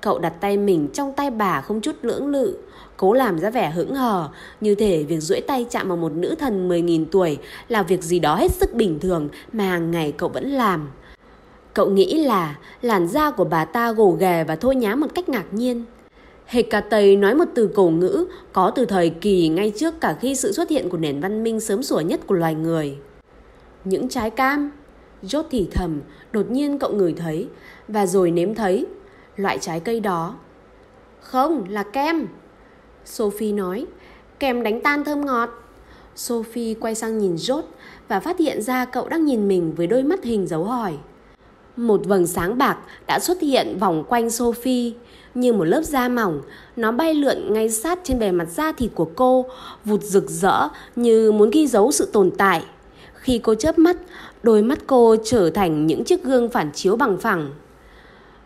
Cậu đặt tay mình trong tay bà không chút lưỡng lự, cố làm ra vẻ hững hờ, như thể việc duỗi tay chạm vào một nữ thần 10.000 tuổi là việc gì đó hết sức bình thường mà hàng ngày cậu vẫn làm. Cậu nghĩ là làn da của bà ta gồ ghề và thôi nhá một cách ngạc nhiên. Hecate nói một từ cổ ngữ có từ thời kỳ ngay trước cả khi sự xuất hiện của nền văn minh sớm sủa nhất của loài người. Những trái cam, rốt thì thầm, đột nhiên cậu ngửi thấy và rồi nếm thấy loại trái cây đó. Không, là kem. Sophie nói, kèm đánh tan thơm ngọt. Sophie quay sang nhìn Rốt và phát hiện ra cậu đang nhìn mình với đôi mắt hình dấu hỏi. Một vầng sáng bạc đã xuất hiện vòng quanh Sophie như một lớp da mỏng. Nó bay lượn ngay sát trên bề mặt da thịt của cô, vụt rực rỡ như muốn ghi dấu sự tồn tại. Khi cô chớp mắt, đôi mắt cô trở thành những chiếc gương phản chiếu bằng phẳng.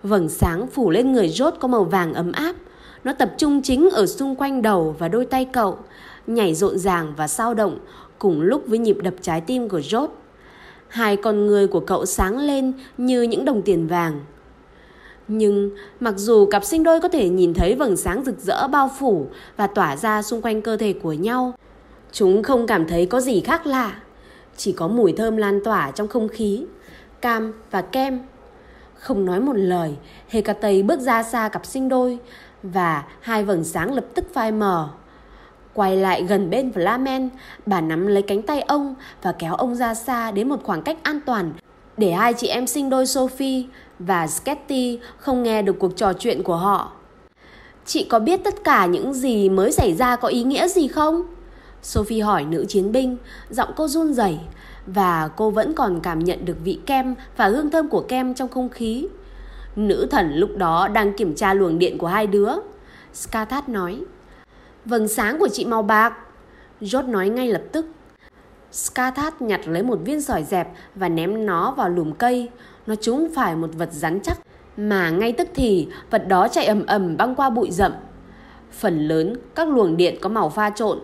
Vầng sáng phủ lên người rốt có màu vàng ấm áp. Nó tập trung chính ở xung quanh đầu và đôi tay cậu, nhảy rộn ràng và sao động cùng lúc với nhịp đập trái tim của rốt. Hai con người của cậu sáng lên như những đồng tiền vàng. Nhưng mặc dù cặp sinh đôi có thể nhìn thấy vầng sáng rực rỡ bao phủ và tỏa ra xung quanh cơ thể của nhau, chúng không cảm thấy có gì khác lạ. Chỉ có mùi thơm lan tỏa trong không khí, cam và kem. Không nói một lời, Hecate bước ra xa cặp sinh đôi và hai vầng sáng lập tức phai mờ. Quay lại gần bên Flamen, bà nắm lấy cánh tay ông và kéo ông ra xa đến một khoảng cách an toàn để hai chị em sinh đôi Sophie và Sketty không nghe được cuộc trò chuyện của họ. Chị có biết tất cả những gì mới xảy ra có ý nghĩa gì không? Sophie hỏi nữ chiến binh, giọng cô run rẩy và cô vẫn còn cảm nhận được vị kem và hương thơm của kem trong không khí. Nữ thần lúc đó đang kiểm tra luồng điện của hai đứa. Skathat nói, Vầng sáng của chị màu bạc. Jot nói ngay lập tức. Skathat nhặt lấy một viên sỏi dẹp và ném nó vào lùm cây. Nó trúng phải một vật rắn chắc mà ngay tức thì vật đó chạy ầm ầm băng qua bụi rậm. Phần lớn các luồng điện có màu pha trộn.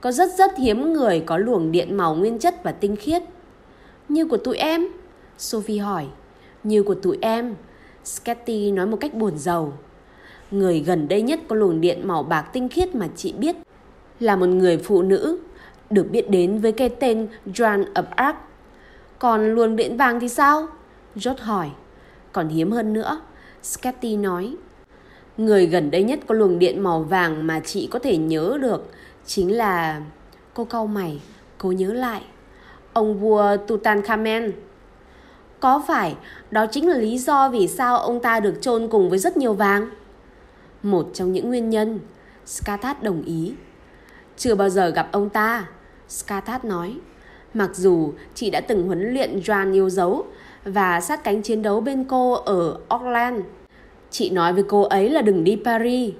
Có rất rất hiếm người có luồng điện màu nguyên chất và tinh khiết. Như của tụi em? Sophie hỏi. Như của tụi em. Sketty nói một cách buồn rầu. Người gần đây nhất có luồng điện màu bạc tinh khiết mà chị biết là một người phụ nữ được biết đến với cái tên Joan of Arc. Còn luồng điện vàng thì sao? George hỏi. Còn hiếm hơn nữa, Sketty nói. Người gần đây nhất có luồng điện màu vàng mà chị có thể nhớ được chính là... Cô cau mày, cô nhớ lại. Ông vua Tutankhamen. Có phải đó chính là lý do vì sao ông ta được chôn cùng với rất nhiều vàng? Một trong những nguyên nhân, Skathat đồng ý. Chưa bao giờ gặp ông ta, Skathat nói. Mặc dù chị đã từng huấn luyện Joan yêu dấu và sát cánh chiến đấu bên cô ở Auckland. Chị nói với cô ấy là đừng đi Paris.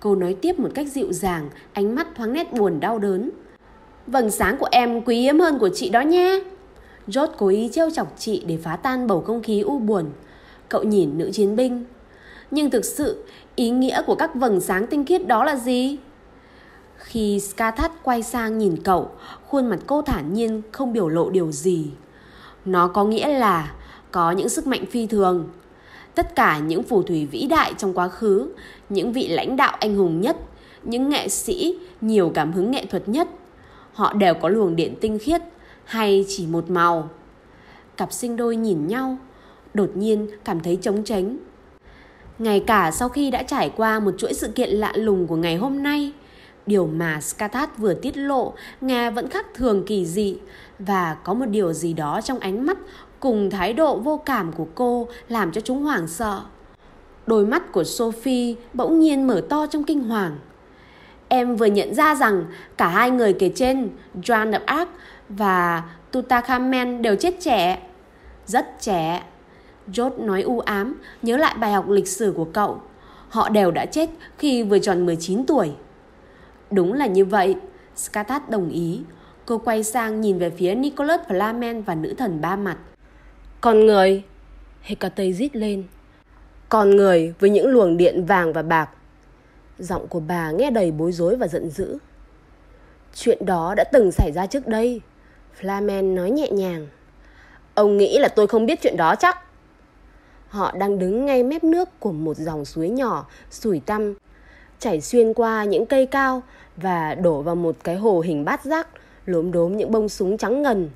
Cô nói tiếp một cách dịu dàng, ánh mắt thoáng nét buồn đau đớn. Vầng sáng của em quý hiếm hơn của chị đó nhé. George cố ý trêu chọc chị để phá tan bầu không khí u buồn. Cậu nhìn nữ chiến binh. Nhưng thực sự, ý nghĩa của các vầng sáng tinh khiết đó là gì? Khi Skathat quay sang nhìn cậu, khuôn mặt cô thản nhiên không biểu lộ điều gì. Nó có nghĩa là có những sức mạnh phi thường. Tất cả những phù thủy vĩ đại trong quá khứ, những vị lãnh đạo anh hùng nhất, những nghệ sĩ nhiều cảm hứng nghệ thuật nhất, họ đều có luồng điện tinh khiết hay chỉ một màu. Cặp sinh đôi nhìn nhau, đột nhiên cảm thấy trống tránh. Ngay cả sau khi đã trải qua một chuỗi sự kiện lạ lùng của ngày hôm nay, điều mà Skathat vừa tiết lộ nghe vẫn khác thường kỳ dị và có một điều gì đó trong ánh mắt cùng thái độ vô cảm của cô làm cho chúng hoảng sợ. Đôi mắt của Sophie bỗng nhiên mở to trong kinh hoàng. Em vừa nhận ra rằng cả hai người kể trên, Joan of Arc và Tutankhamen đều chết trẻ. Rất trẻ. George nói u ám, nhớ lại bài học lịch sử của cậu. Họ đều đã chết khi vừa tròn 19 tuổi. Đúng là như vậy, Skatat đồng ý. Cô quay sang nhìn về phía Nicholas Flamen và nữ thần ba mặt. Con người Hecate rít lên Con người với những luồng điện vàng và bạc Giọng của bà nghe đầy bối rối và giận dữ Chuyện đó đã từng xảy ra trước đây Flamen nói nhẹ nhàng Ông nghĩ là tôi không biết chuyện đó chắc Họ đang đứng ngay mép nước của một dòng suối nhỏ, sủi tăm, chảy xuyên qua những cây cao và đổ vào một cái hồ hình bát giác, lốm đốm những bông súng trắng ngần.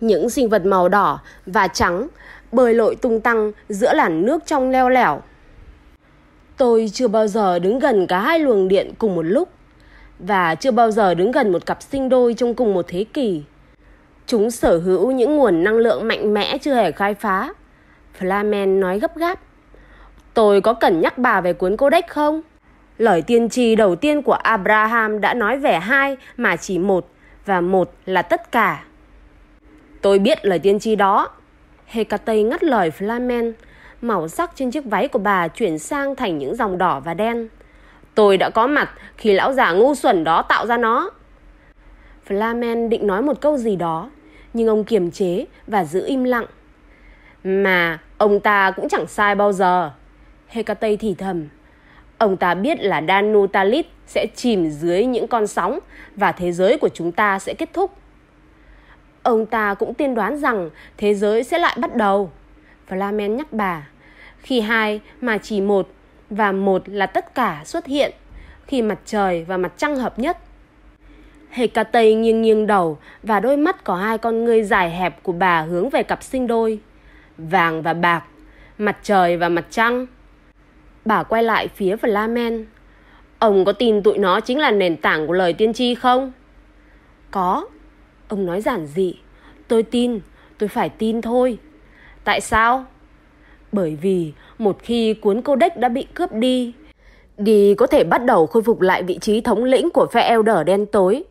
Những sinh vật màu đỏ và trắng bơi lội tung tăng giữa làn nước trong leo lẻo. Tôi chưa bao giờ đứng gần cả hai luồng điện cùng một lúc và chưa bao giờ đứng gần một cặp sinh đôi trong cùng một thế kỷ. Chúng sở hữu những nguồn năng lượng mạnh mẽ chưa hề khai phá. Flamen nói gấp gáp. Tôi có cần nhắc bà về cuốn Codex không? Lời tiên tri đầu tiên của Abraham đã nói về hai mà chỉ một và một là tất cả. Tôi biết lời tiên tri đó. Hecate ngắt lời Flamen. Màu sắc trên chiếc váy của bà chuyển sang thành những dòng đỏ và đen. Tôi đã có mặt khi lão già ngu xuẩn đó tạo ra nó. Flamen định nói một câu gì đó, nhưng ông kiềm chế và giữ im lặng. Mà ông ta cũng chẳng sai bao giờ. Hecate thì thầm. Ông ta biết là Danutalit sẽ chìm dưới những con sóng và thế giới của chúng ta sẽ kết thúc. Ông ta cũng tiên đoán rằng thế giới sẽ lại bắt đầu. Flamen nhắc bà. Khi hai mà chỉ một và một là tất cả xuất hiện khi mặt trời và mặt trăng hợp nhất. Hecate nghiêng nghiêng đầu và đôi mắt có hai con ngươi dài hẹp của bà hướng về cặp sinh đôi. Vàng và bạc, mặt trời và mặt trăng. Bà quay lại phía Flamen. Ông có tin tụi nó chính là nền tảng của lời tiên tri không? Có. Ông nói giản dị. Tôi tin, tôi phải tin thôi. Tại sao? Bởi vì một khi cuốn codex đã bị cướp đi, đi có thể bắt đầu khôi phục lại vị trí thống lĩnh của phe Elder đen tối.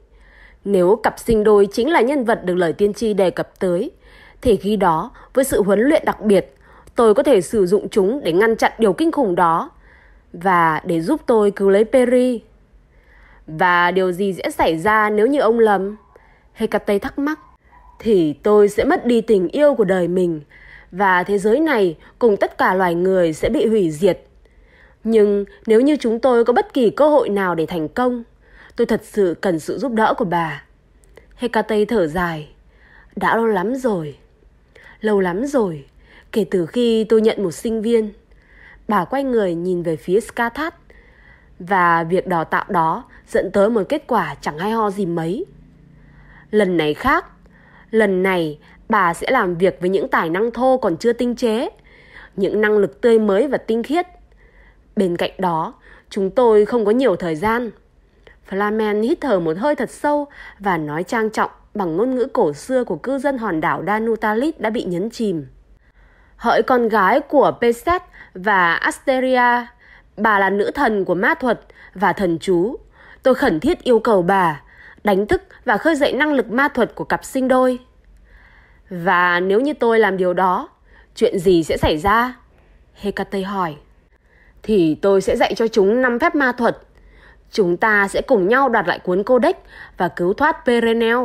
Nếu cặp sinh đôi chính là nhân vật được lời tiên tri đề cập tới, thì khi đó, với sự huấn luyện đặc biệt, tôi có thể sử dụng chúng để ngăn chặn điều kinh khủng đó và để giúp tôi cứu lấy Perry. Và điều gì sẽ xảy ra nếu như ông lầm? Hecate thắc mắc. Thì tôi sẽ mất đi tình yêu của đời mình và thế giới này cùng tất cả loài người sẽ bị hủy diệt. Nhưng nếu như chúng tôi có bất kỳ cơ hội nào để thành công, tôi thật sự cần sự giúp đỡ của bà. Hecate thở dài. Đã lâu lắm rồi. Lâu lắm rồi, kể từ khi tôi nhận một sinh viên. Bà quay người nhìn về phía Skathat và việc đào tạo đó dẫn tới một kết quả chẳng hay ho gì mấy. Lần này khác, lần này bà sẽ làm việc với những tài năng thô còn chưa tinh chế, những năng lực tươi mới và tinh khiết. Bên cạnh đó, chúng tôi không có nhiều thời gian. Flamen hít thở một hơi thật sâu và nói trang trọng bằng ngôn ngữ cổ xưa của cư dân hòn đảo Danutalit đã bị nhấn chìm. Hỡi con gái của Peset và Asteria, bà là nữ thần của ma thuật và thần chú. Tôi khẩn thiết yêu cầu bà đánh thức và khơi dậy năng lực ma thuật của cặp sinh đôi. Và nếu như tôi làm điều đó, chuyện gì sẽ xảy ra? Hecate hỏi. Thì tôi sẽ dạy cho chúng năm phép ma thuật. Chúng ta sẽ cùng nhau đoạt lại cuốn codex và cứu thoát Perenel.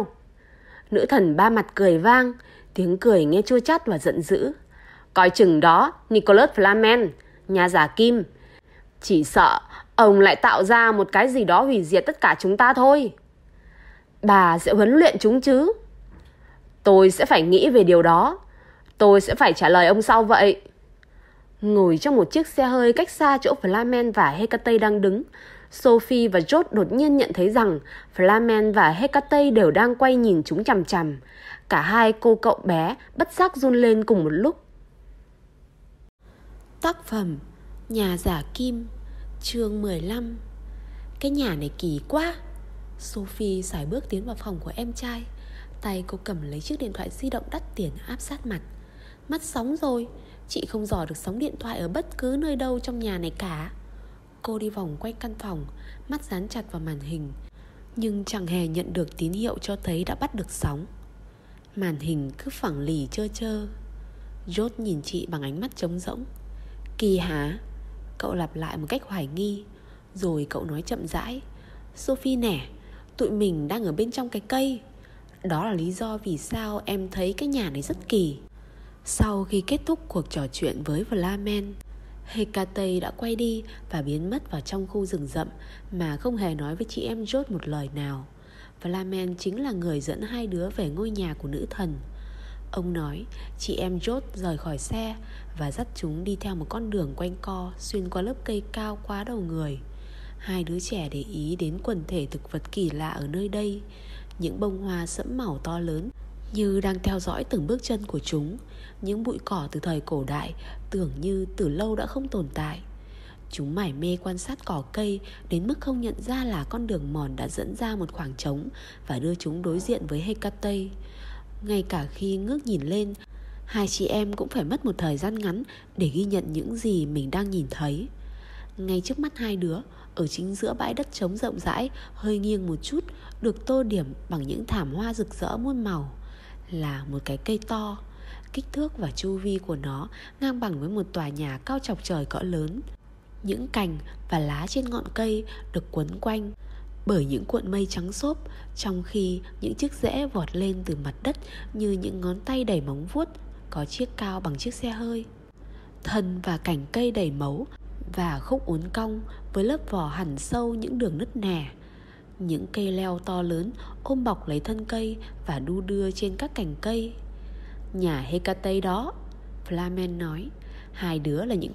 Nữ thần ba mặt cười vang, tiếng cười nghe chua chát và giận dữ. Coi chừng đó, Nicholas Flamen, nhà giả kim. Chỉ sợ ông lại tạo ra một cái gì đó hủy diệt tất cả chúng ta thôi. Bà sẽ huấn luyện chúng chứ? Tôi sẽ phải nghĩ về điều đó. Tôi sẽ phải trả lời ông sau vậy. Ngồi trong một chiếc xe hơi cách xa chỗ Flamen và Hecate đang đứng, Sophie và George đột nhiên nhận thấy rằng Flamen và Hecate đều đang quay nhìn chúng chằm chằm. Cả hai cô cậu bé bất giác run lên cùng một lúc. Tác phẩm Nhà giả kim Chương 15 Cái nhà này kỳ quá Sophie xài bước tiến vào phòng của em trai Tay cô cầm lấy chiếc điện thoại di động đắt tiền áp sát mặt. Mất sóng rồi, Chị không dò được sóng điện thoại ở bất cứ nơi đâu trong nhà này cả. Cô đi vòng quanh căn phòng, Mắt dán chặt vào màn hình, Nhưng chẳng hề nhận được tín hiệu cho thấy đã bắt được sóng. Màn hình cứ phẳng lì chơ chơ. Jốt nhìn chị bằng ánh mắt trống rỗng. Kỳ hả? Cậu lặp lại một cách hoài nghi, Rồi cậu nói chậm rãi, Sophie nè, Tụi mình đang ở bên trong cái cây đó là lý do vì sao em thấy cái nhà này rất kỳ Sau khi kết thúc cuộc trò chuyện với Vlamen, Hecate đã quay đi và biến mất vào trong khu rừng rậm mà không hề nói với chị em Jot một lời nào. Vlamen chính là người dẫn hai đứa về ngôi nhà của nữ thần. Ông nói chị em Jot rời khỏi xe và dắt chúng đi theo một con đường quanh co xuyên qua lớp cây cao quá đầu người. Hai đứa trẻ để ý đến quần thể thực vật kỳ lạ ở nơi đây, những bông hoa sẫm màu to lớn như đang theo dõi từng bước chân của chúng những bụi cỏ từ thời cổ đại tưởng như từ lâu đã không tồn tại chúng mải mê quan sát cỏ cây đến mức không nhận ra là con đường mòn đã dẫn ra một khoảng trống và đưa chúng đối diện với Hecate. Ngay cả khi ngước nhìn lên, hai chị em cũng phải mất một thời gian ngắn để ghi nhận những gì mình đang nhìn thấy. Ngay trước mắt hai đứa, ở chính giữa bãi đất trống rộng rãi, hơi nghiêng một chút, được tô điểm bằng những thảm hoa rực rỡ muôn màu là một cái cây to. Kích thước và chu vi của nó ngang bằng với một tòa nhà cao chọc trời cỡ lớn. Những cành và lá trên ngọn cây được quấn quanh bởi những cuộn mây trắng xốp trong khi những chiếc rễ vọt lên từ mặt đất như những ngón tay đầy móng vuốt có chiếc cao bằng chiếc xe hơi. Thân và cành cây đầy mấu và khúc uốn cong với lớp vỏ hẳn sâu những đường nứt nẻ những cây leo to lớn ôm bọc lấy thân cây và đu đưa trên các cành cây. Nhà Hecate đó, Flamen nói, hai đứa là những